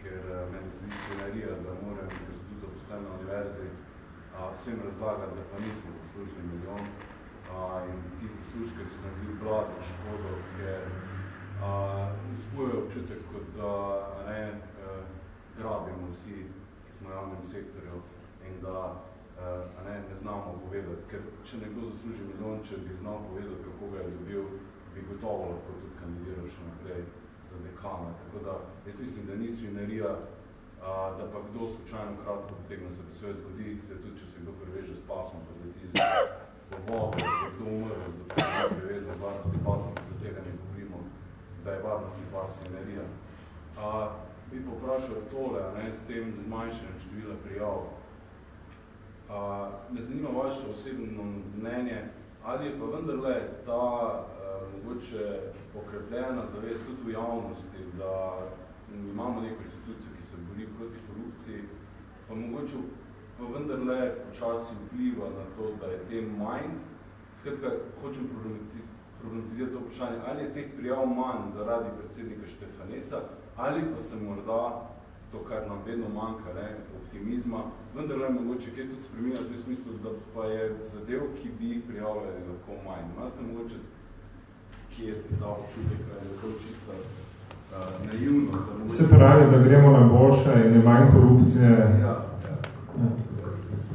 ker uh, meni zdi svinarija, da moram, ker sem tudi zaposlen na univerzi, uh, vsem razlagati, da pa nismo zaslužili milijon uh, in ti zaslužki, ki so naredili blazno škodo, ker uh, občutek, kot da ne, grabimo vsi, ki smo v javnem sektorju in da uh, ne, ne znamo povedati. Ker če nekdo zasluži milijon, če bi znal povedati, kako ga je dobil, bi gotovo lahko tudi kandidiral še naprej za dekana. Tako da jaz mislim, da ni svinerija, uh, da pa kdo slučajno kratko potegne se pa sve zgodi, se tudi, če se kdo preveže s pasom, pa zleti z vodo, da kdo umrl, zato je prevezno z varnostnim pasom, pa za tega ne govorimo, da je varnostni pas svinerija. Uh, bi poprašal tole, ne, s tem zmanjšanjem števila prijav. Uh, me zanima vaše osebno mnenje, ali je pa vendarle ta uh, mogoče okrepljena zavest tudi v javnosti, da imamo neko inštitucijo, ki se bori proti korupciji, pa mogoče pa vendarle počasi vpliva na to, da je tem manj. Skratka, hočem problematizirati to vprašanje, ali je teh prijav manj zaradi predsednika Štefaneca, ali pa se morda to, kar nam vedno manjka, ne, optimizma, vendar le mogoče kaj tudi spreminjati v smislu, da pa je zadev, ki bi jih prijavljali lahko manj. Nas ne mogoče, ki je ta občutek, da je to čista uh, naivnost. Da mogoče... Se pravi, da gremo na boljše in je manj korupcije. Ja, ja. ja.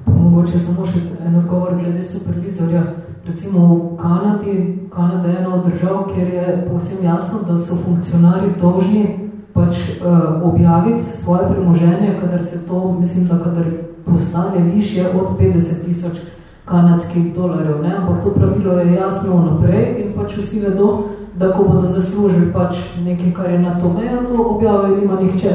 Mogoče samo še en odgovor glede supervizorja. Recimo v Kanadi, Kanada je ena od držav, kjer je povsem jasno, da so funkcionari dolžni pač uh, objaviti svoje premoženje, kadar se to, mislim, da kadar postane više od 50 tisoč kanadskih dolarjev. Ne? Ampak to pravilo je jasno naprej in pač vsi vedo, da ko bodo zaslužili pač nekaj, kar je na to mejo, to objavljajo nima nihče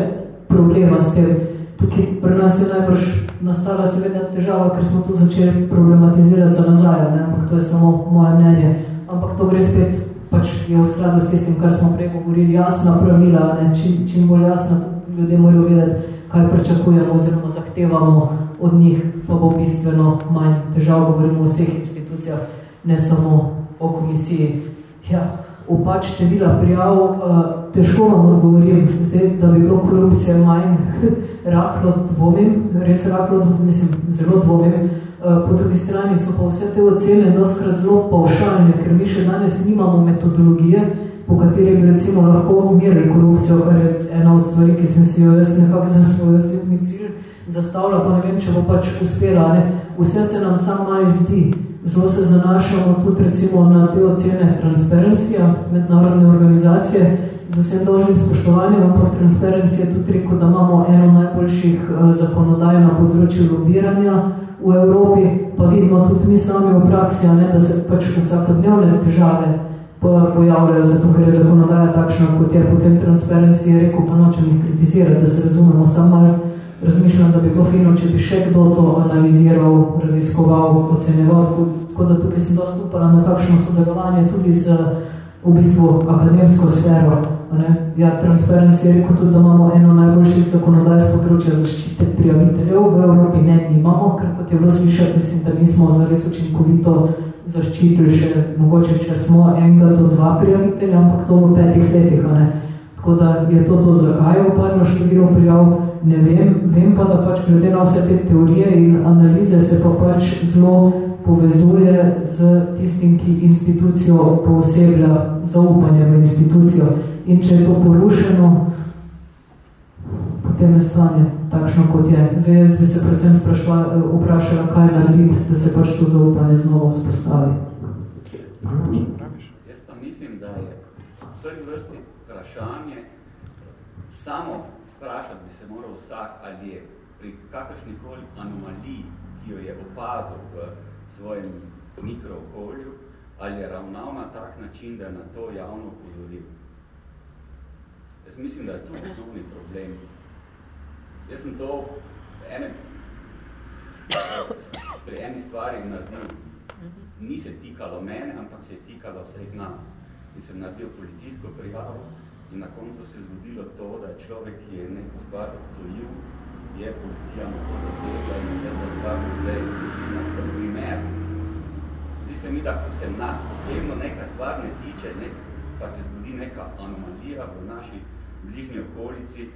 problema s tem. Tukaj pri nas je najbrž nastala seveda težava, ker smo to začeli problematizirati za nazaj, ne? ampak to je samo moje mnenje. Ampak to gre spet pač je v skladu s tistim, kar smo prej govorili, jasna pravila, ne, čim, čim bolj jasno ljudje morajo vedeti, kaj pričakujemo oziroma zahtevamo od njih, pa bo bistveno manj težav, govorimo o vseh institucijah, ne samo o komisiji. Ja, v pač števila prijav, uh, težko vam odgovorim, zdaj, da bi bilo korupcije manj, <laughs> rahlo dvomim, res rahlo dvomim, mislim, zelo dvomim, Eh, po drugi strani so pa vse te ocene doskrat zelo paušalne, ker mi še danes nimamo metodologije, po kateri bi recimo lahko merili korupcijo, kar je ena od stvari, ki sem si jo jaz nekako za svoj osebni cilj zastavila, pa ne vem, če bo pač uspela. Ne? Vse se nam samo malo zdi. Zelo se zanašamo tudi recimo na te ocene Transparencija, mednarodne organizacije, z vsem dolžnim spoštovanjem, ampak Transparency je tudi rekel, da imamo eno najboljših uh, zakonodaj na področju lobiranja, v Evropi, pa vidimo tudi mi sami v praksi, ne, da se pač vsakodnevne težave pojavljajo, zato ker je zakonodaja takšna, kot je. Potem Transparency je rekel, pa nočem jih kritizirati, da se razumemo, samo razmišljam, da bi bilo fino, če bi še kdo to analiziral, raziskoval, oceneval, tako, tako da tukaj sem dosti upala na kakšno sodelovanje tudi z v bistvu akademsko sfero. Ja, Transparency je rekel tudi, da imamo eno najboljših zakonodaj z področja zaščite prijaviteljev. V Evropi ne nimamo, ker kot je bilo slišati, mislim, da nismo zares učinkovito zaščitili še, mogoče, če smo enega do dva prijavitelja, ampak to v petih letih. Ne? Tako da je to to, zakaj je upadlo število prijav, ne vem. Vem pa, da pač glede na vse te teorije in analize se pa pač zelo povezuje z tistim, ki institucijo pooseblja zaupanje v institucijo. In če je to porušeno, potem je stanje takšno, kot je. Zdaj jaz bi se predvsem vprašala, kaj narediti, da se pač to zaupanje znova vzpostavi. Jaz pa mislim, da je v prvi vrsti vprašanje, samo vprašati bi se moral vsak, ali je pri kakršnikoli anomaliji, ki jo je opazil v svojem mikrookolju, ali je ravnal na tak način, da je na to javno upozoril. Jaz mislim, da je to osnovni problem. Jaz sem to ene, pri eni stvari naredil. Ni se tikalo mene, ampak se je tikalo vseh nas. In sem naredil policijsko prijavo in na koncu se je zgodilo to, da je človek, ki je neko stvar obtojil, je policija na to zasedla in vse ta stvar vzej na primer. Zdi se mi, da ko se nas osebno neka stvar ne tiče, ne, pa se zgodi neka anomalija v naši bližnji okolici,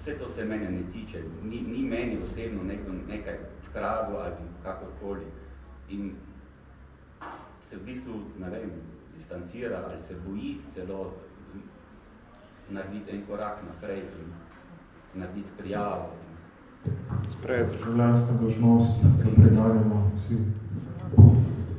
vse to se mene ne tiče. Ni, ni meni osebno nekdo nekaj vkradu ali kakorkoli. In se v bistvu, ne vem, distancira ali se boji celo narediti en korak naprej in narediti prijavo Spred življenjska dožnost, ki preganjamo vsi.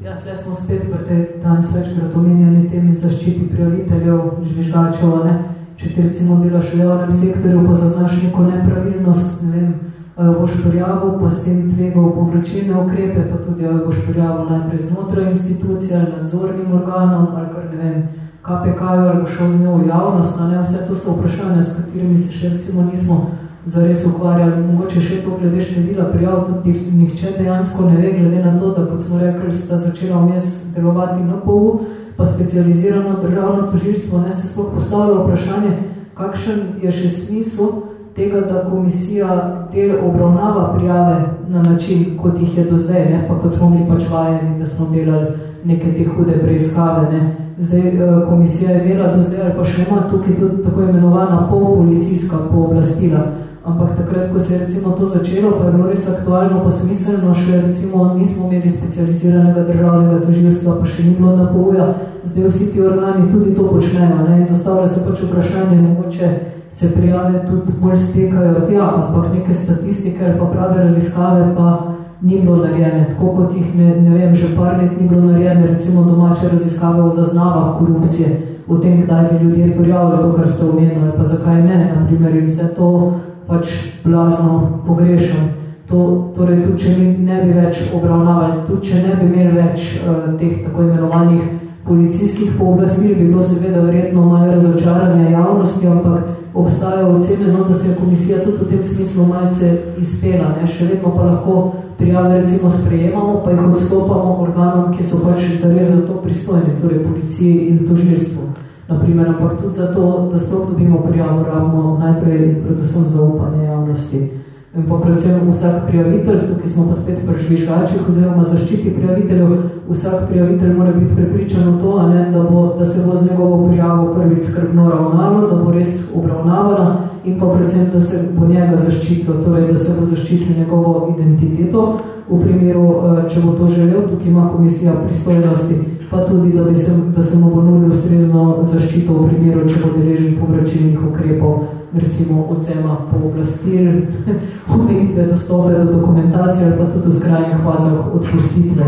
Ja, tle smo spet pri te danes večkrat omenjali temi zaščiti prijaviteljev, žvižgačev, ne? Če ti recimo delaš v javnem sektorju, pa zaznaš neko nepravilnost, ne vem, boš prijavil, pa s tem tvegal povračilne ukrepe, pa tudi boš prijavil najprej znotraj institucije nadzornim organom, ali kar ne vem, KPK ali bo šel z njo v javnost, ne, vse to so vprašanja, s katerimi se še recimo nismo zares ukvarjali. Mogoče še to glede števila prijav, tudi nihče dejansko ne ve, glede na to, da kot smo rekli, sta začela vmes delovati na POU, pa specializirano državno tožilstvo, ne, se sploh postavlja vprašanje, kakšen je še smisel tega, da komisija del obravnava prijave na način, kot jih je do zdaj, ne, pa kot smo bili pač vajeni, da smo delali neke te hude preiskave. Ne. Zdaj, eh, komisija je dela do zdaj, pa še ima tukaj tudi tako imenovana polpolicijska pooblastila, ampak takrat, ko se je recimo to začelo, pa je bilo res aktualno, pa smiselno, še recimo nismo imeli specializiranega državnega toživstva, pa še ni bilo na pouja, zdaj vsi ti organi tudi to počnejo, ne, in zastavlja se pač vprašanje, mogoče se prijave tudi bolj stekajo tja, ampak neke statistike ali pa prave raziskave pa ni bilo narejene, tako kot jih, ne, ne vem, že par let ni bilo narejene, recimo domače raziskave o zaznavah korupcije, o tem, kdaj bi ljudje prijavili to, kar ste omenili, pa zakaj ne, na primer, in vse to pač blazno pogrešam. To, torej, tudi če mi ne bi več obravnavali, tudi če ne bi imeli več uh, teh tako imenovanih policijskih pooblastil, bi bilo seveda verjetno malo razočaranja javnosti, ampak obstaja ocenjeno, da se je komisija tudi v tem smislu malce izpela. Ne? Še vedno pa lahko prijave recimo sprejemamo, pa jih odstopamo organom, ki so pač zares za to pristojni, torej policiji in tožilstvu naprimer, ampak tudi zato, da sploh dobimo prijavo, rabimo najprej predvsem zaupanje javnosti. In pa predvsem vsak prijavitelj, tukaj smo pa spet pri žvižgačih oziroma zaščiti prijaviteljev, vsak prijavitelj mora biti prepričan v to, a ne, da, bo, da se bo z njegovo prijavo prvič skrbno ravnalo, da bo res obravnavana in pa predvsem, da se bo njega zaščitilo, torej, da se bo zaščitilo njegovo identiteto. V primeru, eh, če bo to želel, tukaj ima komisija pristojnosti pa tudi, da, bi se, da se mu bo nujno ustrezno zaščito v primeru, če bo deležen povračilnih ukrepov, recimo odzema po oblastil, <laughs> omejitve dostope do dokumentacije ali pa tudi v skrajnih fazah odpustitve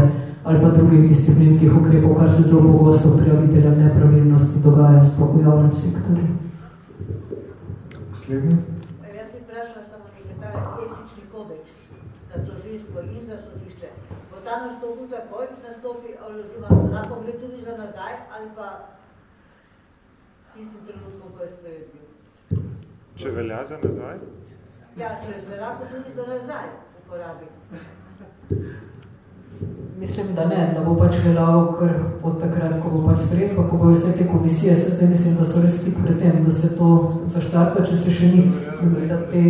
ali pa drugih disciplinskih ukrepov, kar se zelo pogosto prijavitelja nepravilnosti dogaja sploh v javnem sektorju. Slednji? Jaz bi vprašala samo nekaj, etični kodeks za tožilstvo in za sodišče. Bo ta nastopil takoj, nastopi, ali oziroma lahko gre tudi za nazaj, ali pa tistim trenutkom, ko je sprejet Če velja za nazaj? Ja, če se lahko tudi za nazaj uporabi. Mislim, da ne, da bo pač veljal kar od takrat, ko bo pač sprejet, pa ko bo vse te komisije, se zdaj mislim, da so res tik pred tem, da se to zaštarta, če se še ni, da te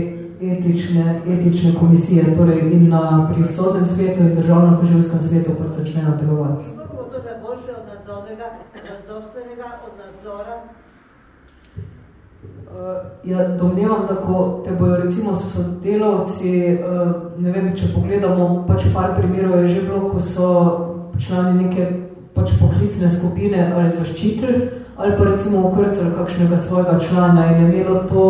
etične, etične komisije, torej in na prisodnem svetu in državno-tožilskem svetu pač začnejo delovati. Kako bo to da boljše od nadzornega, nadzorstvenega, od nadzora ja, domnevam, da ko te bojo recimo sodelavci, uh, ne vem, če pogledamo, pač par primerov je že bilo, ko so člani neke pač poklicne skupine ali zaščitili, ali pa recimo ukrcali kakšnega svojega člana in je imelo to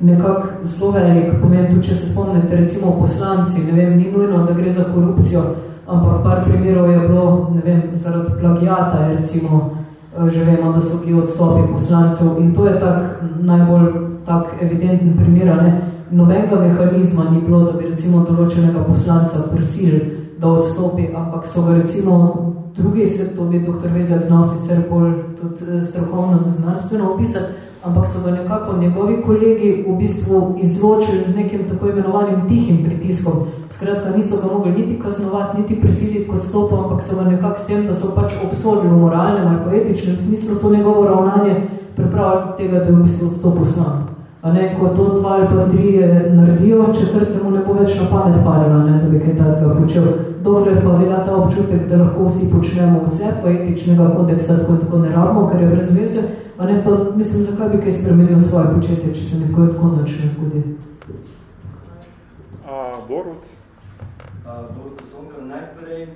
nekako zelo velik pomen, tudi če se spomnite, recimo poslanci, ne vem, ni nujno, da gre za korupcijo, ampak par primerov je bilo, ne vem, zaradi plagijata, je recimo, Eh, že vemo, da so bili odstopi poslancev in to je tak najbolj tak evidenten primer, ne? nobenega mehanizma ni bilo, da bi recimo določenega poslanca prosili, da odstopi, ampak so ga recimo drugi, se to bi dr. Vezak znal sicer bolj tudi eh, strokovno znanstveno opisati, ampak so ga nekako njegovi kolegi v bistvu izločili z nekim tako imenovanim tihim pritiskom. Skratka, niso ga mogli niti kaznovati, niti prisiliti kot stopu, ampak so ga nekako s tem, da so pač obsodili v moralnem ali poetičnem smislu to njegovo ravnanje pripravili tega, da je v bistvu odstopil sam. A ne, ko to dva ali pa tri naredijo, četrtemu ne bo več na pamet parila, ne, da bi kaj tacega počel. Dokler pa velja ta občutek, da lahko vsi počnemo vse, poetičnega kodeksa tako, tako ne rabimo, ker je brez veze, A ne, pa mislim, zakaj bi kaj spremenil svoje početje, če se nekaj tako nič ne zgodi? A, Borut? Borut, Sonka, najprej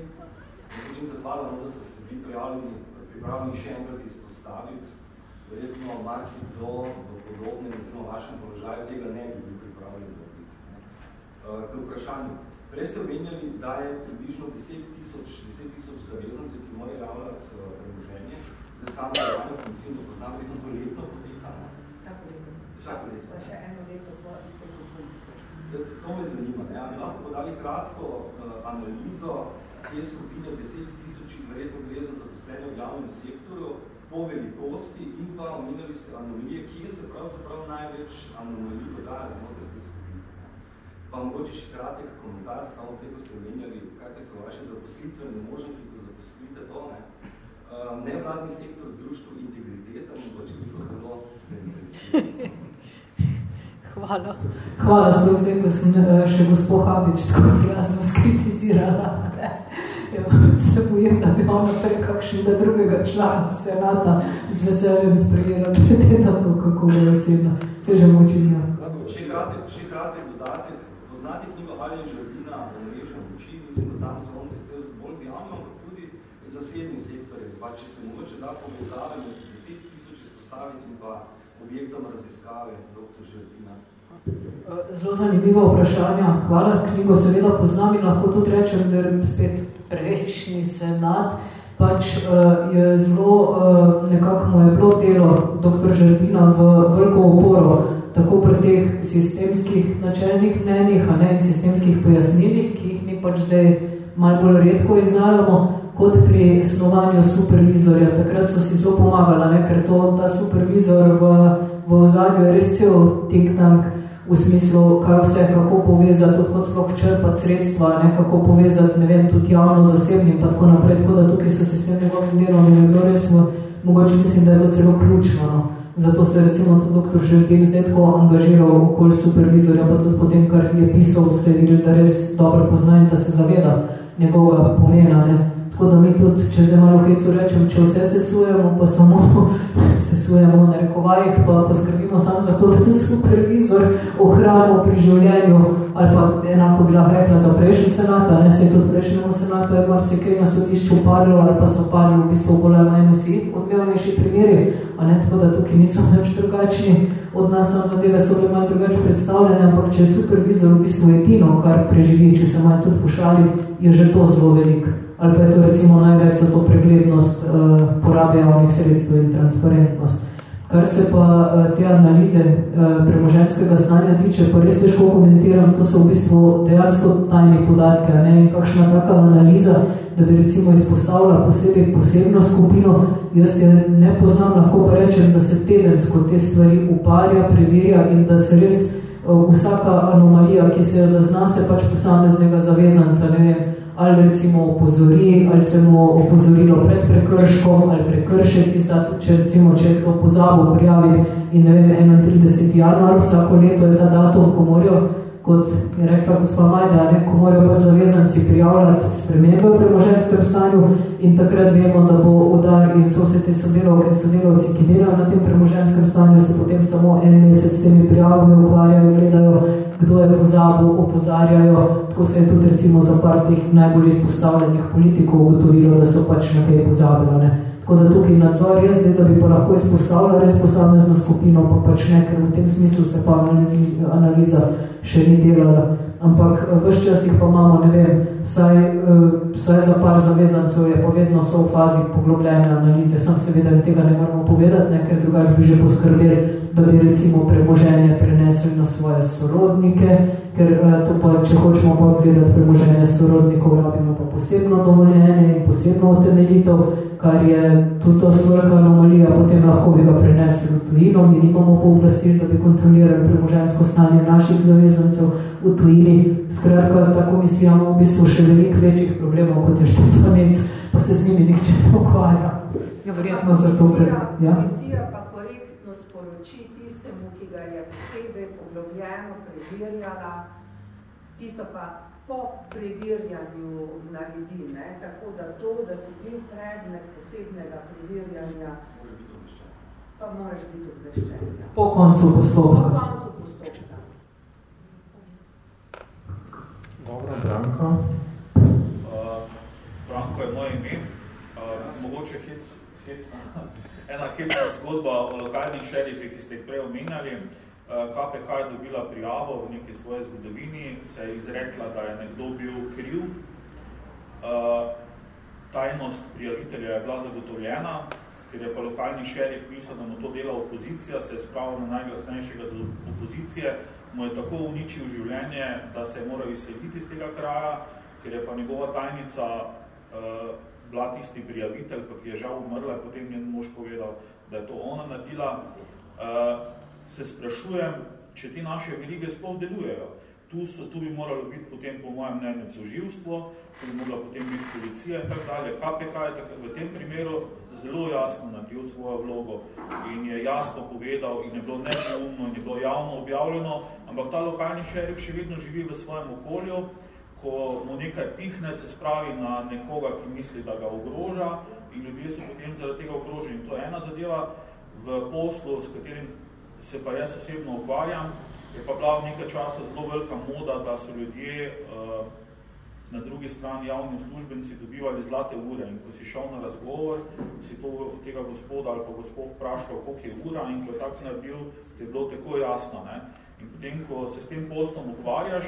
začin zahvalno, da ste se bili prijavljeni, pripravljeni še enkrat izpostaviti. Verjetno marsi kdo v podobnem oziroma vašem položaju tega ne bi bil pripravljen dobiti. K vprašanju. Prej ste omenjali, da je približno 10 tisoč, 10 tisoč zavezance, ki morajo javljati da samo razvajanje komisije do poznam, vedno to letno poteka, ne? Vsako leto. Vsako leto. Pa še eno leto po izteku funkcije. To me zanima, ne? Ali lahko podali kratko uh, analizo te skupine 10 tisočih, verjetno gre za zaposlene v javnem sektorju po velikosti in pa omenjali ste anomalije, kje se pravzaprav največ anomalij dogaja znotraj te skupine. Pa mogoče še kratek komentar, samo te, ko ste omenjali, kakve so vaše zaposlitvene možnosti, ko zaposlite to, ne? Uh, nevladni sektor društvo integriteta, mogoče bi to zelo zainteresirano. <laughs> Hvala. Hvala, sploh zdaj, ko sem eh, še gospod Habič tako prijazno skritizirala. Se bojim, da bi ono prej kakšnega drugega člana senata z veseljem sprejela, glede na to, kako je ocena. Se že močim, ja. Še kratek, še kratek dodatek. Poznate knjigo Ali Žardina o mrežnem uči, mislim, da tam so on sicer bolj z javno, ampak tudi zasebni sektorje. Pa če se mogoče da povezave med 10 tisoč izpostaviti in pa objektom raziskave dr. Žardina. Zelo zanimivo vprašanje. Hvala, knjigo seveda poznam in lahko tudi rečem, da spet prejšnji senat pač uh, je zelo, uh, nekako mu je bilo delo dr. Žardina v veliko oporo, tako pri teh sistemskih načelnih mnenjih, ne, sistemskih pojasnilih, ki jih mi pač zdaj malo bolj redko iznajamo, kot pri snovanju supervizorja. Takrat so si zelo pomagala, ne, ker to, ta supervizor v, v ozadju je res cel tik-tank, v smislu, kaj vse, kako povezati, kot sploh črpati sredstva, ne, kako povezati, ne vem, tudi javno, zasebni in tako naprej, tako da tukaj so sistem njegovim delom in je res, mogoče mislim, da je to celo ključno. No. Zato se recimo tudi doktor Žerdin zdaj tako angažiral okoli supervizorja, pa tudi potem, kar je pisal, se je videl, da res dobro pozna in da se zaveda njegovega pomena. Ne. Tako da mi tudi, če zdaj malo hecu rečem, če vse sesujemo, pa samo <laughs> sesujemo na rekovajih, pa poskrbimo samo za to, <laughs> da supervizor ohranimo pri življenju, ali pa enako bi lahko rekla za prejšnji senata, ne se je tudi prejšnjemu senatu, je mar se kaj na sodišču padlo, ali pa so padli v bistvu bolj ali manj vsi odmevnejši primeri, a ne tako, da tukaj niso <laughs> več drugačni od nas, sam zadeve so bile malo drugače predstavljene, ampak če je supervizor v bistvu edino, kar preživi, če se malo tudi pošali, je že to zelo veliko ali pa je to recimo največ za to preglednost uh, porabe javnih sredstev in transparentnost. Kar se pa uh, te analize uh, premoženskega stanja tiče, pa res težko komentiram, to so v bistvu dejansko tajni podatke, ne? in kakšna taka analiza, da bi recimo izpostavila posebej posebno skupino, jaz je ne poznam, lahko pa rečem, da se tedensko te stvari uparja, preverja in da se res uh, vsaka anomalija, ki se jo zazna, se pač posameznega zavezanca, ne vem, ali recimo opozori, ali se mu opozorilo pred prekrškom, ali prekršek, izda, če recimo, če je to pozabo prijavi in ne vem, 31. januar, vsako leto je ta datum, ko morajo, kot je rekla gospa Majda, ne, ko morajo pač zavezanci prijavljati spremembe v premoženskem stanju in takrat vemo, da bo udar in so vse te sodelovke, sodelovci, ki delajo na tem premoženskem stanju, se potem samo en mesec s temi prijavami ukvarjajo, gledajo, kdo je pozabil, opozarjajo, tako se je tudi recimo za par teh najbolj izpostavljenih politikov ugotovilo, da so pač na kaj pozabili. Ne. Tako da tukaj nadzor je zdaj, da bi pa lahko izpostavila res posamezno skupino, pa pač ne, ker v tem smislu se pa analizi, analiza še ni delala. Ampak eh, vse čas jih pa imamo, ne vem, vsaj, eh, vsaj za par zavezancev je pa vedno so v fazi poglobljene analize. Sam seveda tega ne moramo povedati, ne, ker drugač bi že poskrbeli, da bi recimo premoženje prenesli na svoje sorodnike, ker eh, to pa, če hočemo pa gledati premoženje sorodnikov, rabimo pa posebno dovoljenje in posebno utemeljitev, kar je tudi to stvorka anomalija, potem lahko bi ga prenesli v tujino, mi nimamo po oblasti, da bi kontrolirali premožensko stanje naših zavezancev v tujini. Skratka, ta komisija ima v bistvu še veliko večjih problemov, kot je štefanec, pa se z njimi nihče ne ukvarja. Ja, verjetno zato, ker... Ja? Komisija pa korektno sporoči tistemu, ki ga je posebej poglobljeno preverjala, tisto pa po preverjanju naredi, ne? tako da to, da si bil predmet posebnega preverjanja, pa moraš biti obveščen. Ja. Po koncu postopka. Po koncu postopka. Dobro, Branko. Uh, Branko je moje ime. Uh, mogoče hec, hec, <laughs> ena hecna zgodba o lokalnih šerifi, ki ste jih prej omenjali. KPK je dobila prijavo v neki svoji zgodovini, se je izrekla, da je nekdo bil kriv. Tajnost prijavitelja je bila zagotovljena, ker je pa lokalni šerif mislil, da mu to dela opozicija, se je spravil na najglasnejšega z opozicije, mu je tako uničil življenje, da se je moral izseliti iz tega kraja, ker je pa njegova tajnica bila tisti prijavitelj, ki je žal umrla, potem njen mož povedal, da je to ona naredila, uh, se sprašujem, če te naše verige sploh delujejo. Tu, so, tu bi moralo biti potem po mojem mnenju toživstvo, tu bi morala potem biti policija in tak dalje. KPK je tak, v tem primeru zelo jasno naredil svojo vlogo in je jasno povedal in je bilo neumno in je bilo javno objavljeno, ampak ta lokalni šerif še vedno živi v svojem okolju, ko mu nekaj pihne, se spravi na nekoga, ki misli, da ga ogroža in ljudje so potem zaradi tega ogroženi. To je ena zadeva v poslu, s katerim se pa jaz osebno ukvarjam, je pa bila nekaj časa zelo velika moda, da so ljudje uh, na drugi strani javni službenci dobivali zlate ure in ko si šel na razgovor, si to tega gospoda ali pa gospod vprašal, koliko je ura in ko je tako naredil, ti je bilo tako jasno. Ne? In potem, ko se s tem poslom ukvarjaš,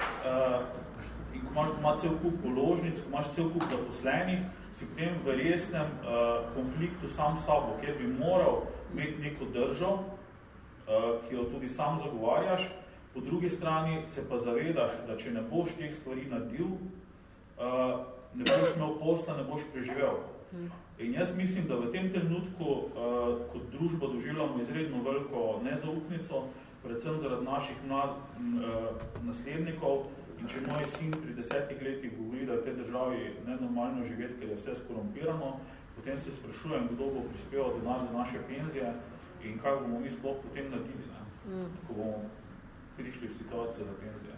uh, in ko imaš doma cel kup položnic, ko imaš cel kup zaposlenih, si potem v resnem uh, konfliktu sam s sabo, kjer bi moral imeti neko držo, ki jo tudi sam zagovarjaš, po drugi strani se pa zavedaš, da če ne boš teh stvari naredil, uh, ne boš imel posla, ne boš preživel. In jaz mislim, da v tem trenutku uh, kot družba doživljamo izredno veliko nezaupnico, predvsem zaradi naših mlad, naslednikov, In če moj sin pri desetih letih govori, da je v tej državi nenormalno živeti, ker je vse skorumpirano, potem se sprašujem, kdo bo prispeval denar za naše penzije in kaj bomo mi sploh potem naredili, ne? Mm. ko bomo prišli v situacijo za penzije.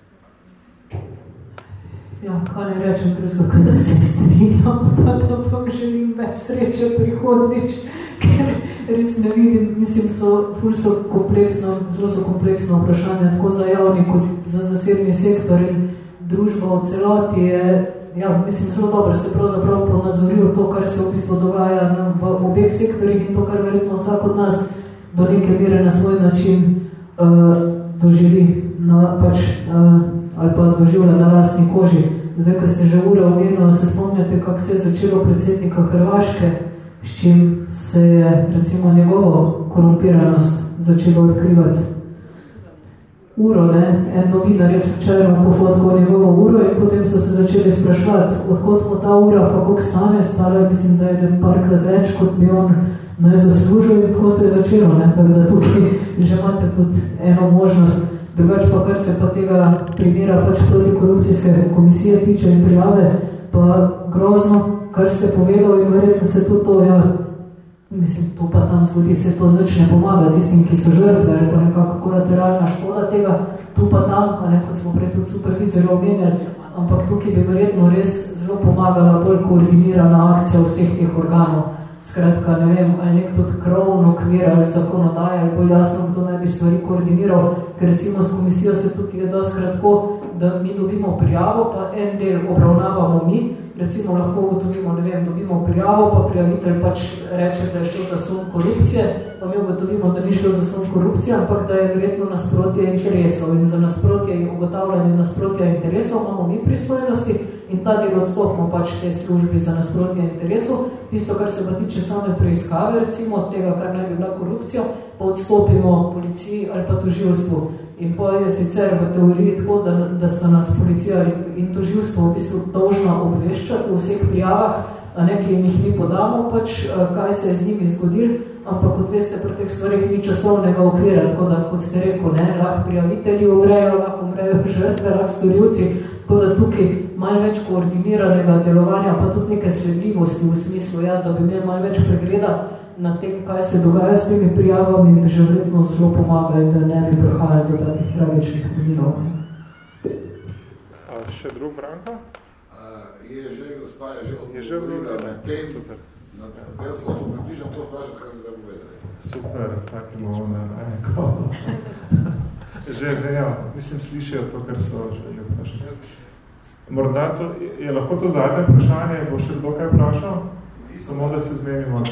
Ja, kaj ne rečem, ker da se strinjam, pa da pa želim več sreče prihodnič, ker res ne vidim, mislim, so, ful so kompleksno, zelo so kompleksno vprašanje, tako za javni kot za zasebni sektor in družba v celoti je, ja, mislim, zelo dobro ste pravzaprav ponazoril to, kar se v bistvu dogaja na, v obeh sektorjih in to, kar verjetno vsak od nas do neke mere na svoj način uh, doživi, na, pač, uh, ali pa doživlja na lastni koži. Zdaj, ko ste že ure omenili, se spomnite, kako se je začelo predsednika Hrvaške, s čim se je recimo njegovo korumpiranost začelo odkrivati. Uro, ne? en novinar je slučajno pofotko njegovo uro in potem so se začeli sprašvati, odkot mu ta ura, pa koliko stane, stale, mislim, da je parkrat več, kot bi on ne zaslužil in tako se je začelo, ne? tako da tukaj že imate tudi eno možnost. Drugač pa, kar se pa tega primera pač proti korupcijske komisije tiče in prijave, pa grozno, kar ste povedali in verjetno se tudi to, ja, mislim, to pa tam zgodi, se to nič ne pomaga tistim, ki so žrtve, ali pa nekako kolateralna škoda tega, tu pa tam, a ne, kot smo prej tudi supervizorjo omenjali, ampak tukaj bi verjetno res zelo pomagala bolj koordinirana akcija vseh teh organov. Skratka, ne vem, ali nek tudi krovno okvir ali zakonodaja, ali bolj jasno, kdo naj bi stvari koordiniral, ker recimo s komisijo se tukaj je dosti kratko, da mi dobimo prijavo, pa en del obravnavamo mi, recimo lahko ugotovimo, ne vem, dobimo prijavo, pa prijavitelj pač reče, da je šlo za sum korupcije, pa mi ugotovimo, da ni šlo za sum korupcije, ampak da je verjetno nasprotje interesov in za nasprotje in ugotavljanje nasprotja interesov imamo mi pristojnosti in ta del odstopimo pač te službi za nasprotje interesov. Tisto, kar se pa tiče same preiskave, recimo od tega, kar naj bi bila korupcija, pa odstopimo policiji ali pa toživstvu. In pa je sicer v teoriji tako, da, da sta nas policija in toživstvo v bistvu dolžna obveščati v vseh prijavah, a ne, ki jih mi podamo, pač, kaj se je z njimi zgodil, ampak kot veste, pri teh stvarih ni časovnega okvira, tako da, kot ste rekel, ne, lahko prijavitelji umrejo, lahko umrejo <laughs> žrtve, lahko storilci, tako da tukaj malo več koordiniranega delovanja, pa tudi neke sledljivosti v smislu, ja, da bi imeli malo več pregleda, na tem, kaj se dogaja s temi prijavami, mi že vredno zelo pomaga, da ne bi prihajali do takih tragičnih primerov. Še drug Branko? Je že, gospa, je že odgovorila na tem, na, jaz sem to približno to vprašal, kaj se zdaj povedali. Super, tak imamo na enko. <laughs> že vejo, mislim, slišijo to, kar so želeli vprašati. Morda to, je lahko to zadnje vprašanje, bo še kdo kaj vprašal? Samo da se zmenimo.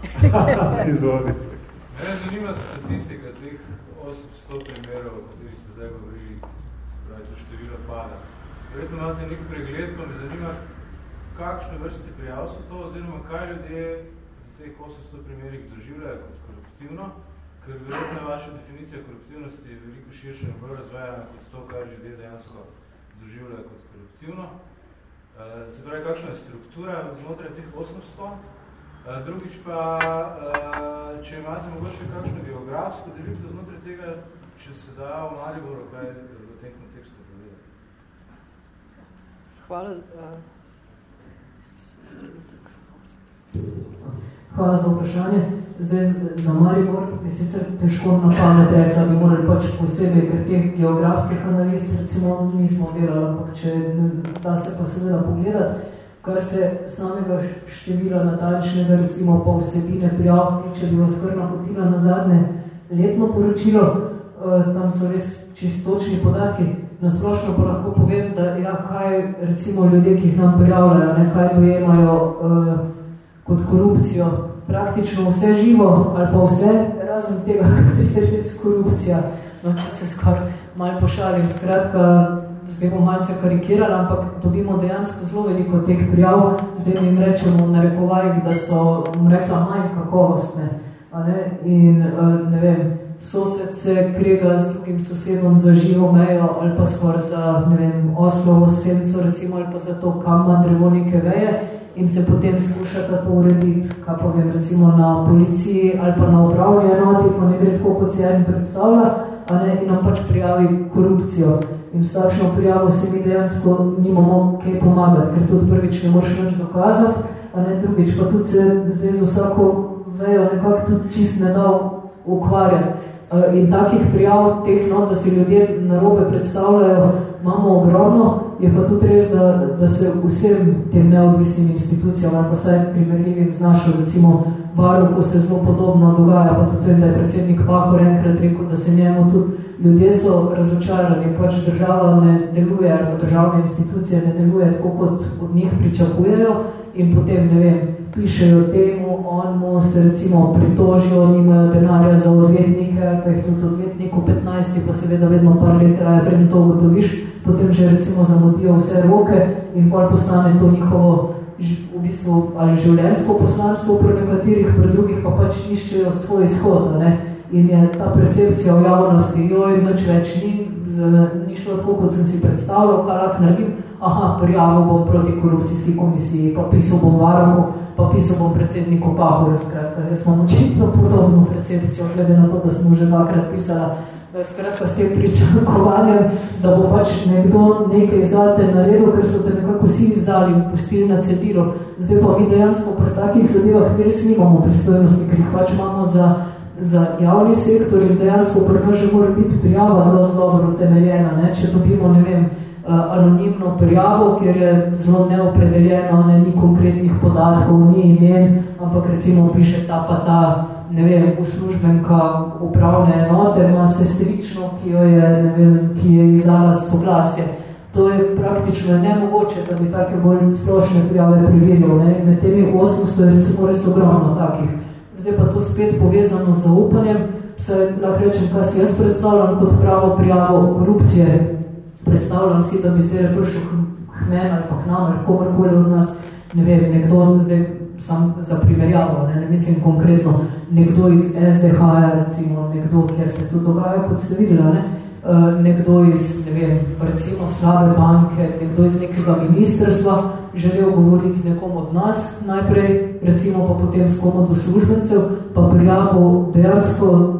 <laughs> Izvodi. Mene zanima statistika teh 800 primerov, o katerih ste zdaj govorili, pravi to število pada. Verjetno imate nek pregled, pa me zanima, kakšne vrste prijav so to, oziroma kaj ljudje v teh 800 primerih doživljajo kot koruptivno, ker verjetno vaša definicija koruptivnosti je veliko širša in bolj razvajana kot to, kar ljudje dejansko doživljajo kot koruptivno. se pravi, kakšna je struktura znotraj teh 800. Drugič pa, če imate mogoče kakšno geografsko delitev znotraj tega, če se da v Mariboru, kaj v tem kontekstu povedati? Hvala. Hvala za vprašanje. Zdaj za Maribor je sicer težko na pamet rekla, bi morali pač posebej, ker teh geografskih analiz recimo nismo delali, ampak če da se pa seveda pogledati, kar se samega števila natančnega, recimo pa vsebine prijav, če bi vas kar napotila na zadnje letno poročilo, eh, tam so res čistočni podatki. Nasplošno pa lahko povem, da ja, kaj recimo ljudje, ki jih nam prijavljajo, ne, kaj dojemajo uh, kot korupcijo, praktično vse živo ali pa vse, razen tega, <laughs> kar je res korupcija. No, če se skoraj malo pošalim, skratka, zdaj bom malce karikirala, ampak dobimo dejansko zelo veliko teh prijav, zdaj jim rečemo narekovajih, da so, bom rekla, manj kakovostne. A ne? In, ne vem, sosed se krega z drugim sosedom za živo mejo ali pa skoraj za, ne vem, oslovo senco, recimo, ali pa za to, kam ima drevo neke veje, in se potem skušata to urediti, kaj povem, recimo na policiji ali pa na upravni enoti, pa ne gre tako, kot se jim predstavlja, a ne, in nam pač prijavi korupcijo. In s takšno prijavo se mi dejansko nimamo kaj pomagati, ker tudi prvič ne moreš nič dokazati, a ne drugič, pa tudi se zdaj z vsako vejo nekako tudi čist ne da ukvarjati. In takih prijav, teh not, da si ljudje narobe predstavljajo, imamo ogromno, je pa tudi res, da, da se vsem tem neodvisnim institucijam, ali pa saj primerljivim z našo, recimo, varuhu se zelo podobno dogaja, pa tudi vem, da je predsednik Pahor enkrat rekel, da se njemu tudi ljudje so razočarani, pač država ne deluje, ali državne institucije ne deluje tako, kot od njih pričakujejo in potem, ne vem, pišejo temu, on mu se recimo pritožijo, nimajo denarja za odvetnike, pa jih tudi odvetniku 15, pa seveda vedno par let traja, predem to ugotoviš, potem že recimo zamudijo vse roke in pol postane to njihovo v bistvu ali življenjsko poslanstvo pri nekaterih, pri drugih pa pač iščejo svoj izhod, ne? in je ta percepcija v javnosti, joj, nič več ni, ni šlo tako, kot sem si predstavljal, kaj lahko naredim, aha, prijavil bom proti korupcijski komisiji, pa pisal bom varuhu, pa pisal bom predsedniku Pahore, skratka, jaz imam očitno podobno percepcijo, glede na to, da smo že dvakrat pisala, skratka, s tem pričakovanjem, da bo pač nekdo nekaj zate naredil, ker so te nekako vsi izdali in pustili na cedilo. Zdaj pa mi dejansko pri takih zadevah res nimamo pristojnosti, ker jih pač imamo za, za javni sektor in dejansko pri nas že mora biti prijava dosti dobro utemeljena, ne? če dobimo, ne vem, Eh, anonimno prijavo, ker je zelo neopredeljeno, ne, ni konkretnih podatkov, ni imen, ampak recimo piše ta pa ta, ne vem, uslužbenka upravne enote, ima sestrično, ki, jo je, ne vem, ki je izdala soglasje. To je praktično nemogoče, da bi take bolj splošne prijave preveril. Ne. Med temi 800 je recimo res ogromno takih. Zdaj pa to spet povezano z zaupanjem, se lahko rečem, kaj si jaz predstavljam kot pravo prijavo korupcije, predstavljam si, da bi zdaj prišel k meni ali pa k nam ali komorkoli od nas, ne vem, nekdo zdaj sam za primerjavo, ne, ne mislim konkretno, nekdo iz SDH, recimo, nekdo, kjer se to dogaja, videli, ne, uh, nekdo iz, ne vem, recimo slabe banke, nekdo iz nekega ministrstva, želel govoriti z nekom od nas najprej, recimo pa potem s kom od službencev, pa prijavo dejansko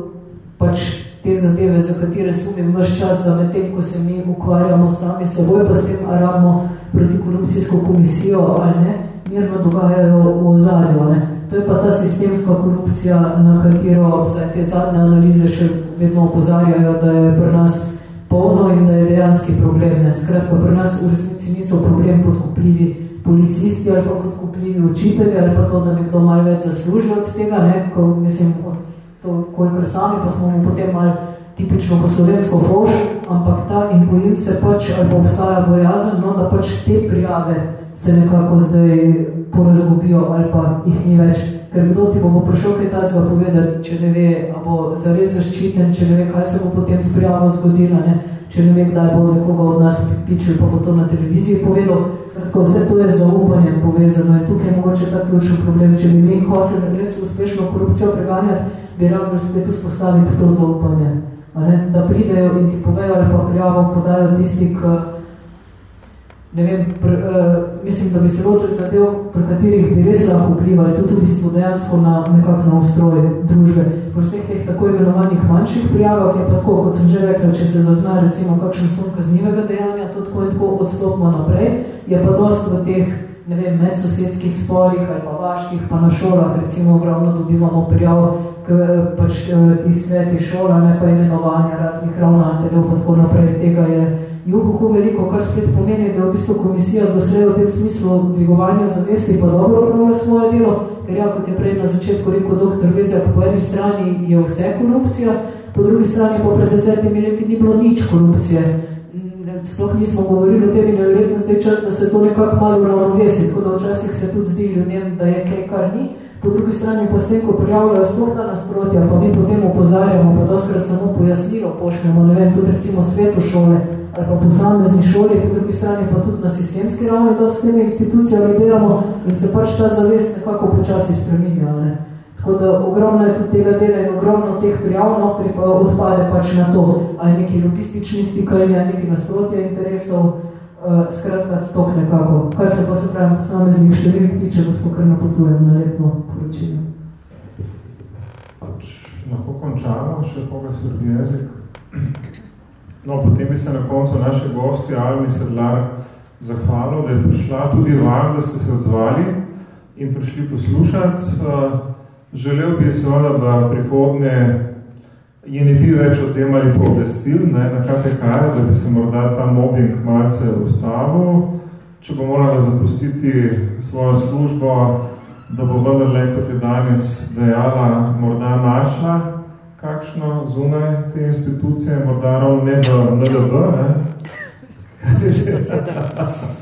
pač te zadeve, za katere sumim vaš čas, da med tem, ko se mi ukvarjamo sami seboj, pa s tem rabimo protikorupcijsko komisijo ali ne, mirno dogajajo v ozadju. Ne. To je pa ta sistemska korupcija, na katero vse te zadnje analize še vedno opozarjajo, da je pri nas polno in da je dejanski problem. Ne. Skratka, pri nas v resnici niso problem podkupljivi policisti ali pa podkupljivi učitelji ali pa to, da nekdo malo več zasluži od tega, ne, ko, mislim, to kolikor sami, pa smo mu potem malo tipično po slovensko foš, ampak ta in bojim se pač, ali pa obstaja bojazen, no, da pač te prijave se nekako zdaj porazgobijo ali pa jih ni več. Ker kdo ti bo prišel kaj tacga povedati, če ne ve, a bo zares zaščiten, če ne ve, kaj se bo potem s prijavo zgodilo, ne? če ne ve, kdaj bo nekoga od nas pičil, pa bo to na televiziji povedal. Skratko, vse to je zaupanjem povezano in tukaj je mogoče ta ključen problem. Če bi mi hoteli res uspešno korupcijo preganjati, bi rabili spet vzpostaviti to zaupanje. Ne? Da pridejo in ti povejo pa prijavo podajo tisti, ki ne vem, pr, uh, mislim, da bi se lotili zadev, pri katerih bi res lahko vplivali tudi v bistvu dejansko na nekako na ustroj družbe. Pri vseh teh tako imenovanih manjših prijavah je pa tako, kot sem že rekla, če se zazna recimo kakšen sum kaznivega dejanja, to tako in tako odstopimo naprej, je pa dost v teh ne vem, medsosedskih sporih ali pa vaških, pa na šolah recimo ogromno dobivamo prijav, k, pač ti sveti šola, ne pa imenovanja raznih ravnateljev, pa tako naprej, tega je juhuhu veliko, kar spet pomeni, da v bistvu komisija doslej v tem smislu dvigovanja zavesti pa dobro upravlja svoje delo, ker ja, kot je prej na začetku rekel dr. Vezjak, po eni strani je vse korupcija, po drugi strani pa pred desetimi leti ni bilo nič korupcije. Sploh nismo govorili o tem in je verjetno zdaj čas, da se to nekako malo uravnovesi, tako da včasih se tudi zdi ljudem, da je kaj, kar ni. Po drugi strani pa s tem, ko prijavljajo sploh ta nasprotja, pa mi potem upozarjamo, pa doskrat samo pojasnilo pošljemo, ne vem, tudi recimo svetu šole, ali pa posamezni šoli, po drugi strani pa tudi na sistemski ravni, da s temi institucijami delamo in se pač ta zavest nekako počasi spreminja. Ne? Tako da ogromno je tudi tega dela in ogromno teh prijav, no, pri pa odpade pač na to, ali neki logistični stikalji, ali neki nasprotje interesov, uh, skratka, tok nekako. Kaj se pa se pravim posameznih številk tiče, da smo kar napotujem na letno poročilo? Pač lahko končamo, še koga srbi jezik. No, potem bi se na koncu naše gosti Almi Sedlar zahvalil, da je prišla tudi vam, da ste se odzvali in prišli poslušati. Eh, želel bi seveda, da prihodnje je ne bi več odzemali pooblastil ne, na KPK, da bi se morda ta mobbing malce ustavil, če bo morala zapustiti svojo službo, da bo vendarle, kot je danes dejala, morda našla kakšno zunaj te institucije, morda ravno ne v NLB, ne? <laughs>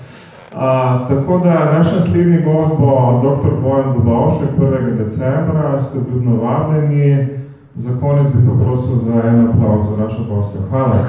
A, tako da naš naslednji gost bo dr. Bojan Dobavšek 1. decembra, ste bili vabljeni. Za konec bi poprosil za en aplauz za našo goste. Hvala.